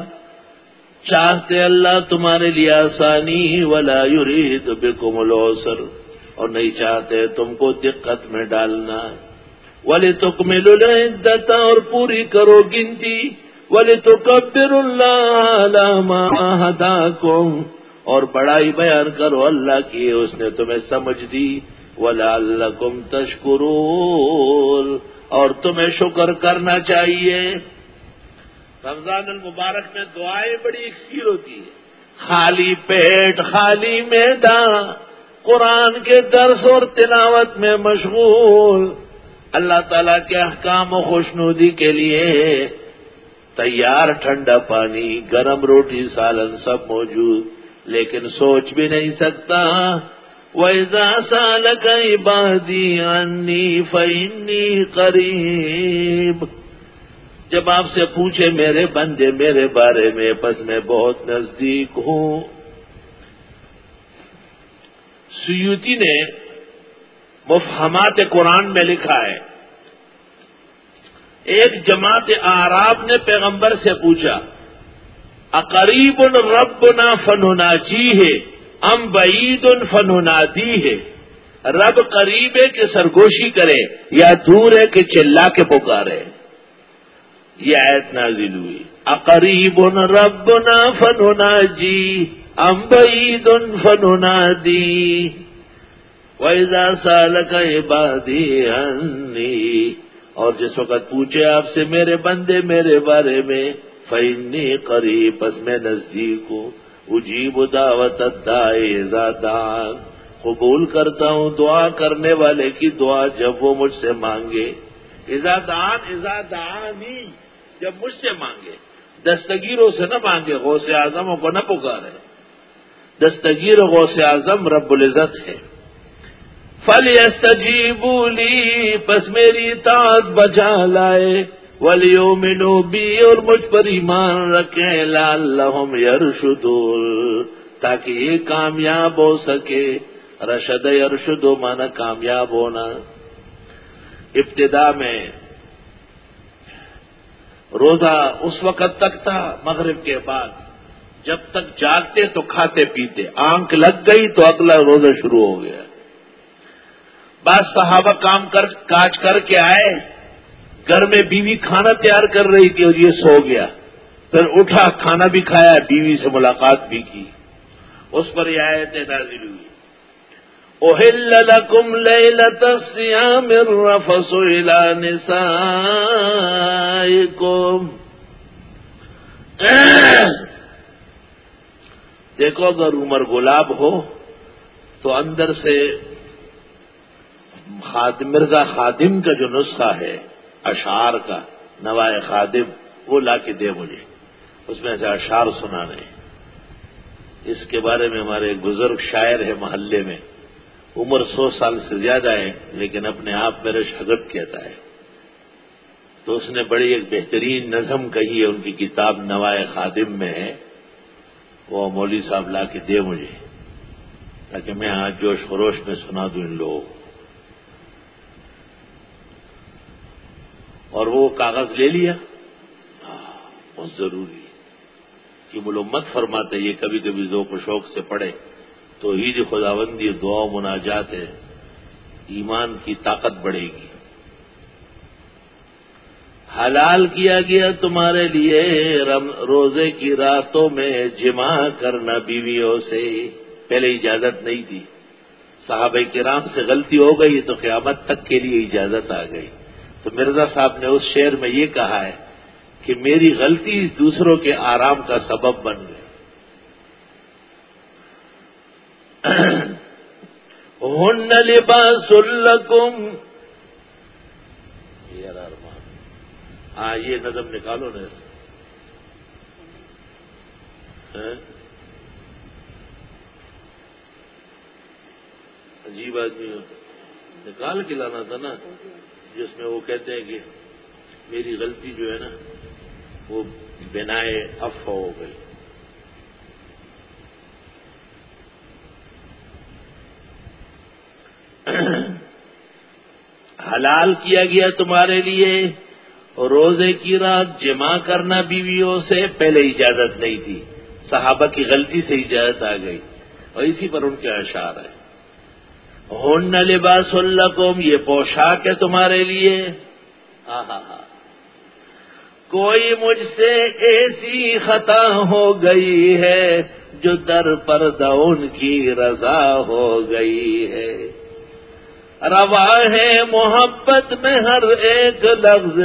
چاہتے اللہ تمہارے لیے آسانی، ولا یرید بکم السر اور نہیں چاہتے تم کو دقت میں ڈالنا ولی تو مل اور پوری کرو گنتی۔ ولی تو کبر اللہ اور بڑائی بیان کرو اللہ کی، اس نے تمہیں سمجھ دی۔ ولا اللہ تشکرون۔ اور تمہیں شکر کرنا چاہیے۔ رمضان المبارک میں دعائیں بڑی اکثیر ہوتی ہے خالی پیٹ، خالی میدان۔ قرآن کے درس اور تلاوت میں مشغول۔ اللہ تعالی کے احکام و خوشنودی کے لیے تیار ٹھنڈا پانی، گرم روٹی، سالن سب موجود، لیکن سوچ بھی نہیں سکتا۔ وَإِذَا سَأَلَكَ عِبَادِي عَنِّي فَإِنِّي قَرِيبٌ۔ جب آپ سے پوچھے میرے بندے میرے بارے میں پس میں بہت نزدیک ہوں۔ سیوتی نے مفہمات قرآن میں لکھا ہے۔ ایک جماعت آراب نے پیغمبر سے پوچھا اقریب رب نہ فنونا جی ہے ام بعید فنونادی ہے رب قریب ہے کہ سرگوشی کرے یا دور ہے کہ چلا کے پکارے؟ یہ آیت نازل ہوئی۔ اقریب رب نا فنونا جی ام بعید فنونا دی ویزا سال اور جس وقت پوچھے آپ سے میرے بندے میرے بارے میں فینی قریب بس میں نزدیک ہوں، اجیب دعوت دان قبول کرتا ہوں دعا کرنے والے کی دعا جب وہ مجھ سے مانگے ایزادان ایزادانی جب مجھ سے مانگے، دستگیروں سے نہ مانگے، غوث اعظموں کو نہ پکارے۔ دستگیر غوث اعظم رب العزت ہے۔ فل استجیبولی بس میری تاج بچا لائے۔ ولیو منو بی اور مجھ پر ایمان رکھیں۔ لال لہم یرشدول تاکہ یہ کامیاب ہو سکے۔ رشد ارشد مانا کامیاب ہونا۔ ابتدا میں روزہ اس وقت تک تھا، مغرب کے بعد۔ جب تک جاگتے تو کھاتے پیتے، آنکھ لگ گئی تو اگلا روزہ شروع ہو گیا۔ بعض صحابہ کام کر، کاج کر کے آئے، گھر میں بیوی کھانا تیار کر رہی تھی اور یہ سو گیا۔ پھر اٹھا، کھانا بھی کھایا، بیوی سے ملاقات بھی کی۔ اس پر یہ آئے نازل ہوئی۔ اوہل لکم لیلت الصیام الرفس الى نسائکم [coughs] دیکھو، اگر عمر گلاب ہو تو اندر سے خادم مرزا خادم کا جو نسخہ ہے، اشعار کا، نوائے خادم، وہ لا کے دے مجھے۔ اس میں سے اشعار سنانے اس کے بارے میں ہمارے بزرگ شاعر ہے محلے میں۔ عمر سو سال سے زیادہ ہے لیکن اپنے آپ میرے شگرد کہتا ہے۔ تو اس نے بڑی ایک بہترین نظم کہی ہے، ان کی کتاب نوائے خادم میں ہے۔ وہ مولوی صاحب لا کے دے مجھے تاکہ میں آج جوش خروش میں سنا دوں ان لوگوں کو۔ اور وہ کاغذ لے لیا؟ ہاں، بہت ضروری کہ ملومت فرماتے، یہ کبھی کبھی ذوق و شوق سے پڑھے۔ تو عید خداوندی دعا مناجات ہے۔ ایمان کی طاقت بڑھے گی۔ حلال کیا گیا تمہارے لیے روزے کی راتوں میں جمع کرنا بیویوں سے۔ پہلے اجازت نہیں تھی۔ صحابہ کرام سے غلطی ہو گئی تو قیامت تک کے لیے اجازت آ گئی۔ تو مرزا صاحب نے اس شعر میں یہ کہا ہے کہ میری غلطی دوسروں کے آرام کا سبب بن گئی۔ [clears throat] ہن لباس الکم ہاں یہ نظم نکالو نا۔ ہاں؟ عجیب آدمی نکال کے لانا تھا نا، جس میں وہ کہتے ہیں کہ میری غلطی جو ہے نا، وہ بنا اف ہو گئی۔ [coughs] حلال کیا گیا تمہارے لیے؟ روزے کی رات جمع کرنا بیویوں سے پہلے اجازت نہیں تھی۔ صحابہ کی غلطی سے اجازت آ گئی۔ اور اسی پر ان کے اشعار ہے ہن لباس القم یہ پوشاک ہے تمہارے لیے۔ ہاں ہاں ہاں کوئی مجھ سے ایسی خطا ہو گئی ہے جو در پر دون کی رضا ہو گئی ہے۔ روا ہے محبت میں ہر ایک لفظ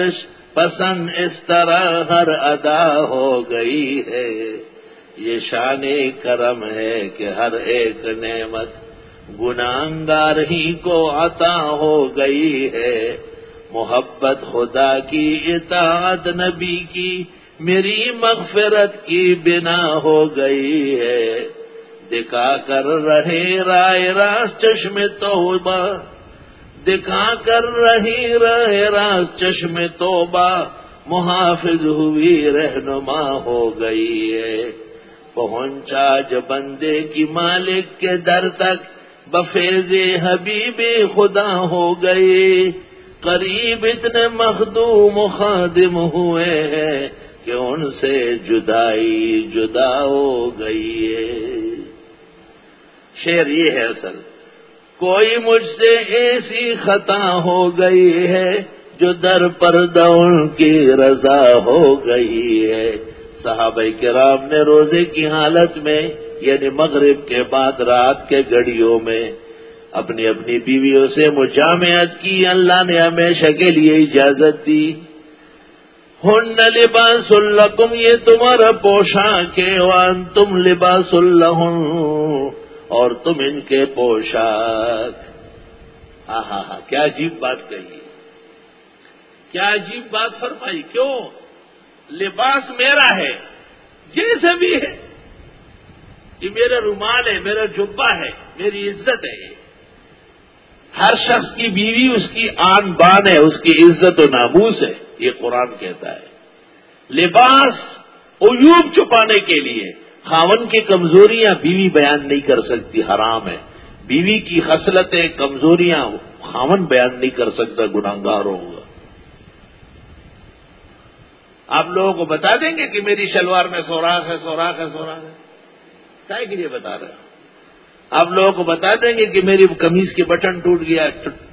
پسند اس طرح ہر ادا ہو گئی ہے۔ یہ شان کرم ہے کہ ہر ایک نعمت گناہگار ہی کو عطا ہو گئی ہے۔ محبت خدا کی، اطاعت نبی کی، میری مغفرت کی بنا ہو گئی ہے۔ دکھا کر رہے رائے راس چشم توبہ۔ دکھا کر رہی رہے راس چشم توبہ، محافظ ہوئی، رہنما ہو گئی ہے۔ پہنچا جو بندے کی مالک کے در تک بفیز حبیب خدا ہو گئے قریب اتنے مخدوم خادم ہوئے ہیں کہ ان سے جدائی جدا ہو گئی ہے۔ شعر یہ ہے اصل۔ کوئی مجھ سے ایسی خطا ہو گئی ہے جو در پر دون کی رضا ہو گئی ہے۔ صحابہ کرام نے روزے کی حالت میں یعنی مغرب کے بعد رات کے گھڑیوں میں، اپنی اپنی بیویوں سے مجامعت کی۔ اللہ نے ہمیشہ کے لیے اجازت دی۔ ہن لباس القم یہ تمہارا پوشاک وان تم لباس اللہ اور تم ان کے پوشاک۔ ہاں ہاں ہاں کیا عجیب بات کہی۔ کیا عجیب بات فرمائی، کیوں؟ لباس میرا ہے، جیسے بھی ہے۔ یہ میرا رومال ہے، میرا جبا ہے، میری عزت ہے یہ۔ ہر شخص کی بیوی اس کی آن بان ہے، اس کی عزت و ناموس ہے، یہ قرآن کہتا ہے۔ لباس عیوب چھپانے کے لیے۔ خاون کی کمزوریاں بیوی بیان نہیں کر سکتی، حرام ہے۔ بیوی کی خصلتیں کمزوریاں، خاون بیان نہیں کر سکتا گناگار ہوگا آپ لوگوں کو بتا دیں گے کہ میری شلوار میں سوراخ ہے سوراخ ہے سوراخ ہے۔ کیا کے لیے بتا رہے آپ لوگوں کو بتا دیں گے کہ میری کمیز کے بٹن ٹوٹ گیا،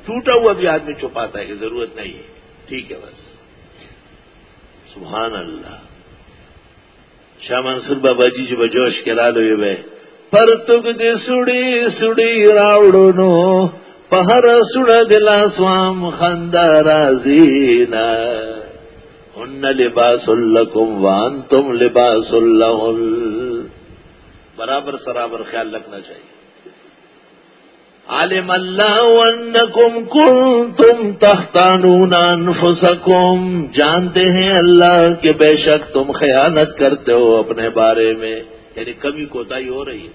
ٹوٹا ہوا بھی آدمی چھپاتا ہے کہ ضرورت نہیں ہے۔ ٹھیک ہے بس۔ سبحان اللہ۔ شاہ منصور بابا جی جو بجوش کے لال ہوئے بھائی پر تک دی سڑی سڑی راوڑو نو، پہر سڑ دلا سوام خندارا زینا ان لباس لکم وان تم لباس اللہ برابر سرابر خیال رکھنا چاہیے۔ عالم اللہ کن تم تختانون انفسکم۔ جانتے ہیں اللہ کہ بے شک تم خیانت کرتے ہو اپنے بارے میں۔ یعنی کمی کوتاہی ہو رہی ہے۔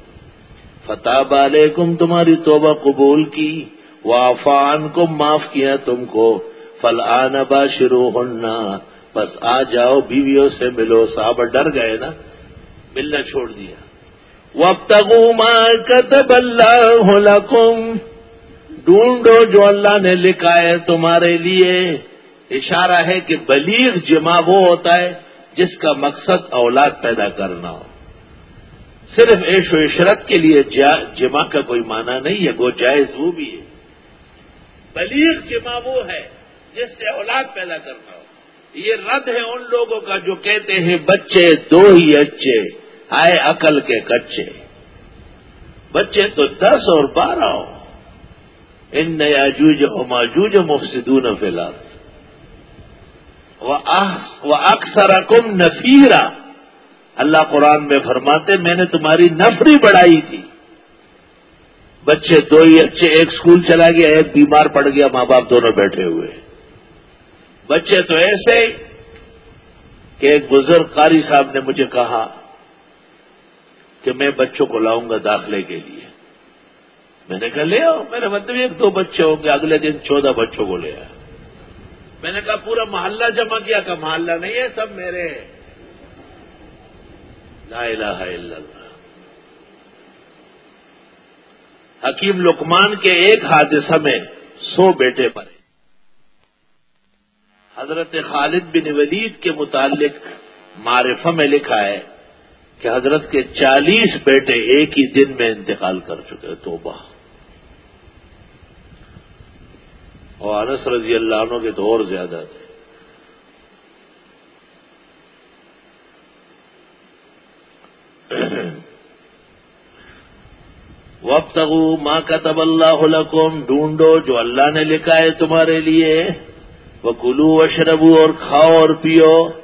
فتح علیکم، تمہاری توبہ قبول کی۔ وافان کو معاف کیا تم کو۔ فل آنبا شروع ہونا بس آ جاؤ، بیویوں سے ملو۔ صاحب ڈر گئے نا۔ ملنا چھوڑ دیا۔ وَابْتَغُوا مَا كَتَبَ اللَّهُ لَكُمْ. ڈھونڈو جو اللہ نے لکھا ہے تمہارے لیے. اشارہ ہے کہ بلیغ جمع وہ ہوتا ہے جس کا مقصد اولاد پیدا کرنا ہو. صرف عیش و عشرت کے لیے جمع کا کوئی معنی نہیں ہے، وہ جائز وہ بھی ہے. بلیغ جمع وہ ہے جس سے اولاد پیدا کرنا ہو. یہ رد ہے ان لوگوں کا جو کہتے ہیں بچے دو ہی اچھے. آئے عقل کے کچے۔ بچے تو دس اور بارہ ہو ان نیا جوج و ماجوج مفسدون فی الحال وہ اکثر اکم نفیرا۔ اللہ قرآن میں فرماتے، میں نے تمہاری نفری بڑھائی تھی۔ بچے دو ہی اچھے، ایک اسکول چلا گیا، ایک بیمار پڑ گیا، ماں باپ دونوں بیٹھے ہوئے۔ بچے تو ایسے کہ ایک بزرگ قاری صاحب نے مجھے کہا کہ میں بچوں کو لاؤں گا داخلے کے لیے۔ میں نے کہا، لے آؤ۔ میرے مطلب ایک دو بچے ہوں گے، اگلے دن چودہ بچوں کو لے آیا میں نے کہا، پورا محلہ جمع کیا۔ کہ محلہ نہیں ہے، سب میرے لا الہ الا اللہ۔ حکیم لکمان کے ایک حادثہ میں سو بیٹے مرے۔ حضرت خالد بن ولید کے متعلق معرفہ میں لکھا ہے کہ حضرت کے چالیس بیٹے ایک ہی دن میں انتقال کر چکے توبہ۔ اور انس رضی اللہ عنہ کے تو اور زیادہ تھے۔ وب تگو ماں کا تب اللہ ڈھونڈو جو اللہ نے لکھا ہے تمہارے لیے۔ وہ کلو اشربو اور کھاؤ اور پیو۔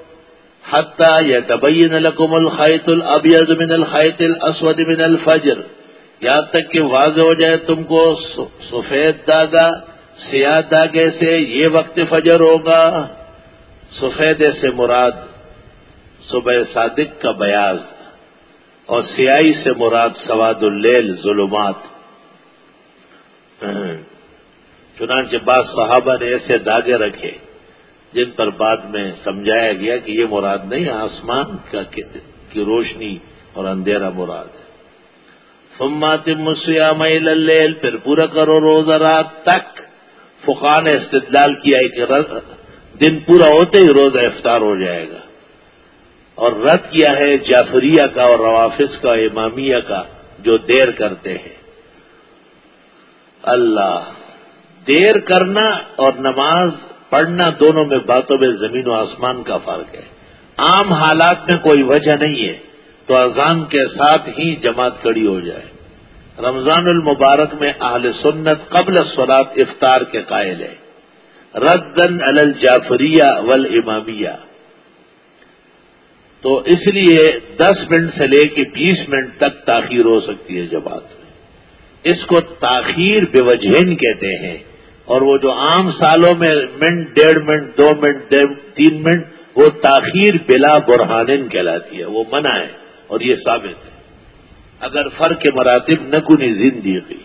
حتہ یا تبین لکم الخیت الابیض من الخیت الاسود من الفجر. یہاں تک کہ واضح ہو جائے تم کو سفید داغا، سیاہ داغے سے یہ وقت فجر ہوگا۔ سفید سے مراد صبح صادق کا بیاض اور سیاہی سے مراد سواد اللیل، ظلمات۔ چنانچہ بعض صحابہ نے ایسے داغے رکھے۔ جن پر بعد میں سمجھایا گیا کہ یہ مراد نہیں، آسمان کا کی روشنی اور اندھیرا مراد ہے۔ سمات مسیام اللیل پھر پورا کرو روزہ رات تک۔ فقان نے استدلال کیا ہے کہ دن پورا ہوتے ہی روزہ افطار ہو جائے گا۔ اور رد کیا ہے جعفریہ کا اور روافظ کا، امامیہ کا، جو دیر کرتے ہیں۔ اللہ، دیر کرنا اور نماز پڑھنا دونوں میں باتوں میں زمین و آسمان کا فرق ہے۔ عام حالات میں کوئی وجہ نہیں ہے تو اذان کے ساتھ ہی جماعت کڑی ہو جائے۔ رمضان المبارک میں اہل سنت قبل سولاد افطار کے قائل ہے ردن الجعفریہ ول امامیہ تو اس لیے دس منٹ سے لے کے بیس منٹ تک تاخیر ہو سکتی ہے جماعت میں۔ اس کو تاخیر بے وجہین کہتے ہیں۔ اور وہ جو عام سالوں میں منٹ، ڈیڑھ منٹ، دو منٹ تین منٹ، وہ تاخیر بلا برہانن کہلاتی ہے، وہ منع ہے اور یہ ثابت ہے۔ اگر فرق کے مراتب نہ کنی زندگی۔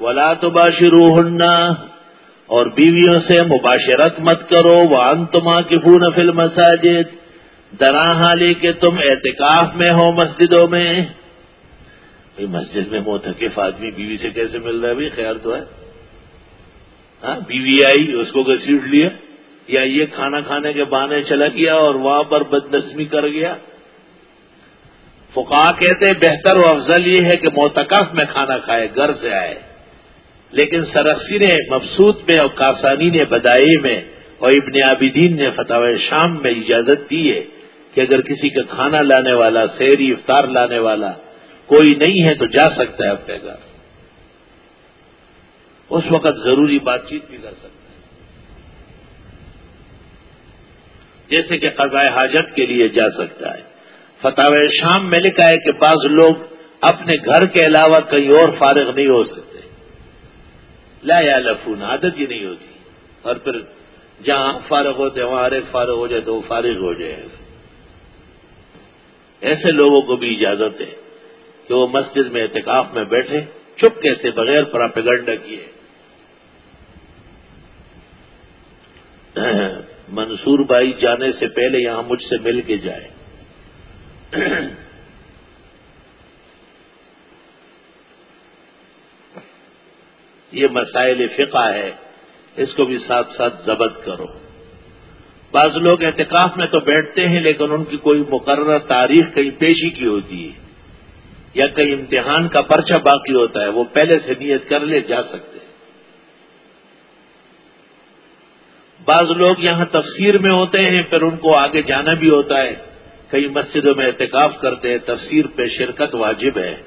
ولا تو باشرو اور بیویوں سے مباشرت مت کرو وہ انتما کی فون فلم مساجد درا لے کے تم احتکاف میں ہو مسجدوں میں۔ مسجد میں موتقف آدمی بیوی سے کیسے مل رہا ہے بھائی؟ خیال تو ہے۔ ہاں بیوی آئی، اس کو گھسیٹ لیا، یا یہ کھانا کھانے کے بہانے چلا گیا اور وہاں پر بدنسمی کر گیا۔ فقا کہتے بہتر و افضل یہ ہے کہ موتکف میں کھانا کھائے، گھر سے آئے۔ لیکن سرخسی نے، مبسوط میں اور کاسانی نے بدائی میں اور ابن عابدین نے فتح شام میں اجازت دی ہے کہ اگر کسی کا کھانا لانے والا، سیری افطار لانے والا کوئی نہیں ہے تو جا سکتا ہے اپنے گھر۔ اس وقت ضروری بات چیت بھی کر سکتا ہے۔ جیسے کہ قضاء حاجت کے لیے جا سکتا ہے۔ فتح شام میں لکھا ہے کہ بعض لوگ اپنے گھر کے علاوہ کہیں اور فارغ نہیں ہو سکتے۔ لا یا لفون عادت ہی نہیں ہوتی۔ اور پھر جہاں فارغ ہوتے ہیں، وہاں ہر ایک فارغ ہو جائے تو وہ فارغ ہو جائے۔ گا ایسے لوگوں کو بھی اجازت ہے۔ کہ وہ مسجد میں اعتکاف میں بیٹھے چپ کیسے بغیر پراپیگنڈا کیے۔ منصور بھائی جانے سے پہلے یہاں مجھ سے مل کے جائے۔ یہ مسائل فقہ ہے، اس کو بھی ساتھ ساتھ ضبط کرو۔ بعض لوگ احتکاف میں تو بیٹھتے ہیں، لیکن ان کی کوئی مقررہ تاریخ کہیں پیشی کی ہوتی ہے۔ یا کہیں امتحان کا پرچہ باقی ہوتا ہے، وہ پہلے سے نیت کر لے، جا سکتے ہیں۔ بعض لوگ یہاں تفسیر میں ہوتے ہیں، پھر ان کو آگے جانا بھی ہوتا ہے۔ کئی مسجدوں میں احتکاف کرتے ہیں، تفسیر پہ شرکت واجب ہے۔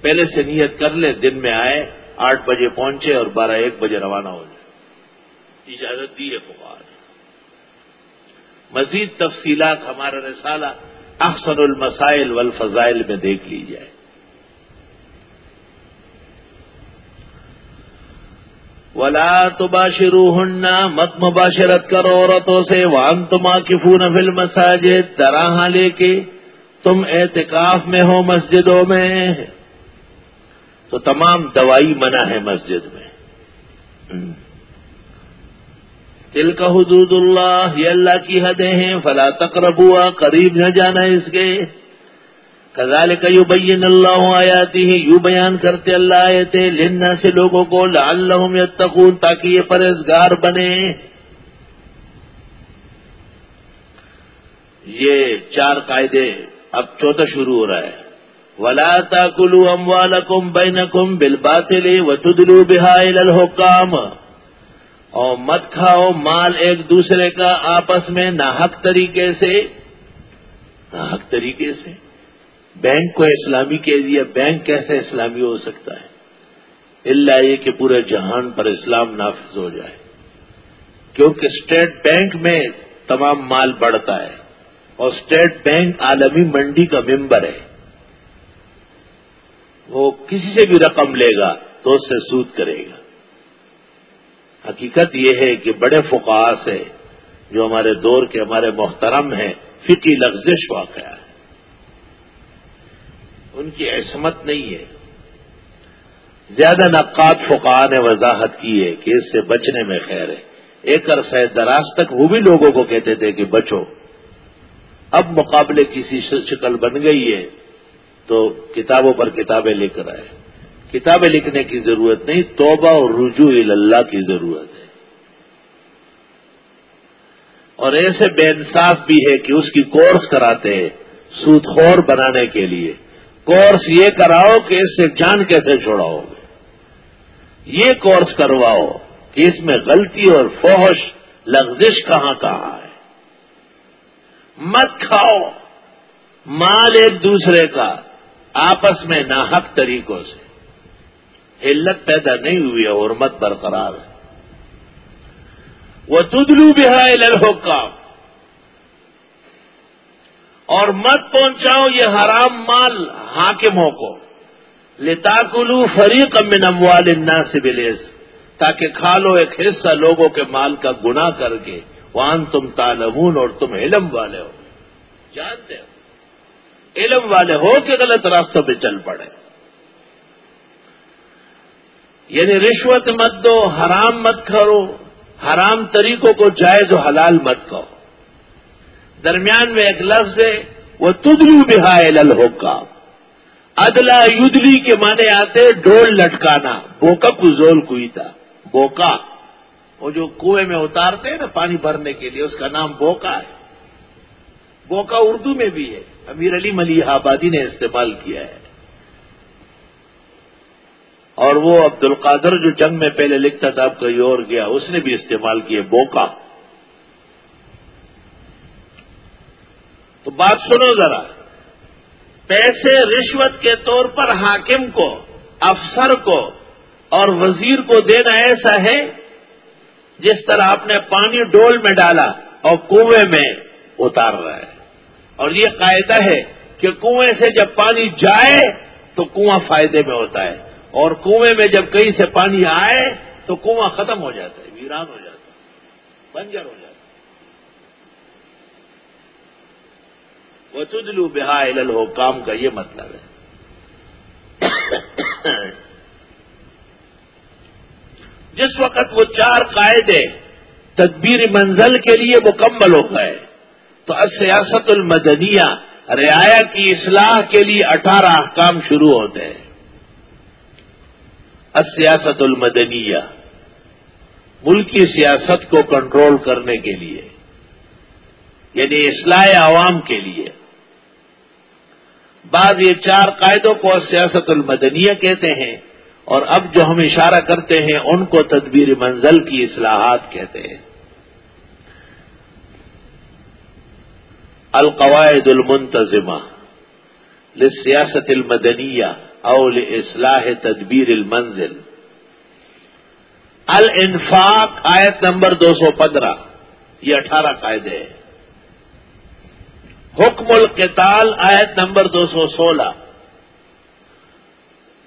پہلے سے نیت کر لے، دن میں آئے، آٹھ بجے پہنچے اور بارہ ایک بجے روانہ ہو جائے۔ اجازت دی ہے فوار مزید تفصیلات ہمارا رسالہ احسن المسائل والفضائل میں دیکھ لی جائے۔ ولا تباشرو ہننا مت مباشرت کرو عورتوں سے وان تما کفون فل مساجد درا لے کے تم احتکاف میں ہو مسجدوں میں۔ تو تمام دوائی منع ہے مسجد میں۔ دل کا حدود اللہ یہ اللہ کی حدیں ہیں۔ فلا تقربوا قریب نہ جانا اس کے۔ کزال کا بین اللہ آیاتی ہی یو بیان کرتے اللہ آئے تھے لننا سے لوگوں کو لعلہم یتقون، تاکہ یہ پرہزگار بنے۔ یہ چار قاعدے اب چوتھا شروع ہو رہا ہے۔ ولا تاکلو اموالکم بینکم بالباطل وتدلو بها الى الحکام اور مت کھاؤ مال ایک دوسرے کا آپس میں ناحق طریقے سے، ناحق طریقے سے۔ بینک کو اسلامی کہہ دیا، بینک کیسے اسلامی ہو سکتا ہے؟ اللہ یہ کہ پورے جہان پر اسلام نافذ ہو جائے۔ کیونکہ اسٹیٹ بینک میں تمام مال بڑھتا ہے اور اسٹیٹ بینک عالمی منڈی کا ممبر ہے۔ وہ کسی سے بھی رقم لے گا تو اس سے سود کرے گا۔ حقیقت یہ ہے کہ بڑے فقاع سے جو ہمارے دور کے ہمارے محترم ہیں فکی لفزش واقعہ ہے۔ ان کی عصمت نہیں ہے۔ زیادہ نقات فقا نے وضاحت کی ہے کہ اس سے بچنے میں خیر ہے۔ ایک عرصہ دراز تک وہ بھی لوگوں کو کہتے تھے کہ بچو۔ اب مقابلے کسی شکل بن گئی ہے تو کتابوں پر کتابیں لکھ رہا ہے۔ کتابیں لکھنے کی ضرورت نہیں، توبہ اور رجوع اللہ کی ضرورت ہے۔ اور ایسے بے انصاف بھی ہے کہ اس کی کورس کراتے ہیں سود خور بنانے کے لیے۔ کورس یہ کراؤ کہ اس سے جان کیسے چھوڑاؤ گے؟ یہ کورس کرواؤ کہ اس میں غلطی اور فوش لغزش کہاں کہاں ہے؟ مت کھاؤ، مال ایک دوسرے کا آپس میں ناحق طریقوں سے۔ علت پیدا نہیں ہوئی ہے اور مت برقرار ہے۔ وہ تدلو بہائے للحکام اور مت پہنچاؤ یہ حرام مال حاکموں کو۔ لتاکلو فریق من اموال الناس تاکہ کھا لو ایک حصہ لوگوں کے مال کا گنا کر کے۔ وان تم تالمون اور تم علم والے ہو۔ جانتے ہو؟ علم والے ہو کہ غلط راستوں پہ چل پڑے۔ یعنی رشوت مت دو، حرام مت کرو، حرام طریقوں کو جائز و حلال مت کہو۔ درمیان میں ایک لفظ ہے وہ تدلو بہا الحکام ادلا یدلی کے معنی آتے ڈول لٹکانا بوکا کزول کوئی تھا بوکا وہ جو کنویں میں اتارتے ہیں نا، پانی بھرنے کے لیے، اس کا نام بوکا ہے۔ بوکا اردو میں بھی ہے، امیر علی ملی آبادی نے استعمال کیا ہے۔ اور وہ عبد القادر جو جنگ میں پہلے لکھتا تھا، اب کہیں اور گیا، اس نے بھی استعمال کیا بوکا تو بات سنو ذرا۔ پیسے رشوت کے طور پر حاکم کو، افسر کو اور وزیر کو دینا ایسا ہے جس طرح آپ نے پانی ڈول میں ڈالا اور کنویں میں اتار رہا ہے۔ اور یہ قاعدہ ہے کہ کنویں سے جب پانی جائے تو کنواں فائدے میں ہوتا ہے۔ اور کنویں میں جب کہیں سے پانی آئے تو کنواں ختم ہو جاتا ہے، ویران ہو جاتا ہے، بنجر ہو جاتا ہے۔ وہ تدلو بہا ہو کا یہ مطلب ہے۔ جس وقت وہ چار قاعدے تدبیر منزل کے لیے مکمل ہو گئے، تو سیاست المدنیہ، رعایا کی اصلاح کے لیے اٹھارہ احکام شروع ہوتے ہیں۔ سیاست المدنیہ، ملکی سیاست کو کنٹرول کرنے کے لیے یعنی اصلاح عوام کے لیے۔ بعض یہ چار قاعدوں کو سیاست المدنیہ کہتے ہیں اور اب جو ہم اشارہ کرتے ہیں ان کو تدبیر منزل کی اصلاحات کہتے ہیں۔ القواعد المنتظمہ لسیاست المدنیہ اول اصلاح تدبیر المنزل۔ الانفاق آیت نمبر دو سو پندرہ، یہ اٹھارہ قاعدے ہیں۔ حکم القتال آیت نمبر دو سو سولہ۔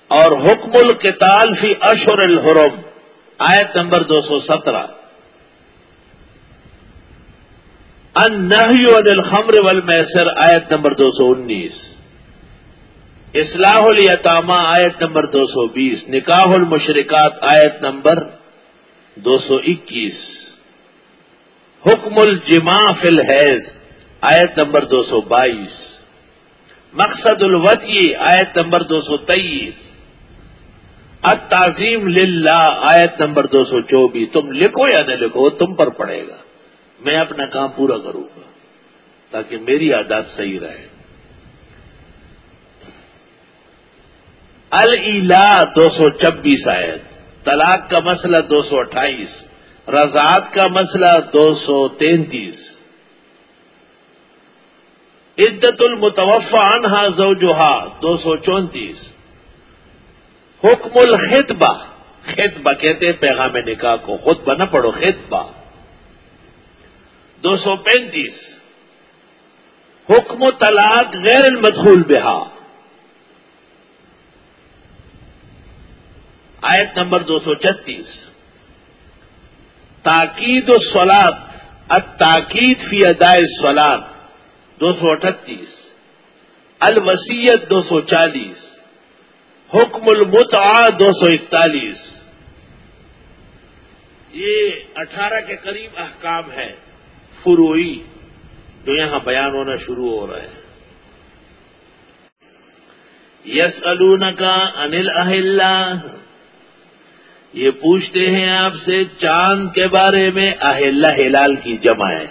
اور حکم القتال فی اشر الحرم آیت نمبر دو سو سترہ۔ ان الخمر والمیسر آیت نمبر دو سو انیس۔ اصلاح الیتامہ آیت نمبر دو سو بیس۔ نکاح المشرکات آیت نمبر دو سو اکیس۔ حکم الجماع فی الحیض۔ آیت نمبر دو سو بائیس۔ مقصد الوطی آیت نمبر دو سو تیئیس۔ تعظیم للہ، آیت نمبر دو سو چوبیس۔ تم لکھو یا نہ لکھو تم پر پڑے گا۔ میں اپنا کام پورا کروں گا، تاکہ میری عادت صحیح رہے۔ اللا دو سو چبیس آیت۔ طلاق کا مسئلہ دو سو اٹھائیس۔ رضاعت کا مسئلہ دو سو تینتیس۔ عدت المتوفا عنہا زوجہا، دو سو چونتیس۔ حکم الخطبہ خطبہ کہتے پیغام نکاح کو خطبہ نہ پڑھو، خطبہ۔ دو سو پینتیس۔ حکم و طلاق غیر المدخول بہا۔ آیت نمبر دو سو چھتیس۔ تاکید و سولاد تاکید فی ادائے سولاد دو سو اٹھتیس الوسیت دو سو چالیس، حکم المتع دو سو اکتالیس۔ یہ اٹھارہ کے قریب احکام ہے فروئی جو یہاں بیان ہونا شروع ہو رہا ہے۔ یس الون کا انل اہل یہ پوچھتے ہیں آپ سے چاند کے بارے میں اہل ہلال کی جمع ہے۔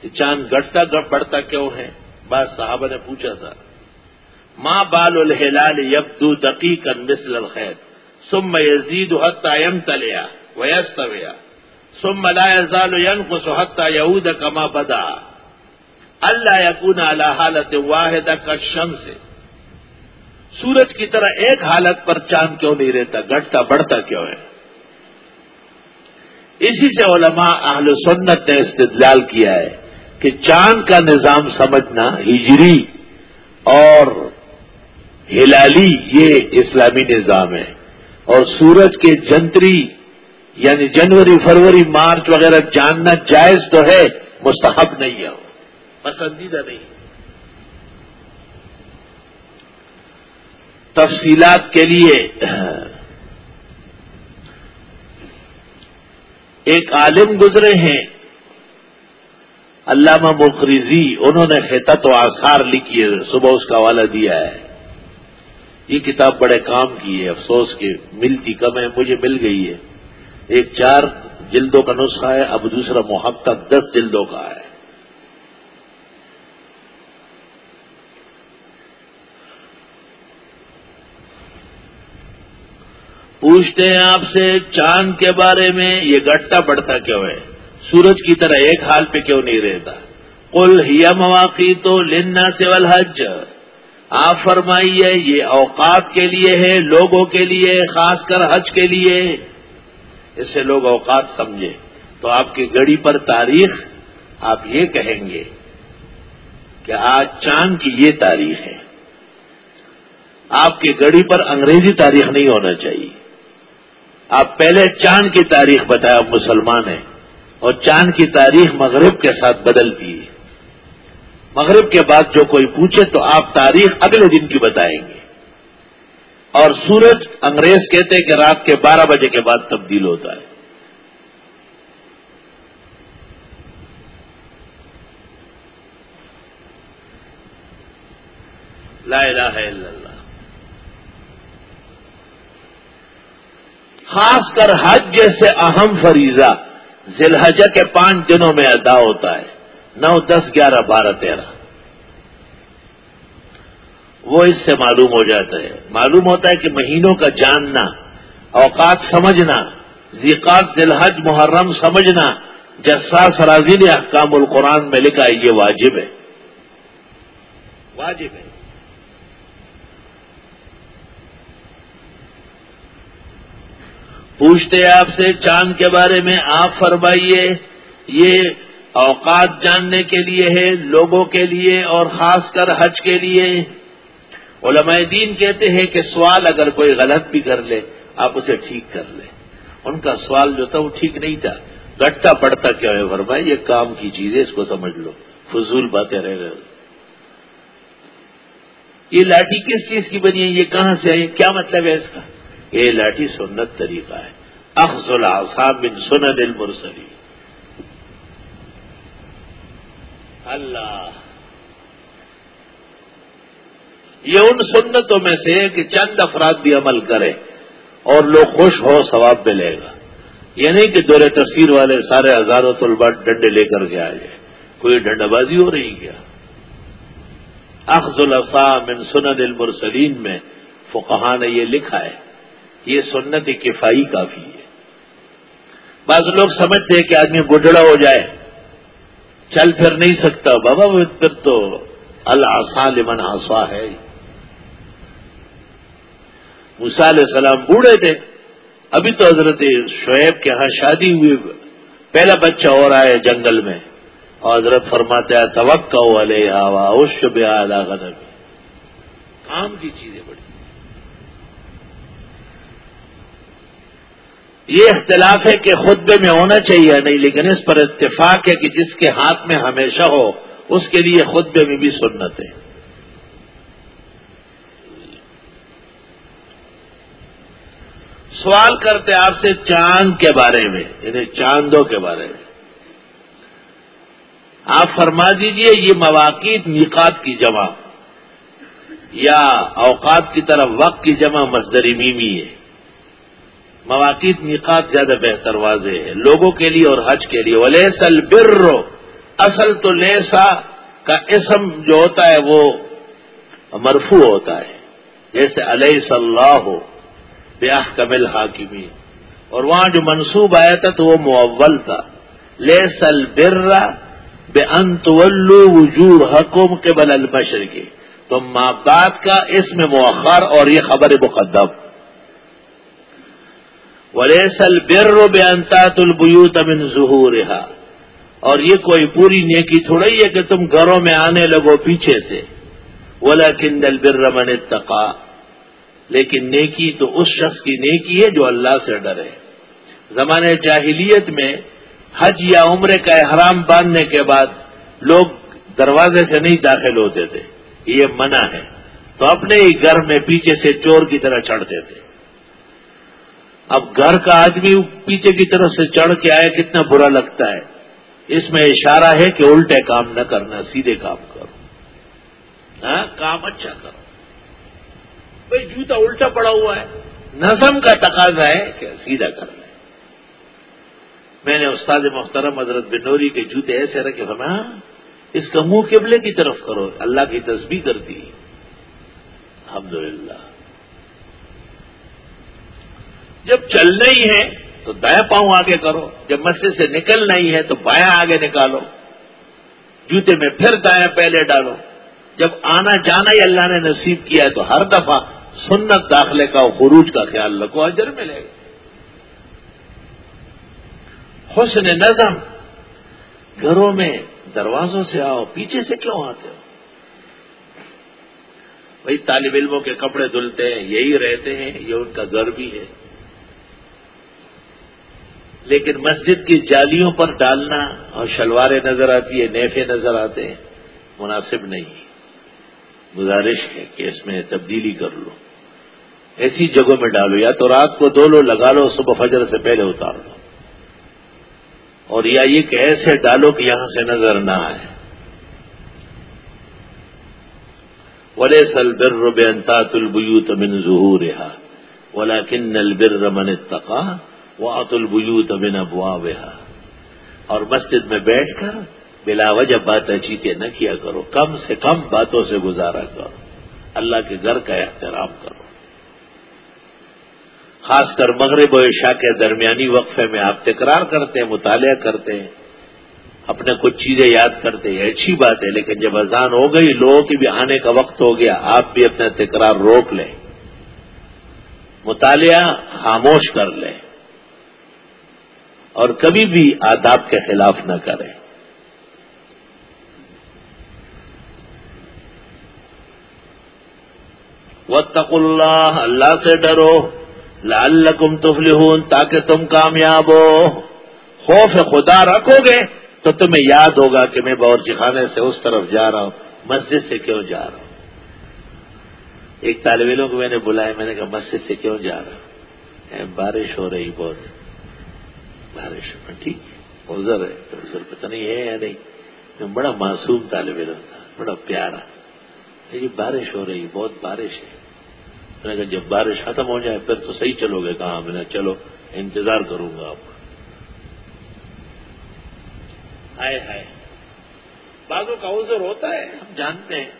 کہ چاند گٹتا گٹ بڑھتا کیوں ہے؟ بات صحابہ نے پوچھا تھا ماں بال الحلال یبدو دقیق مثل الخیر سم یزید حتہ یم تلیا ویستویا سم لا يزال ينقص حتى يعود كما بدا. اللہ یقون على حالت واحد کا سے سورج کی طرح ایک حالت پر چاند کیوں نہیں رہتا؟ گٹتا بڑھتا کیوں ہے؟ اسی سے علماء اہل سنت نے استدلال کیا ہے۔ کہ چاند کا نظام سمجھنا ہجری اور ہلالی یہ اسلامی نظام ہے اور سورج کے جنتری یعنی جنوری، فروری، مارچ وغیرہ جاننا جائز تو ہے، مستحب نہیں ہے پسندیدہ نہیں تفصیلات کے لیے ایک عالم گزرے ہیں۔ علامہ مخرزی انہوں نے حتت و آثار لکھی ہے، صبح اس کا حوالہ دیا ہے۔ یہ کتاب بڑے کام کی ہے، افسوس کہ ملتی کم ہے، مجھے مل گئی ہے۔ ایک چار جلدوں کا نسخہ ہے، اب دوسرا محقق دس جلدوں کا ہے۔ پوچھتے ہیں آپ سے، چاند کے بارے میں یہ گٹتا بڑھتا کیوں ہے؟ سورج کی طرح ایک حال پہ کیوں نہیں رہتا؟ کل ہی مواقع تو لنا سول حج آپ فرمائیے، یہ اوقات کے لیے ہے، لوگوں کے لیے، خاص کر حج کے لیے۔ اس سے لوگ اوقات سمجھے تو آپ کی گڑی پر تاریخ، آپ یہ کہیں گے کہ آج چاند کی یہ تاریخ ہے۔ آپ کی گڑی پر انگریزی تاریخ نہیں ہونا چاہیے۔ آپ پہلے چاند کی تاریخ بتایا مسلمان ہیں۔ اور چاند کی تاریخ مغرب کے ساتھ بدلتی ہے۔ مغرب کے بعد جو کوئی پوچھے تو آپ تاریخ اگلے دن کی بتائیں گے۔ اور سورج انگریز کہتے کہ رات کے بارہ بجے کے بعد تبدیل ہوتا ہے۔ لا الہ الا اللہ۔ خاص کر حج جیسے اہم فریضہ۔ ذلحجہ کے پانچ دنوں میں ادا ہوتا ہے۔ نو، دس، گیارہ، بارہ، تیرہ۔ وہ اس سے معلوم ہو جاتا ہے۔ معلوم ہوتا ہے کہ مہینوں کا جاننا، اوقات سمجھنا ذیقات ذلحج محرم سمجھنا، جساس راضی نے احکام القرآن میں لکھا ہے، یہ واجب ہے۔ واجب ہے۔ پوچھتے آپ سے چاند کے بارے میں آپ فرمائیے، یہ اوقات جاننے کے لیے ہے، لوگوں کے لیے اور خاص کر حج کے لیے۔ علماء دین کہتے ہیں کہ سوال اگر کوئی غلط بھی کر لے، آپ اسے ٹھیک کر لیں ان کا سوال جو تھا وہ ٹھیک نہیں تھا۔ گٹتا پڑتا کیا ہے؟ فرمائی یہ کام کی چیز ہے اس کو سمجھ لو۔ فضول باتیں رہ گئے۔ یہ لاٹھی کس چیز کی بنی ہے؟ یہ کہاں سے آئی؟ کیا مطلب ہے اس کا؟ یہ لاٹھی سنت طریقہ ہے۔ اخذ العصاب بن سنن المرسلی اللہ۔ یہ ان سنتوں میں سے کہ چند افراد بھی عمل کرے اور لوگ خوش ہو ثواب ملے گا۔ یہ نہیں کہ دور تفسیر والے سارے ہزاروں طلبا ڈنڈے لے کر کے آ جائے کوئی ڈنڈا بازی ہو رہی کیا؟ اخذ الصاب من سنن المرسلین میں فقہ نے یہ لکھا ہے۔ یہ سنت کفائی کافی ہے۔ بعض لوگ سمجھتے ہیں کہ آدمی گڈڑا ہو جائے۔ چل پھر نہیں سکتا۔ بابا پھر تو السا لمن آسا ہے۔ علیہ السلام بوڑھے تھے۔ ابھی تو حضرت شعیب کے ہاں شادی ہوئی۔ پہلا بچہ اور آئے جنگل میں۔ اور حضرت فرماتے ہیں توقع والے ہوا اوش بے کام کی چیزیں بڑی۔ یہ اختلاف ہے کہ خطبے میں ہونا چاہیے نہیں، لیکن اس پر اتفاق ہے کہ جس کے ہاتھ میں ہمیشہ ہو، اس کے لیے خطبے میں بھی سنت ہے۔ سوال کرتے آپ سے چاند کے بارے میں یعنی چاندوں کے بارے میں۔ آپ فرما دیجیے، یہ مواقع نکات کی جمع یا اوقات کی طرف وقت کی جمع مزدری میمی ہے۔ مواقع نکات زیادہ بہتر واضح ہے۔ لوگوں کے لیے اور حج کے لیے۔ ولیسل بر اصل تو لیسا کا اسم جو ہوتا ہے وہ مرفو ہوتا ہے۔ جیسے علیہ صلاح ہو بیاہ کمل حاکمی اور وہاں جو منصوب آیا تھا تو وہ معول تھا۔ لیسل بر بے انت وجور حکوم کے بل المشر کے تو ماں بات کا اس میں مؤخر اور یہ خبر مقدم۔ ولیسل بر بے انتاط البیوت من ظہور اور یہ کوئی پوری نیکی تھوڑی ہے کہ تم گھروں میں آنے لگو پیچھے سے۔ ولا کندل بر من اتقا۔ لیکن نیکی تو اس شخص کی نیکی ہے جو اللہ سے ڈرے۔ زمانے جاہلیت میں حج یا عمرے کا احرام باندھنے کے بعد لوگ دروازے سے نہیں داخل ہوتے تھے۔ یہ منع ہے۔ تو اپنے ہی گھر میں پیچھے سے چور کی طرح چڑھتے تھے۔ اب گھر کا آدمی پیچھے کی طرف سے چڑھ کے آئے، کتنا برا لگتا ہے۔ اس میں اشارہ ہے کہ الٹے کام نہ کرنا، سیدھے کام کرو۔ ہاں کام اچھا کرو۔ بھائی، جوتا الٹا پڑا ہوا ہے۔ نظم کا تقاضا ہے کہ سیدھا کر لیں۔ میں نے استاد محترم حضرت بنوری کے جوتے ایسے رکھے بنا ہاں، اس کا منہ قبلے کی طرف کرو۔ اللہ کی تسبیح کرتی الحمدللہ۔ جب چلنا ہی ہے تو دائیں پاؤں آگے کرو، جب مسجد سے نکلنا ہی ہے تو بایاں آگے نکالو۔ جوتے میں پھر دائیں پہلے ڈالو۔ جب آنا جانا ہی اللہ نے نصیب کیا ہے تو ہر دفعہ سنت داخلے کا خروج کا خیال رکھو، اجر ملے گا۔ حسن نظم، گھروں میں دروازوں سے آؤ، پیچھے سے کیوں آتے ہو؟ بھائی طالب علموں کے کپڑے دھلتے ہیں، یہی رہتے ہیں، یہ ان کا گھر بھی ہے۔ لیکن مسجد کی جالیوں پر ڈالنا اور شلواریں نظر آتی ہے نیفے نظر آتے ہیں، مناسب نہیں۔ گزارش ہے کہ اس میں تبدیلی کر لو۔ ایسی جگہوں میں ڈالو، یا تو رات کو دو لو، لگا لو، صبح فجر سے پہلے اتار لو۔ اور یا یہ کہ ایسے ڈالو کہ یہاں سے نظر نہ آئے۔ ولے سل بر بے انتاط البیوت من ظہور رہا ولا کن البر من تقا وہ ات البیوت من ابوا اور مسجد میں بیٹھ کر بلا وجہ باتیں چیتے نہ کیا کرو۔ کم سے کم باتوں سے گزارا کرو۔ اللہ کے گھر کا احترام کرو۔ خاص کر مغرب و عشاء کے درمیانی وقفے میں آپ تکرار کرتے ہیں، مطالعہ کرتے ہیں، اپنے کچھ چیزیں یاد کرتے ہیں۔ اچھی بات ہے، لیکن جب اذان ہو گئی، لوگوں کی بھی آنے کا وقت ہو گیا، آپ بھی اپنا تکرار روک لیں۔ مطالعہ خاموش کر لیں۔ اور کبھی بھی آداب کے خلاف نہ کریں۔ وطق اللہ اللہ سے ڈرو۔ لعلکم تفلحون، تاکہ تم کامیاب ہو۔ خوف خدا رکھو گے، تو تمہیں یاد ہوگا کہ میں باورچی خانے سے اس طرف جا رہا ہوں، مسجد سے کیوں جا رہا ہوں؟ ایک طالب علم کو میں نے بلایا، میں نے کہا، مسجد سے کیوں جا رہا ہوں؟ بارش ہو رہی بہت۔ بارش ٹھیک ہے ازر ہے ازر پتہ نہیں ہے یا نہیں۔ بڑا معصوم طالب علم تھا، بڑا پیارا۔ یہ بارش ہو رہی، بہت بارش ہے۔ میں نے کہا، جب بارش ختم ہو جائے، پھر تو صحیح چلو گے کہاں۔ میں نے چلو، انتظار کروں گا آپ ہائے ہائے۔ بعضوں کا عذر ہوتا ہے، ہم جانتے ہیں۔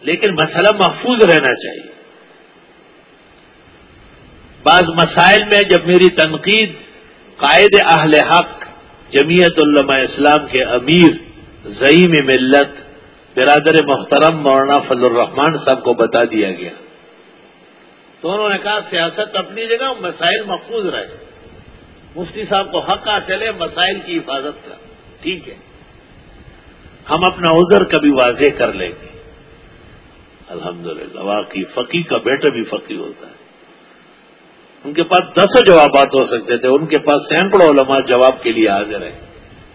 لیکن مسئلہ محفوظ رہنا چاہیے۔ بعض مسائل میں جب میری تنقید قائد اہل حق جمیعت علماء اسلام کے امیر ضعیم ملت، برادر محترم مولانا فضل الرحمان صاحب کو بتا دیا گیا۔ تو انہوں نے کہا، سیاست اپنی جگہ، مسائل محفوظ رہے۔ مفتی صاحب کو حق حاصل ہے مسائل کی حفاظت کا ٹھیک ہے۔ ہم اپنا عذر کبھی واضح کر لیں گے۔ الحمدللہ للہ واقعی فقی کا بیٹا بھی فقی ہوتا ہے۔ ان کے پاس دسوں جوابات ہو سکتے تھے، ان کے پاس سینکڑوں علماء جواب کے لیے حاضر ہیں۔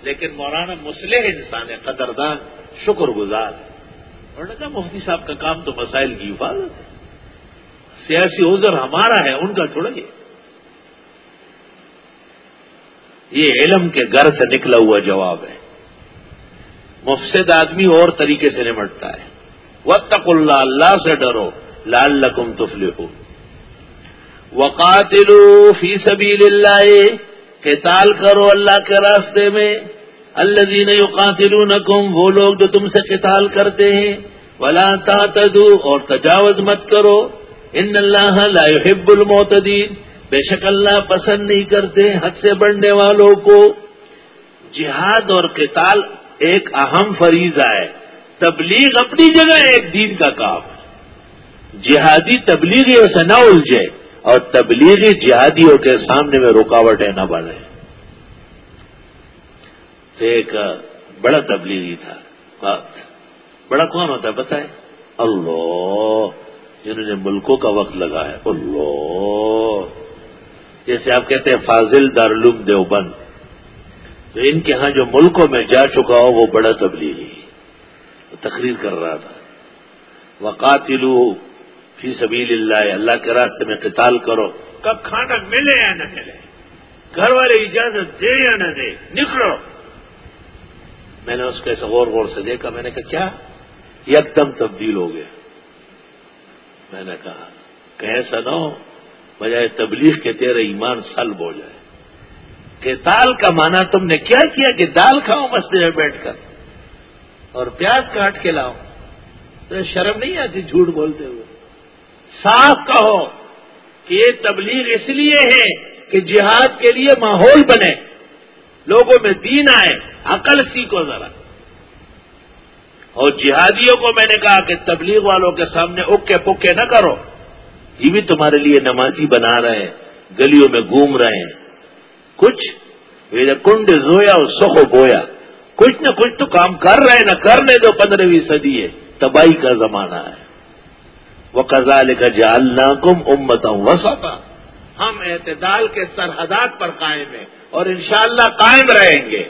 لیکن مولانا مسلح انسان ہے، قدردان، شکر گزار۔ انہوں نے کہا، مفتی صاحب کا کام تو مسائل کی حفاظت ہے۔ سیاسی عذر ہمارا ہے، ان کا چھوڑیے یہ علم کے گھر سے نکلا ہوا جواب ہے۔ مفسد آدمی اور طریقے سے نمٹتا ہے۔ وطق اللہ اللہ سے ڈرو لال لکم تفل وقاتلو فی سبیل اللہ قتال کرو اللہ کے راستے میں۔ اللہ دین قاتل وہ لوگ جو تم سے قتال کرتے ہیں۔ ولا تعتدو اور تجاوز مت کرو۔ ان اللہ لا يحب المعتدین، بے شک اللہ پسند نہیں کرتے حد سے بڑھنے والوں کو۔ جہاد اور قتال ایک اہم فریضہ ہے۔ تبلیغ اپنی جگہ ایک دین کا کام۔ ہے جہادی تبلیغیوں سے نہ الجھے اور تبلیغی جہادیوں کے سامنے میں رکاوٹیں نہ بڑھے تو ایک بڑا تبلیغی تھا۔ بڑا کون ہوتا ہے بتائے اللہ۔ جنہوں نے ملکوں کا وقت لگا ہے اللہ۔ جیسے آپ کہتے ہیں فاضل دارالعلوم دیوبند۔ تو ان کے ہاں جو ملکوں میں جا چکا ہو، وہ بڑا تبلیغی تقریر کر رہا تھا۔ وقاتلو فی سبیل اللہ اللہ کے راستے میں قتال کرو۔ کب کھانا ملے یا نہ ملے؟ گھر والے اجازت دے یا نہ دے؟ نکلو۔ میں نے اس کو ایسے غور غور سے دیکھا، میں نے کہا، کیا؟ یک دم تبدیل ہو گیا۔ میں نے کہا، کہ ایسا نہ ہو، بجائے تبلیغ کے تیرے ایمان سلب ہو جائے۔ کہ دال کا مانا تم نے کیا کیا کہ دال کھاؤ، مسجد میں بیٹھ کر۔ اور پیاز کاٹ کے لاؤ۔ تو شرم نہیں آتی جھوٹ بولتے ہوئے۔ صاف کہو کہ یہ تبلیغ اس لیے ہے کہ جہاد کے لیے ماحول بنے، لوگوں میں دین آئے، عقل سیکھو ذرا۔ اور جہادیوں کو میں نے کہا کہ تبلیغ والوں کے سامنے اکے پکے نہ کرو۔ یہ بھی تمہارے لیے نمازی بنا رہے ہیں، گلیوں میں گھوم رہے ہیں۔ کچھ کنڈ زویا، اور سخو بویا۔ کچھ نہ کچھ تو کام کر رہے نہ کرنے دو پندرہویں صدی ہے۔ تباہی کا زمانہ ہے۔ وہ کزال کا جالنا کم امتا وسطا۔ ہم اعتدال کے سرحدات پر قائم ہیں اور انشاءاللہ قائم رہیں گے۔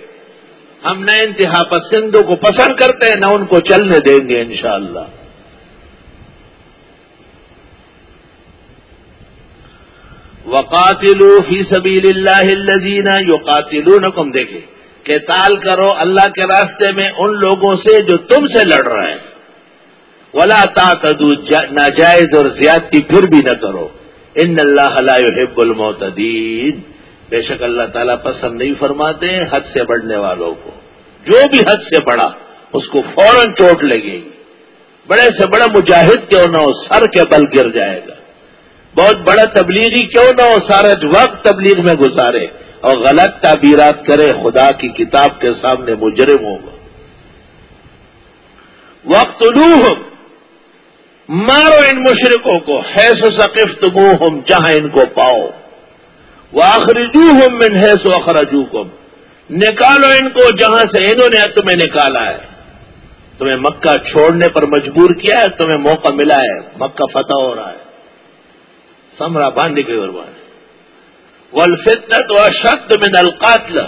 ہم نہ انتہا پسندوں کو پسند کرتے ہیں، نہ ان کو چلنے دیں گے انشاءاللہ۔ وقاتلو فی سبیل اللہ الذین یقاتلونکم دیکھیں کہ تال کرو اللہ کے راستے میں ان لوگوں سے جو تم سے لڑ رہے ہیں۔ ولا تعتدوا ناجائز اور زیادتی پھر بھی نہ کرو۔ ان اللہ لا يحب المعتدین۔ بے شک اللہ تعالیٰ پسند نہیں فرماتے حد سے بڑھنے والوں کو۔ جو بھی حد سے بڑھا، اس کو فوراً چوٹ لگے گی۔ بڑے سے بڑا مجاہد کیوں نہ ہو، سر کے بل گر جائے گا۔ بہت بڑا تبلیغی کیوں نہ ہو، سارا وقت تبلیغ میں گزارے۔ اور غلط تعبیرات کرے، خدا کی کتاب کے سامنے مجرم ہوگا۔ وقت لوہ مارو ان مشرقوں کو، حیث ثقفت ہم جہاں ان کو پاؤ۔ وہ آخری ہم من حیث اخراجو کم نکالو ان کو جہاں سے انہوں نے تمہیں نکالا ہے۔ تمہیں مکہ چھوڑنے پر مجبور کیا ہے، تمہیں موقع ملا ہے۔ مکہ فتح ہو رہا ہے۔ سمرا باندھ گئی اور بات۔ و اشد من القاتل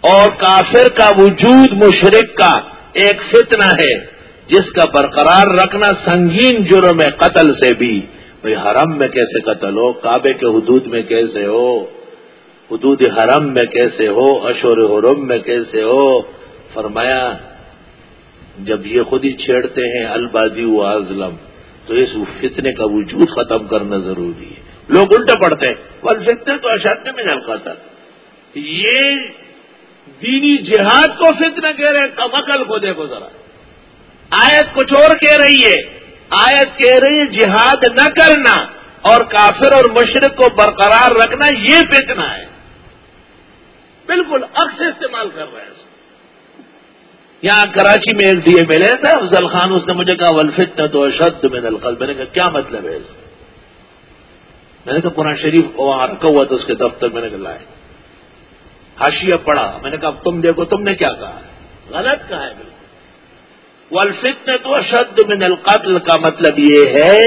اور کافر کا وجود مشرق کا ایک فتنہ ہے۔ جس کا برقرار رکھنا سنگین جرم ہے قتل سے بھی۔ بھائی حرم میں کیسے قتل ہو؟ کعبے کے حدود میں کیسے ہو؟ حدود حرم میں کیسے ہو؟ اشور حرم میں کیسے ہو؟ فرمایا، جب یہ خود ہی چھیڑتے ہیں البادی و ازلم تو اس فتنے کا وجود ختم کرنا ضروری ہے۔ لوگ الٹے پڑتے ہیں۔ فتنے تو اشد میں جلتا تھا یہ دینی جہاد کو فتنہ کہہ رہے ہیں کمکل کو دیکھو ذرا۔ آیت کچھ اور کہہ رہی ہے آیت کہہ رہی ہے، جہاد نہ کرنا اور کافر اور مشرق کو برقرار رکھنا یہ فتنہ ہے۔ بالکل عکس استعمال کر رہے ہیں۔ یہاں کراچی میں ایک ڈی اے ملے تھا افضل خان، اس نے مجھے کہا ولفت نہ تو اشد میں دلقل میں نے کہا، کیا مطلب ہے اس؟ میں نے کہا، قرآن شریف وہاں رکھا ہوا تھا، اس کے دفتر میں نے کہا، لائے۔ ہاشیا پڑھا۔ میں نے کہا تم دیکھو، تم نے کیا کہا؟ ہے غلط کہا ہے۔ بالکل ولفت تو اشد من القتل کا مطلب یہ ہے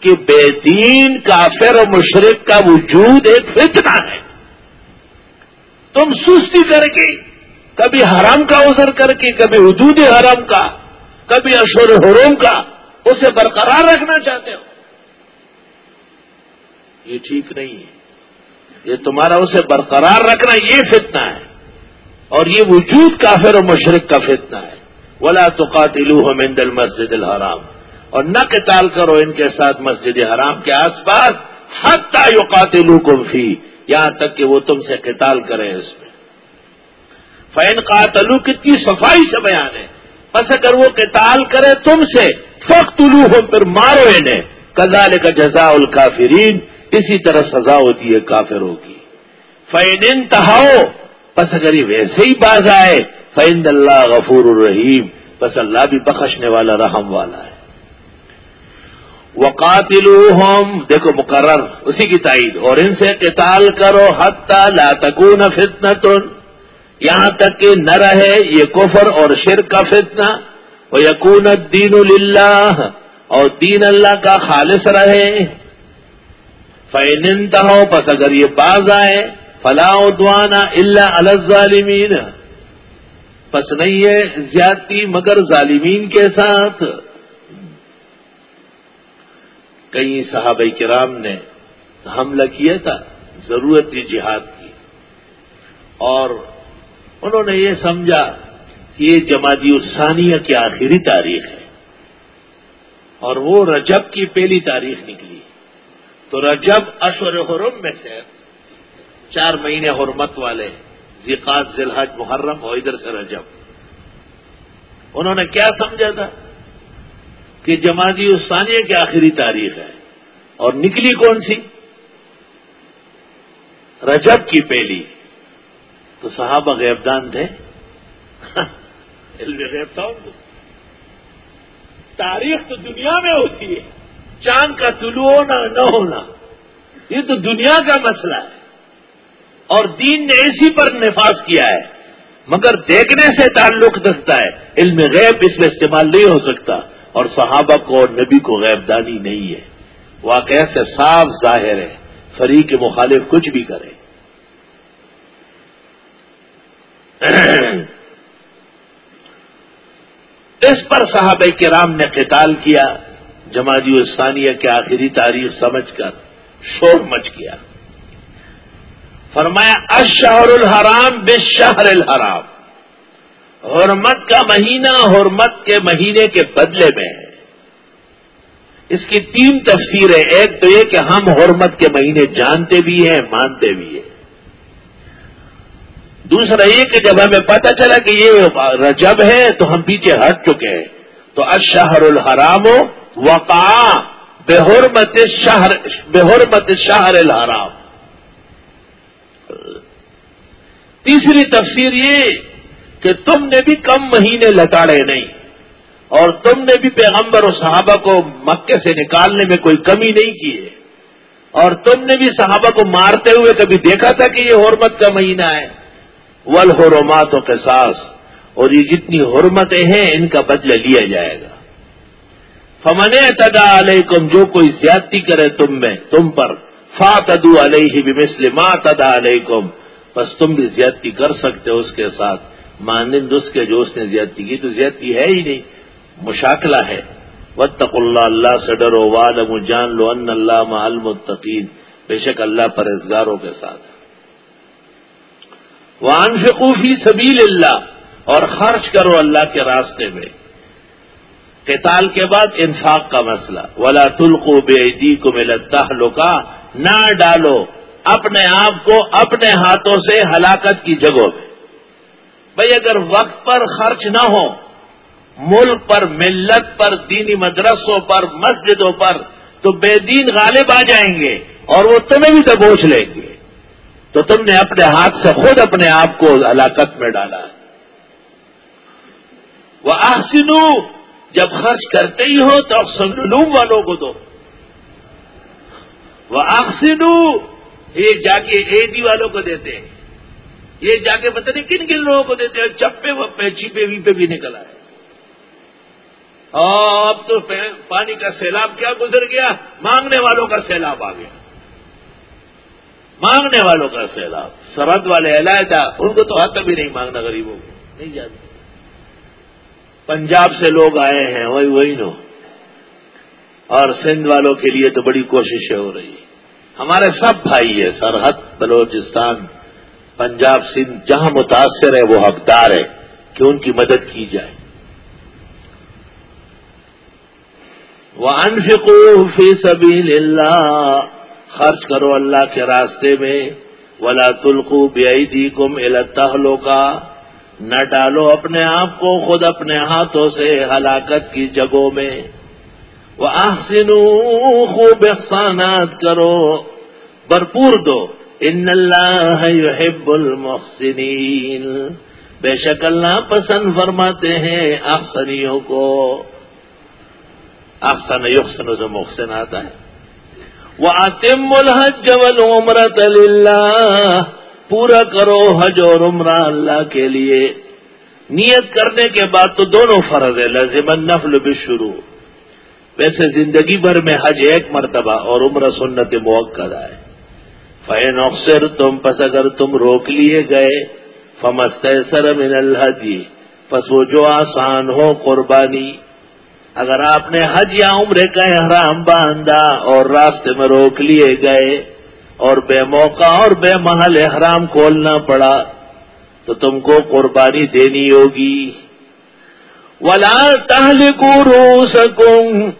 کہ بے دین کافر و مشرق کا وجود ایک فتنہ ہے۔ تم سستی کر کے، کبھی حرام کا عذر کر کے، کبھی حدود حرام کا، کبھی اشور حروم کا، اسے برقرار رکھنا چاہتے ہو۔ یہ ٹھیک نہیں ہے۔ یہ تمہارا اسے برقرار رکھنا یہ فتنہ ہے۔ اور یہ وجود کافر و مشرق کا فتنہ ہے۔ ولا تو قاتل مند المسجد الحرام اور نہ قتال کرو ان کے ساتھ مسجد حرام کے آس پاس حتی یقاتلو کم فی، یہاں تک کہ وہ تم سے قتال کریں اس میں۔ فین قاتلو کتنی صفائی سے بیان ہے۔ بس اگر وہ قتال کرے تم سے فخت الو ہو پھر مارو انہیں۔ کزال کا جزا الکافرین، اسی طرح سزا ہوتی ہے کافروں کی۔ فین انتہاؤ، بس اگر یہ ویسے ہی باز آئے فین اللہ غفور الرحیم بس اللہ بھی بخشنے والا رحم والا ہے۔ وقاتلو ہم دیکھو مقرر، اسی کی تائید، اور ان سے قتال کرو حتی لا تکون فتنتن یہاں تک کہ نہ رہے یہ کفر اور شرک کا فتنہ۔ وہ یقون دین اللہ اور دین اللہ کا خالص رہے۔ فینت ہو بس اگر یہ باز آئے فلاں دوانا اللہ الظالمین پس نہیں ہے زیادتی مگر ظالمین کے ساتھ۔ کئی صحابہ کرام نے حملہ کیا تھا، ضرورت جہاد کی۔ اور انہوں نے یہ سمجھا کہ یہ جماعتی السانیہ کی آخری تاریخ ہے۔ اور وہ رجب کی پہلی تاریخ نکلی۔ تو رجب اشور حرم میں سے چار مہینے حرمت والے ذیقات ذلحج محرم اور ادھر سے رجب۔ انہوں نے کیا سمجھا تھا؟ کہ جماعتی السانیہ کی آخری تاریخ ہے۔ اور نکلی کون سی؟ رجب کی پہلی۔ تو صحابہ غیبدان تھے۔ علم غیب تھا تاریخ تو دنیا میں ہوتی ہے۔ چاند کا طلوع ہونا نہ ہونا، یہ تو دنیا کا مسئلہ ہے۔ اور دین نے اسی پر نفاذ کیا ہے۔ مگر دیکھنے سے تعلق رکھتا ہے۔ علم غیب اس میں استعمال نہیں ہو سکتا۔ اور صحابہ کو اور نبی کو غیب دانی نہیں ہے۔ واقع سے صاف ظاہر ہے۔ فریق مخالف کچھ بھی کرے۔ اس پر صحابہ کرام نے قتال کیا۔ جماعی الثانیہ کے آخری تاریخ سمجھ کر شور مچ کیا فرمایا اشہر الحرام بشہر الحرام۔ حرمت کا مہینہ حرمت کے مہینے کے بدلے میں ہے۔ اس کی تین تفسیریں، ایک تو یہ کہ ہم حرمت کے مہینے جانتے بھی ہیں، مانتے بھی ہیں۔ دوسرا یہ کہ جب ہمیں پتہ چلا کہ یہ رجب ہے، تو ہم پیچھے ہٹ چکے ہیں۔ تو اشہر الحرام وقع بے حرمت شہر بے حرمت شہر الحرام۔ تیسری تفسیر یہ کہ تم نے بھی کم مہینے لتاڑے نہیں اور تم نے بھی پیغمبر و صحابہ کو مکے سے نکالنے میں کوئی کمی نہیں کی ہے اور تم نے بھی صحابہ کو مارتے ہوئے کبھی دیکھا تھا کہ یہ حرمت کا مہینہ ہے؟ ول حرمات و قصاص، اور یہ جتنی حرمتیں ہیں، ان کا بدلہ لیا جائے گا۔ فمن تدا علیکم جو کوئی زیادتی کرے تم میں، تم پر فا تدو علیہ بمثل ما تدا علیکم بس تم بھی زیادتی کر سکتے ہو اس کے ساتھ۔ مانند اس کے جو اس نے زیادتی کی، تو زیادتی ہے ہی نہیں۔ مشاکلہ ہے۔ وطق اللہ اللہ سے ڈرو۔ والم جان لو ان اللہ محلمتقین بے شک اللہ پر ازگاروں کے ساتھ۔ وان فقوفی سبیل اللہ اور خرچ کرو اللہ کے راستے میں۔ قتال کے بعد انفاق کا مسئلہ۔ ولا تلقو بے عیدی کو ملتا لوکا نہ ڈالو اپنے آپ کو اپنے ہاتھوں سے ہلاکت کی جگہوں میں۔ بھائی اگر وقت پر خرچ نہ ہو، ملک پر، ملت پر، دینی مدرسوں پر، مسجدوں پر، تو بے دین غالب آ جائیں گے اور وہ تمہیں بھی دبوچ لیں گے۔ تو تم نے اپنے ہاتھ سے خود اپنے آپ کو ہلاکت میں ڈالا۔ وہ آسنو جب خرچ کرتے ہی ہو تو سنلوم والوں کو دو۔ وہ آخسنو یہ جا کے اے ڈی والوں کو دیتے ہیں۔ یہ جا کے پتہ نہیں کن کن لوگوں کو دیتے ہیں۔ چپے وپے چیپے ویپے بھی نکل آئے۔ اب تو پانی کا سیلاب کیا گزر گیا؟ مانگنے والوں کا سیلاب آ گیا۔ مانگنے والوں کا سیلاب۔ سرحد والے علاحدہ ان کو تو ہاتھ بھی نہیں مانگنا، غریبوں کو۔ نہیں جاتے۔ پنجاب سے لوگ آئے ہیں، وہی وہی نو۔ اور سندھ والوں کے لیے تو بڑی کوششیں ہو رہی ہمارے سب بھائی ہے سرحد، بلوچستان، پنجاب، سندھ، جہاں متاثر ہے وہ حقدار ہے کہ ان کی مدد کی جائے۔ وہ انفکو فی سبیل اللہ خرچ کرو اللہ کے راستے میں۔ ولا تلقو بے کم التحلوں کا نہ ڈالو اپنے آپ کو خود اپنے ہاتھوں سے ہلاکت کی جگہوں میں۔ وہ آحسن خوب احسانات، کرو۔ بھرپور دو۔ ان اللہ يحب المحسنین بے شک اللہ پسند فرماتے ہیں آخسنیوں کو۔ آخسن یخسن سے محسن آتا ہے۔ وہ آتم الحج والعمرت اللہ پورا کرو حج اور عمرہ اللہ کے لیے۔ نیت کرنے کے بعد تو دونوں فرض ہے لازم نفل بھی شروع ویسے زندگی بھر میں حج ایک مرتبہ اور عمر سنت موقع ہے۔ فین اکثر تم پس اگر تم روک لیے گئے فمست سر من اللہ دی پس وہ جو آسان ہو قربانی۔ اگر آپ نے حج یا عمرے کا احرام باندھا اور راستے میں روک لیے گئے اور بے موقع اور بے محل احرام کھولنا پڑا، تو تم کو قربانی دینی ہوگی۔ ولا تہل کو رو سکوں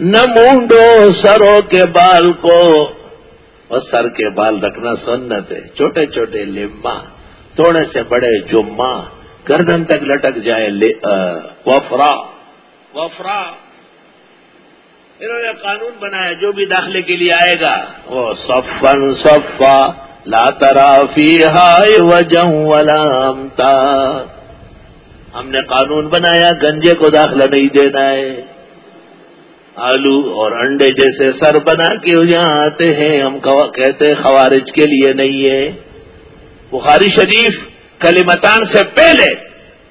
نہ مونڈو سروں کے بال کو۔ اور سر کے بال رکھنا سنت ہے، چھوٹے چھوٹے لما تھوڑے سے بڑے جمعہ، گردن تک لٹک جائے وفرا۔ وفرا۔ انہوں نے قانون بنایا، جو بھی داخلے کے لیے آئے گا۔ وہ سفن صفا، لا ترافی ہائے ولا ہم نے قانون بنایا، گنجے کو داخلہ نہیں دینا ہے۔ آلو اور انڈے جیسے سر بنا کے یہاں آتے ہیں، ہم کہتے ہیں خوارج کے لیے نہیں ہے۔ بخاری شریف کلیمتان سے پہلے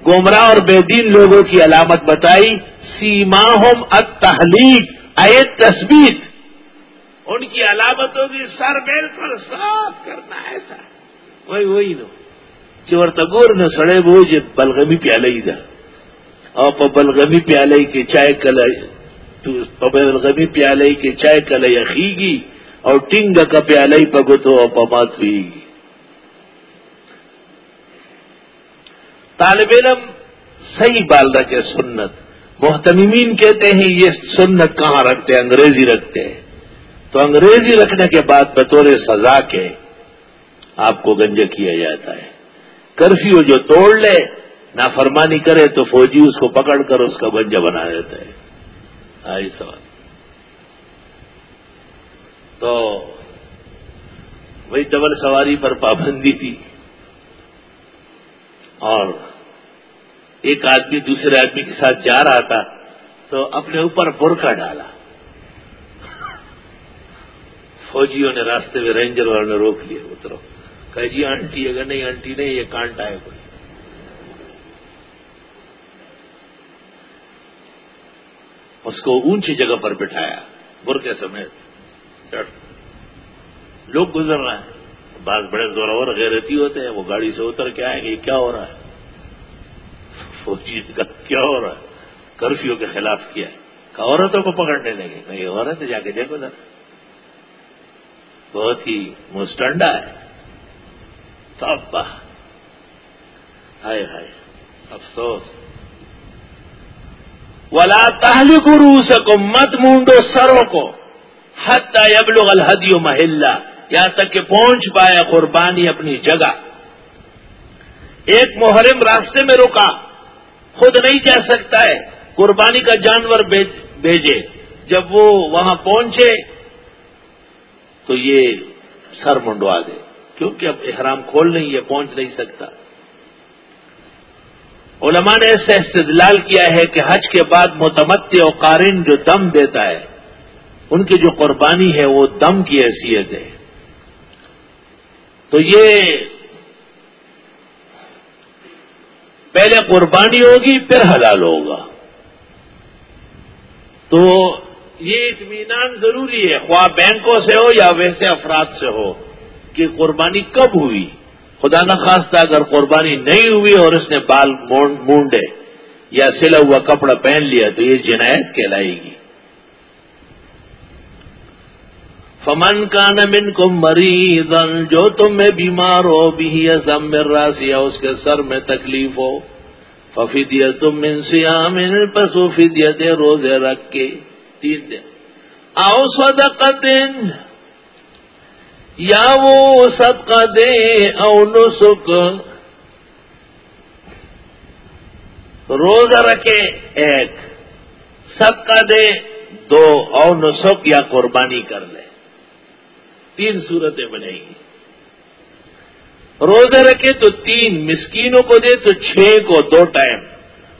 گمراہ اور بے دین لوگوں کی علامت بتائی سیما ہوم اتحلیق ایت تصویر ان کی علامت ہوگی سر بالکل صاف کرنا ایسا وہی وہی نو۔ چور تگور نہ سڑے بوجھ بلغمی پیالے ہی تھا اور بلغمی پیالے کی چائے کل بلغمی پیالے کی چائے کل یخیگی اور ٹنگ کا پیالے پگو تو پمات ہوئی گی طالب علم صحیح بال رکھے سنت۔ محتمین کہتے ہیں یہ سنت کہاں رکھتے ہیں؟ انگریزی رکھتے ہیں۔ تو انگریزی رکھنے کے بعد بطور سزا کے آپ کو گنج کیا جاتا ہے کرفیو جو توڑ لے، نافرمانی کرے تو فوجی اس کو پکڑ کر اس کا گنجا بنا دیتا ہے آئی سوال۔ تو وہی ڈبل سواری پر پابندی تھی۔ اور ایک آدمی دوسرے آدمی کے ساتھ جا رہا تھا تو اپنے اوپر برقع ڈالا۔ فوجیوں نے راستے میں رینجر والوں نے روک لیا اترو کہ جی آنٹی، اگر نہیں، آنٹی نہیں، یہ کانٹا ہے کوئی۔ اس کو اونچی جگہ پر بٹھایا برقے سمیت لوگ گزر رہے ہیں۔ بعض بڑے زور اور غیرتی ہوتے ہیں، وہ گاڑی سے اتر کے آئیں گے کیا ہو رہا ہے؟ فوجی کا کیا ہو رہا ہے؟ کرفیو کے خلاف کیا ہے؟ کہ عورتوں کو پکڑنے لگے۔ کہیں عورت جا کے دیکھو ذرا۔ بہت ہی مسٹنڈا ہے۔ تو ہائے ہائے، افسوس۔ ولا تہلی گرو سکو مت مونڈو سروں کو۔ حد ابلغ الحدی محلہ یہاں تک کہ پہنچ پایا قربانی اپنی جگہ۔ ایک محرم راستے میں رکا۔ خود نہیں جا سکتا ہے قربانی کا جانور بھیجے۔ جب وہ وہاں پہنچے تو یہ سر منڈوا دے۔ کیونکہ اب احرام کھول نہیں ہے، پہنچ نہیں سکتا۔ علماء نے ایسا استدلال کیا ہے کہ حج کے بعد متمتی اور قارن جو دم دیتا ہے، ان کی جو قربانی ہے، وہ دم کی حیثیت ہے۔ تو یہ پہلے قربانی ہوگی، پھر حلال ہوگا۔ تو یہ اطمینان ضروری ہے، خواہ بینکوں سے ہو یا ویسے افراد سے ہو، کہ قربانی کب ہوئی۔ خدا نخواستہ، اگر قربانی نہیں ہوئی اور اس نے بال مونڈے یا سلا ہوا کپڑا پہن لیا، تو یہ جنایت کہلائے گی۔ فمن کا نمن کو مری جو تم میں بیمار ہو بھی ازم راسی یا اس کے سر میں تکلیف ہو ففیدیا تم من سیام پسو فدیا دے روزے رکھ کے تین دن۔ آؤ صدقت یا وہ صدقہ دے او نسک۔ روزہ رکھے ایک، صدقہ دے دو، او نسک یا قربانی کر لے۔ تین صورتیں بنے گی۔ روزے رکھے تو تین مسکینوں کو دے تو چھ کو دو ٹائم۔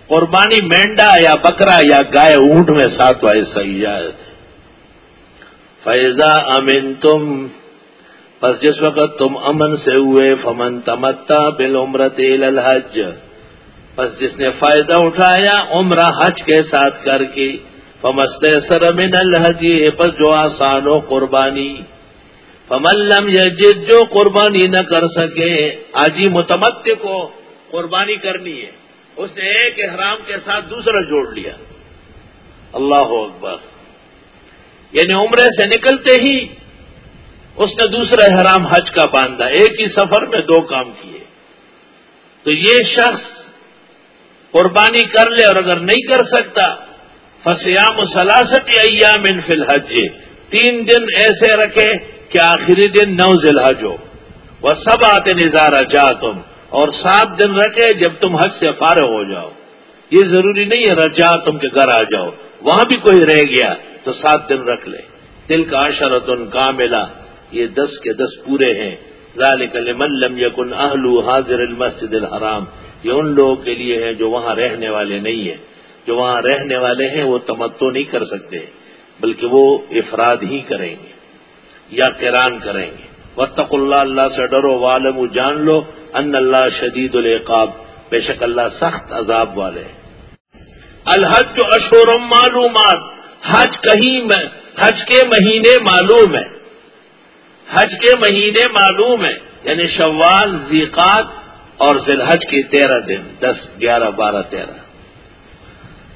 قربانی مینڈا یا بکرا یا گائے اونٹ میں ساتھ حصہ اجازت ہے۔ فیضا امن تم بس جس وقت تم امن سے ہوئے، فمن تمتا بل عمرت الحج۔ بس جس نے فائدہ اٹھایا عمرہ حج کے ساتھ کر کے فمست سر من الحج بس جو آسان ہو قربانی۔ فملم یجد جو قربانی نہ کر سکے، آجی متمت کو قربانی کرنی ہے۔ اس نے ایک احرام کے ساتھ دوسرا جوڑ لیا۔ اللہ اکبر۔ یعنی عمرے سے نکلتے ہی اس نے دوسرا احرام حج کا باندھا۔ ایک ہی سفر میں دو کام کیے۔ تو یہ شخص قربانی کر لے اور اگر نہیں کر سکتا فسیام سلاست ایام ان فی الحج، تین دن ایسے رکھے کہ آخری دن نو ذلحج ہو۔ وہ سب آتے نظارہ جا تم اور سات دن رکھے جب تم حج سے فارغ ہو جاؤ۔ یہ ضروری نہیں ہے رجا تم کے گھر آ جاؤ۔ وہاں بھی کوئی رہ گیا تو سات دن رکھ لے۔ دل کا اشرت ان کا ملا یہ دس کے دس پورے ہیں۔ ذالک لمن لم یکن اہلو حاضر المسجد الحرام۔ یہ ان لوگوں کے لیے ہیں جو وہاں رہنے والے نہیں ہیں۔ جو وہاں رہنے والے ہیں وہ تمتو نہیں کر سکتے، بلکہ وہ افراد ہی کریں گے۔ یا کران کریں گے۔ وطق اللہ اللہ سے ڈرو والم جان لو ان اللہ شدید العقاب۔ بے شک اللہ سخت عذاب والے الحج جو اشورم معلومات۔ حج کہیں میں، حج کے مہینے معلوم ہے حج کے مہینے معلوم ہے یعنی شوال زیقات اور ذلحج کے تیرہ دن، دس، گیارہ، بارہ، تیرہ۔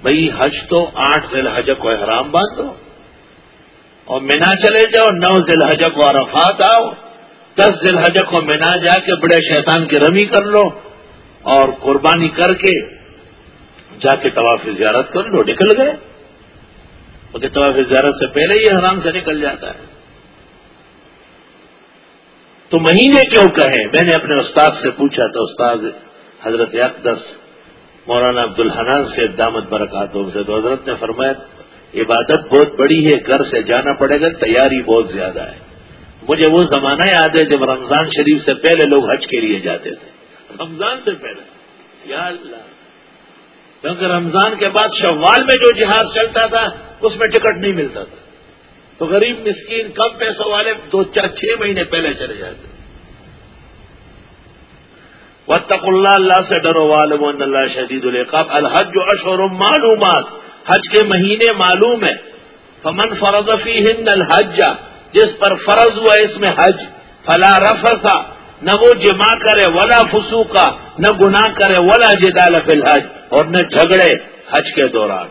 بھئی حج تو آٹھ ذلحج کو احرام باندھو۔ اور مینا چلے جاؤ، نو ذلحج کو عرفات آؤ۔ دس ذلحج کو مینا جا کے بڑے شیطان کی رمی کر لو اور قربانی کر کے جا کے طواف زیارت کر لو، نکل گئے۔ کیونکہ طواف زیارت سے پہلے ہی حرام سے نکل جاتا ہے۔ تو مہینے کیوں کہیں میں نے اپنے استاد سے پوچھا تھا استاد حضرت اقدس مولانا عبد الحنان سے دامت برکاتوں سے، تو حضرت نے فرمایا عبادت بہت بڑی ہے، گھر سے جانا پڑے گا، تیاری بہت زیادہ ہے۔ مجھے وہ زمانہ یاد ہے جب رمضان شریف سے پہلے لوگ حج کے لیے جاتے تھے۔ رمضان سے پہلے؟ یا اللہ۔ کیونکہ رمضان کے بعد شوال میں جو جہاز چلتا تھا، اس میں ٹکٹ نہیں ملتا تھا۔ تو غریب مسکین کم پیسوں والے دو چار چھ مہینے پہلے چلے جاتے وطق اللہ اللہ سے ڈرو والم اللہ شدید القاب الحج جو اشور معلومات۔ حج کے مہینے معلوم ہے۔ فمن فرضفی ہند الحج، جس پر فرض ہوا اس میں حج، فلا رفسا نہ وہ جمع کرے، ولا فسو کا نہ گناہ کرے، ولا جدال فی الحج، اور نہ جھگڑے حج کے دوران۔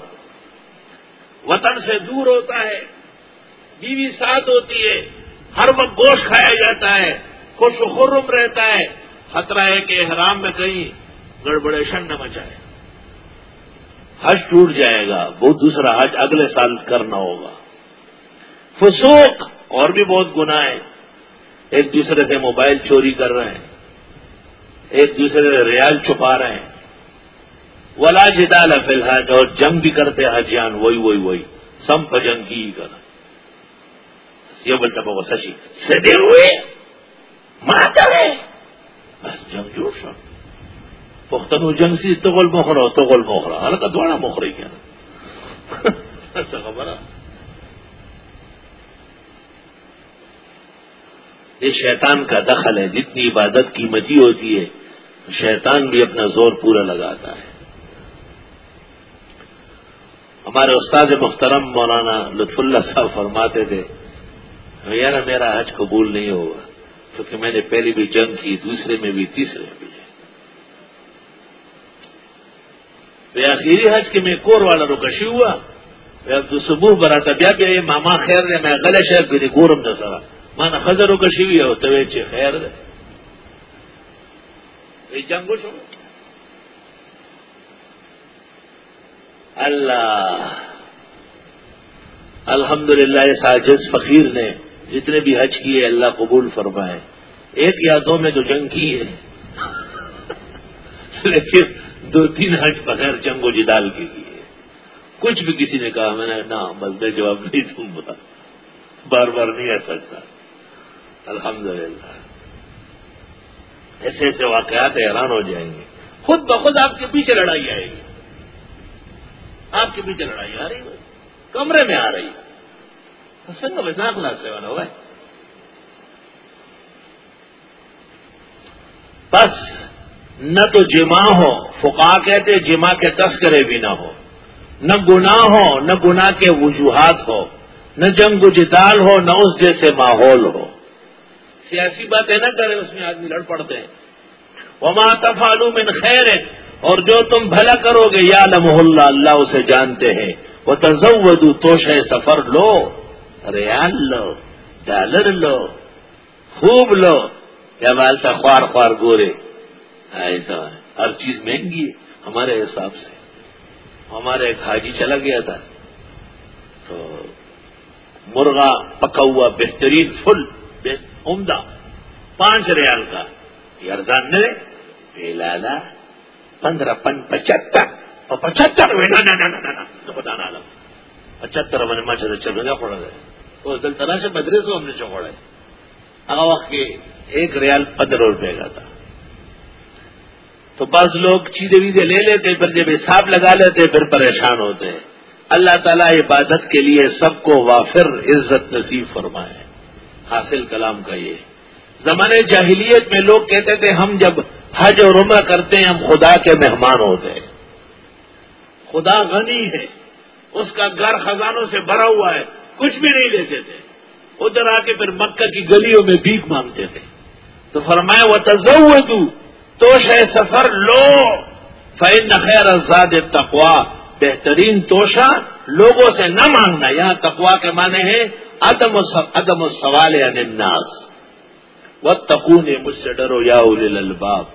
وطن سے دور ہوتا ہے، بیوی ساتھ ہوتی ہے، ہر وقت گوشت کھایا جاتا ہے، خوش و خرم رہتا ہے، خطرہ ہے کہ احرام میں کہیں گڑبڑے شن نہ مچائے۔ حج ٹوٹ جائے گا، وہ دوسرا حج اگلے سال کرنا ہوگا۔ فسوق اور بھی بہت گنا ہے ایک دوسرے سے موبائل چوری کر رہے ہیں۔ ایک دوسرے سے ریال چھپا رہے ہیں۔ ولا جدال فی الحج، اور جنگ بھی کرتے حجیان، وہی وہی وہی۔ سمپ جنگ کی ہی کرا یہ بولتا بابا سچی۔ سدے ہوئے ماتا ہے۔ بس جنگ جوڑ سو پختنو جنگ سی، تغل موخرا تغل موخرا ہلکا دوڑا موخری کیا. ایسا خبر یہ شیطان کا دخل ہے، جتنی عبادت قیمتی ہوتی ہے، شیطان بھی اپنا زور پورا لگاتا ہے. ہمارے استاد محترم مولانا لطف اللہ صاحب فرماتے تھے یار میرا حج قبول نہیں ہوگا، کیونکہ میں نے پہلی بھی جنگ کی، دوسرے میں بھی، تیسرے میں بھی. آخری حج کے میں کور والا رو کشی ہوا اب تو صبح برا تھا بیا بیا یہ ماما خیر رہے میں غلط شہر کے گورم نہ سرا مانا خزر رو کشی ہوئی ہو تو خیر رہے جنگ چھوڑو اللہ۔ الحمد للہ ساجز فقیر نے جتنے بھی حج کیے، اللہ قبول فرمائے۔ ایک یا دو میں تو جنگ کی ہے۔ [laughs] لیکن دو تین حج بغیر جنگ و جدال کے لیے کچھ بھی کسی نے کہا، میں نے نہ، بس میں جواب نہیں دوں گا۔ بار بار نہیں آ سکتا۔ الحمد للہ ایسے ایسے واقعات حیران ہو جائیں گے۔ خود بخود آپ کے پیچھے لڑائی آئے گی۔ آپ کے پیچھے لڑائی آ رہی ہے۔ کمرے میں آ رہی ہے۔ سنگ ویسا کلاس سے بنا ہوا ہے بس۔ نہ تو جمع ہو فقا کہتے جمع کے تذکرے بھی نہ ہو۔ نہ گناہ ہو، نہ گناہ کے وجوہات ہو۔ نہ جنگ و جدال ہو، نہ اس جیسے ماحول ہو۔ سیاسی باتیں نہ کرے اس میں آدمی لڑ پڑتے ہیں۔ وما تفالو من خیر اور جو تم بھلا کرو گے یا لمح اللہ اللہ اسے جانتے ہیں۔ وہ تزودو توش سفر لو۔ ریال لو، ڈالر لو، خوب لو۔ یا بالتا خوار خوار گورے۔ ایسا ہر چیز مہنگی ہے، ہمارے حساب سے۔ ہمارے ایک حاجی چلا گیا تھا۔ تو مرغا پکا ہوا بہترین فل عمدہ پانچ ریال کا۔ یارزان نے لالا، پندرہ، پن پچہتر۔ اور پچہتر بتانا پچہتر من مچھر چل گیا پڑا گئے وہ دل طرح سے بدرے سے ہم نے چوڑا ہے۔ وقت کے ایک ریال پندرہ روپے کا تھا۔ تو بعض لوگ چیزیں ویزیں لے لیتے، پھر جب حساب لگا لیتے، پھر پریشان ہوتے۔ ہیں اللہ تعالیٰ عبادت کے لیے سب کو وافر عزت نصیب فرمائے۔ حاصل کلام کا یہ۔ زمانے جاہلیت میں لوگ کہتے تھے، ہم جب حج اور عمرہ کرتے ہیں، ہم خدا کے مہمان ہوتے ہیں۔ خدا غنی ہے۔ اس کا گھر خزانوں سے بھرا ہوا ہے، کچھ بھی نہیں لیتے تھے۔ ادھر آ کے پھر مکہ کی گلیوں میں بھیک مانگتے تھے۔ تو فرمایا وہ تزو تو شہ سفر لو فین خیر ازاد تقوا بہترین توشا لوگوں سے نہ مانگنا، یہاں تقوا کے معنی ہے عدم عدم سوال اناس و تقون مجھ سے ڈرو، یا الباب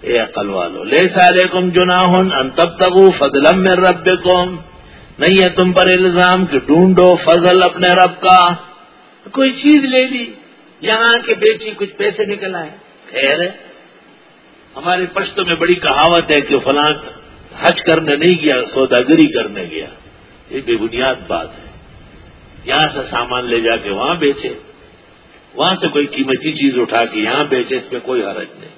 اے عقل والو لے سارے کم جناحن ان تب تگو فضلم میں رب کم نہیں ہے تم پر الزام کہ ڈھونڈو فضل اپنے رب کا۔ کوئی چیز لے لی، یہاں کے بیچی کچھ پیسے نکل آئے۔ خیر ہے۔ ہمارے پشتوں میں بڑی کہاوت ہے کہ فلاں حج کرنے نہیں گیا، سوداگری کرنے گیا۔ یہ بے بنیاد بات ہے۔ یہاں سے سامان لے جا کے وہاں بیچے۔ وہاں سے کوئی قیمتی چیز اٹھا کے یہاں بیچے، اس میں کوئی حرج نہیں۔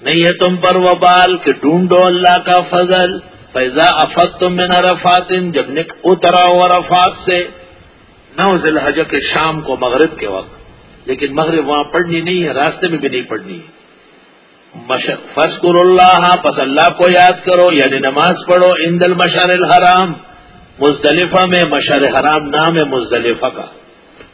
نہیں ہے تم پر وہ بال کہ ڈھونڈو اللہ کا فضل۔ فیضا افت تم میں نہ رفات، جب نک اترا ہوا رفات سے۔ نہ ذیل حج کے شام کو مغرب کے وقت۔ لیکن مغرب وہاں پڑھنی نہیں ہے، راستے میں بھی نہیں پڑھنی ہے۔ فسکر اللہ پس اللہ کو یاد کرو یعنی نماز پڑھو ان دل مشار الحرام، مزدلفہ میں مشر حرام نام ہے مزدلفہ کا۔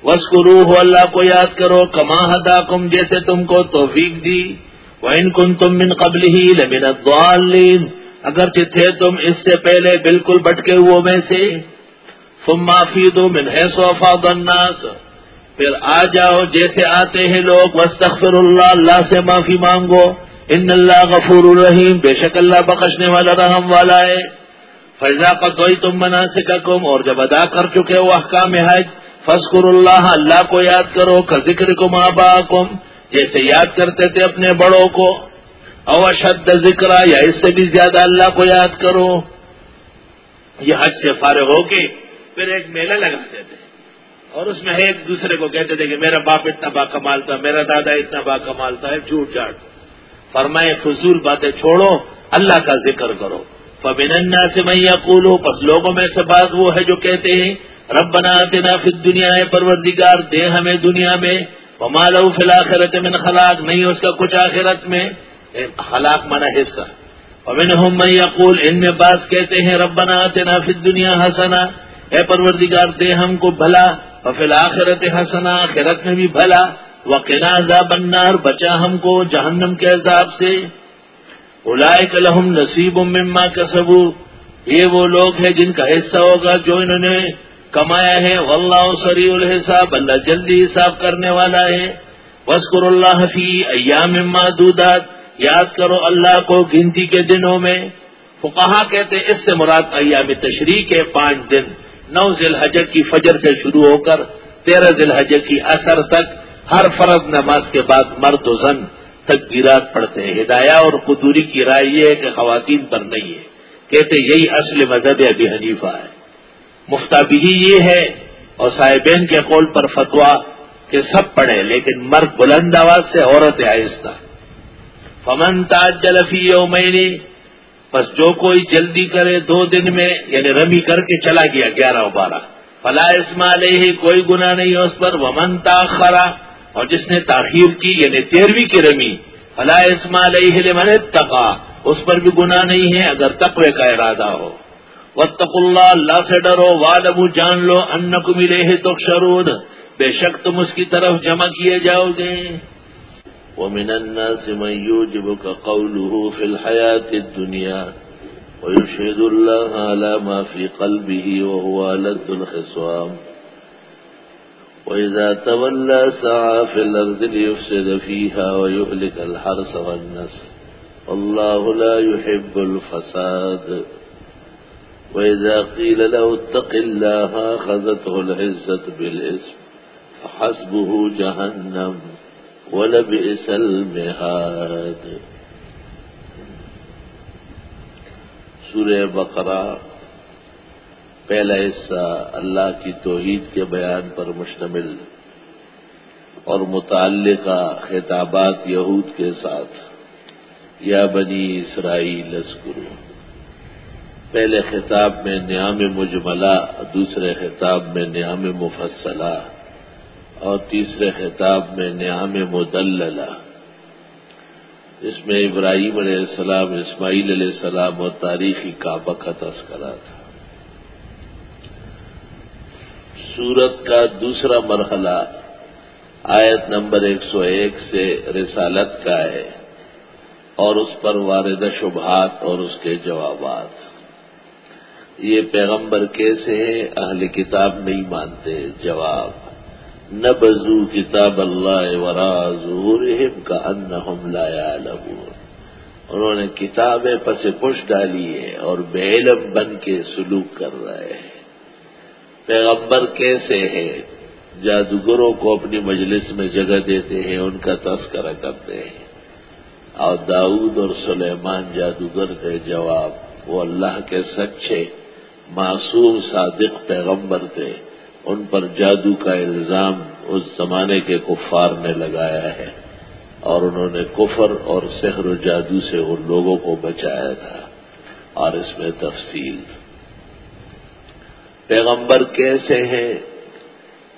وسکرو ہو اللہ کو یاد کرو، کما ہدا کم جیسے تم کو توفیق دی۔ وہ ان کن تم من قبل ہی لمن الضالین۔ اگرچہ تھے تم اس سے پہلے بالکل بٹکے ہوئے میں سے۔ تم معافی دو من ہے صوفا الناس۔ پھر آ جاؤ، جیسے آتے ہیں لوگ وسطر اللہ اللہ سے معافی مانگو۔ ان اللہ غفور الرحیم، بے شک اللہ بخشنے والا رحم والا ہے۔ فیضا قطوئی تم بنا سکا کم اور جب ادا کر چکے وہ احکام حج فسکر اللہ اللہ کو یاد کرو کا ذکر کو ماں کم جیسے یاد کرتے تھے اپنے بڑوں کو۔ او اشد ذکر یا اس سے بھی زیادہ اللہ کو یاد کرو۔ یہ حج سے فارغ ہو کے پھر ایک میلہ لگاتے تھے۔ اور اس میں ایک دوسرے کو کہتے تھے کہ میرا باپ اتنا با کمال تھا، میرا دادا اتنا با کمال تھا، جھوٹ جاٹ فرمائے، فضول باتیں چھوڑو، اللہ کا ذکر کرو۔ فبننا سے میں یقولو، پس لوگوں میں سے بات وہ ہے جو کہتے ہیں رب بنا دینا پھر دنیا ہے پروردگار، دے ہمیں دنیا میں مالو فلاخرت من خلاق، نہیں اس کا کچھ آخرت میں۔ خلاق مانا حصہ۔ امن ہوں میں یقول، ان میں بات کہتے ہیں رب بنا دینا پھر دنیا ہسنا اے پروردگار، دے ہم کو بھلا اور فی الآخرت حسنا آخرت میں بھی بھلا۔ وقنا عذاب النار، بچا ہم کو جہنم کے عذاب سے۔ اولائک لهم نصیب مما کسبوا یہ وہ لوگ ہیں جن کا حصہ ہوگا جو انہوں نے کمایا ہے۔ واللہ سریع الحساب، اللہ جلدی حساب کرنے والا ہے۔ وسکر اللہ فی ایام معدودات۔ یاد کرو اللہ کو گنتی کے دنوں میں۔ فقہا کہتے اس سے مراد ایام تشریح کے پانچ دن۔ نو ذی الحجر کی فجر سے شروع ہو کر تیرہ ذی الحجر کی اثر تک ہر فرض نماز کے بعد مرد و زن تکبیرات پڑھتے ہیں۔ ہدایہ اور قدوری کی رائے یہ ہے کہ خواتین پر نہیں ہے۔ کہتے یہی اصل مذہب ابی حنیفہ ہے۔ مفتابی یہ ہے اور صاحبین کے قول پر فتوا کہ سب پڑھے لیکن مرد بلند آواز سے عورت آہستہ۔ فمن تاج جلفی یومینی بس جو کوئی جلدی کرے دو دن میں یعنی رمی کر کے چلا گیا گیارہ بارہ۔ فلا اسما علیہ کوئی گناہ نہیں ہے اس پر۔ ومن تاخرا اور جس نے تاخیر کی یعنی تیرہویں کی رمی، فلا اسما علیہ من تقا اس پر بھی گناہ نہیں ہے اگر تقوی کا ارادہ ہو۔ وطق اللہ اللہ سے ڈرو والبو جان لو ان کو ملے ہے تو شرود بے شک تم اس کی طرف جمع کیے جاؤ گے۔ ومن الناس من يوجبك قوله في الحياة الدنيا ويشهد الله على ما في قلبه وهو لد الخصام۔ وإذا تولى سعى في الأرض ليفسد فيها ويهلك الحرس والنسل والله لا يحب الفساد وإذا قيل له اتق الله أخذته العزة بالإسم فحسبه جهنم ولبئس المهاد سورہ بقرہ پہلا حصہ اللہ کی توحید کے بیان پر مشتمل اور متعلقہ خطابات یہود کے ساتھ۔ یا بنی اسرائیل اسکرو پہلے خطاب میں نیام مجملہ، دوسرے خطاب میں نیام مفصلہ اور تیسرے خطاب میں نیام مدللہ۔ اس میں ابراہیم علیہ السلام، اسماعیل علیہ السلام اور تاریخی کعبہ کا تذکرہ تھا۔ سورت کا دوسرا مرحلہ آیت نمبر ایک سو ایک سے رسالت کا ہے اور اس پر وارد شبہات اور اس کے جوابات۔ یہ پیغمبر کیسے ہیں؟ اہل کتاب نہیں مانتے۔ جواب نہ بزو کتاب اللہ ورا ظہورہم کا ان لایا انہوں نے کتابیں پس پش ڈالی ہے اور بے علم بن کے سلوک کر رہے ہیں۔ پیغمبر کیسے ہیں؟ جادوگروں کو اپنی مجلس میں جگہ دیتے ہیں، ان کا تذکرہ کرتے ہیں۔ اور داؤد اور سلیمان جادوگر تھے جواب، وہ اللہ کے سچے، معصوم، صادق پیغمبر تھے۔ ان پر جادو کا الزام اس زمانے کے کفار نے لگایا ہے۔ اور انہوں نے کفر اور سحر و جادو سے ان لوگوں کو بچایا تھا۔ اور اس میں تفصیل۔ پیغمبر کیسے ہیں؟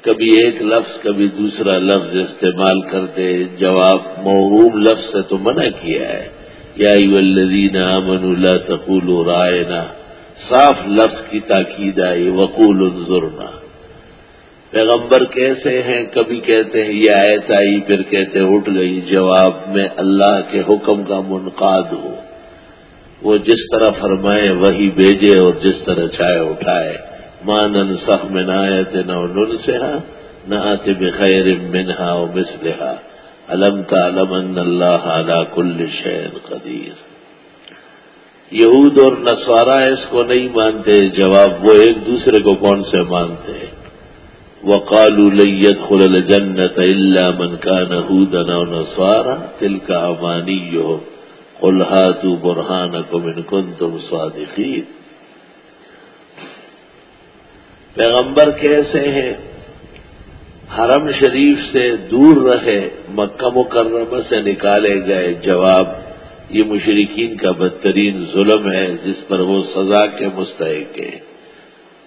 کبھی ایک لفظ، کبھی دوسرا لفظ استعمال کرتے، جواب موہوم لفظ سے تو منع کیا ہے۔ یا الذین امن اللہ تقول رائنا۔ صاف لفظ کی تاکید آئی، وقول انظرنا۔ پیغمبر کیسے ہیں؟ کبھی کہتے ہیں، یہ آیت آئی، پھر کہتے اٹھ گئی۔ جواب، میں اللہ کے حکم کا منقاد ہوں۔ وہ جس طرح فرمائے، وہی بھیجے اور جس طرح چائے اٹھائے۔ مان سخ میں نہ آئے تھے نہ نن سے ہاں نہ آتے بخیر منہا و مسلحا علم کا علم ان اللہ علا کل شین قدیر. یہود اور نسوارا اس کو نہیں مانتے، جواب وہ ایک دوسرے کو کون سے مانتے؟ ہیں وقالوا لن يدخل الجنة إلا من كان هودا ونصارا تلك أمانيهم. قل هاتوا برهانكم إن كنتم صادقين. پیغمبر کیسے ہیں؟ حرم شریف سے دور رہے، مکہ مکرمہ سے نکالے گئے۔ جواب، یہ مشرقین کا بدترین ظلم ہے، جس پر وہ سزا کے مستحق ہیں۔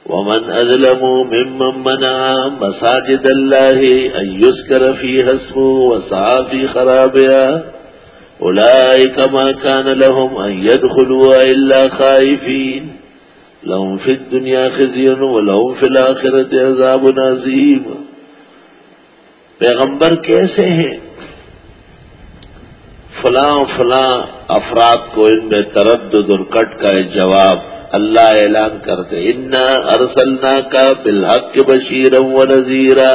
ومن أظلم ممن منع مساجد الله أن يذكر فيها اسمه وسعى في خرابها، أولئك ما كان لهم أن يدخلوا إلا لهم في الدنيا خزي ولهم في الآخرة عذاب عظيم پیغمبر کیسے ہیں؟ فلاں فلاں افراد کو ان میں تردد اور کٹ کا جواب اللہ اعلان کرتے انا ارسلنا کا بالحق کے بشیر و نذیرا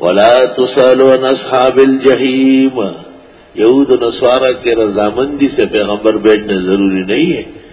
ولا تسل و نصحاب الجحیم. یہود نسوارا کے رضامندی سے پیغمبر بیٹھنے ضروری نہیں ہے۔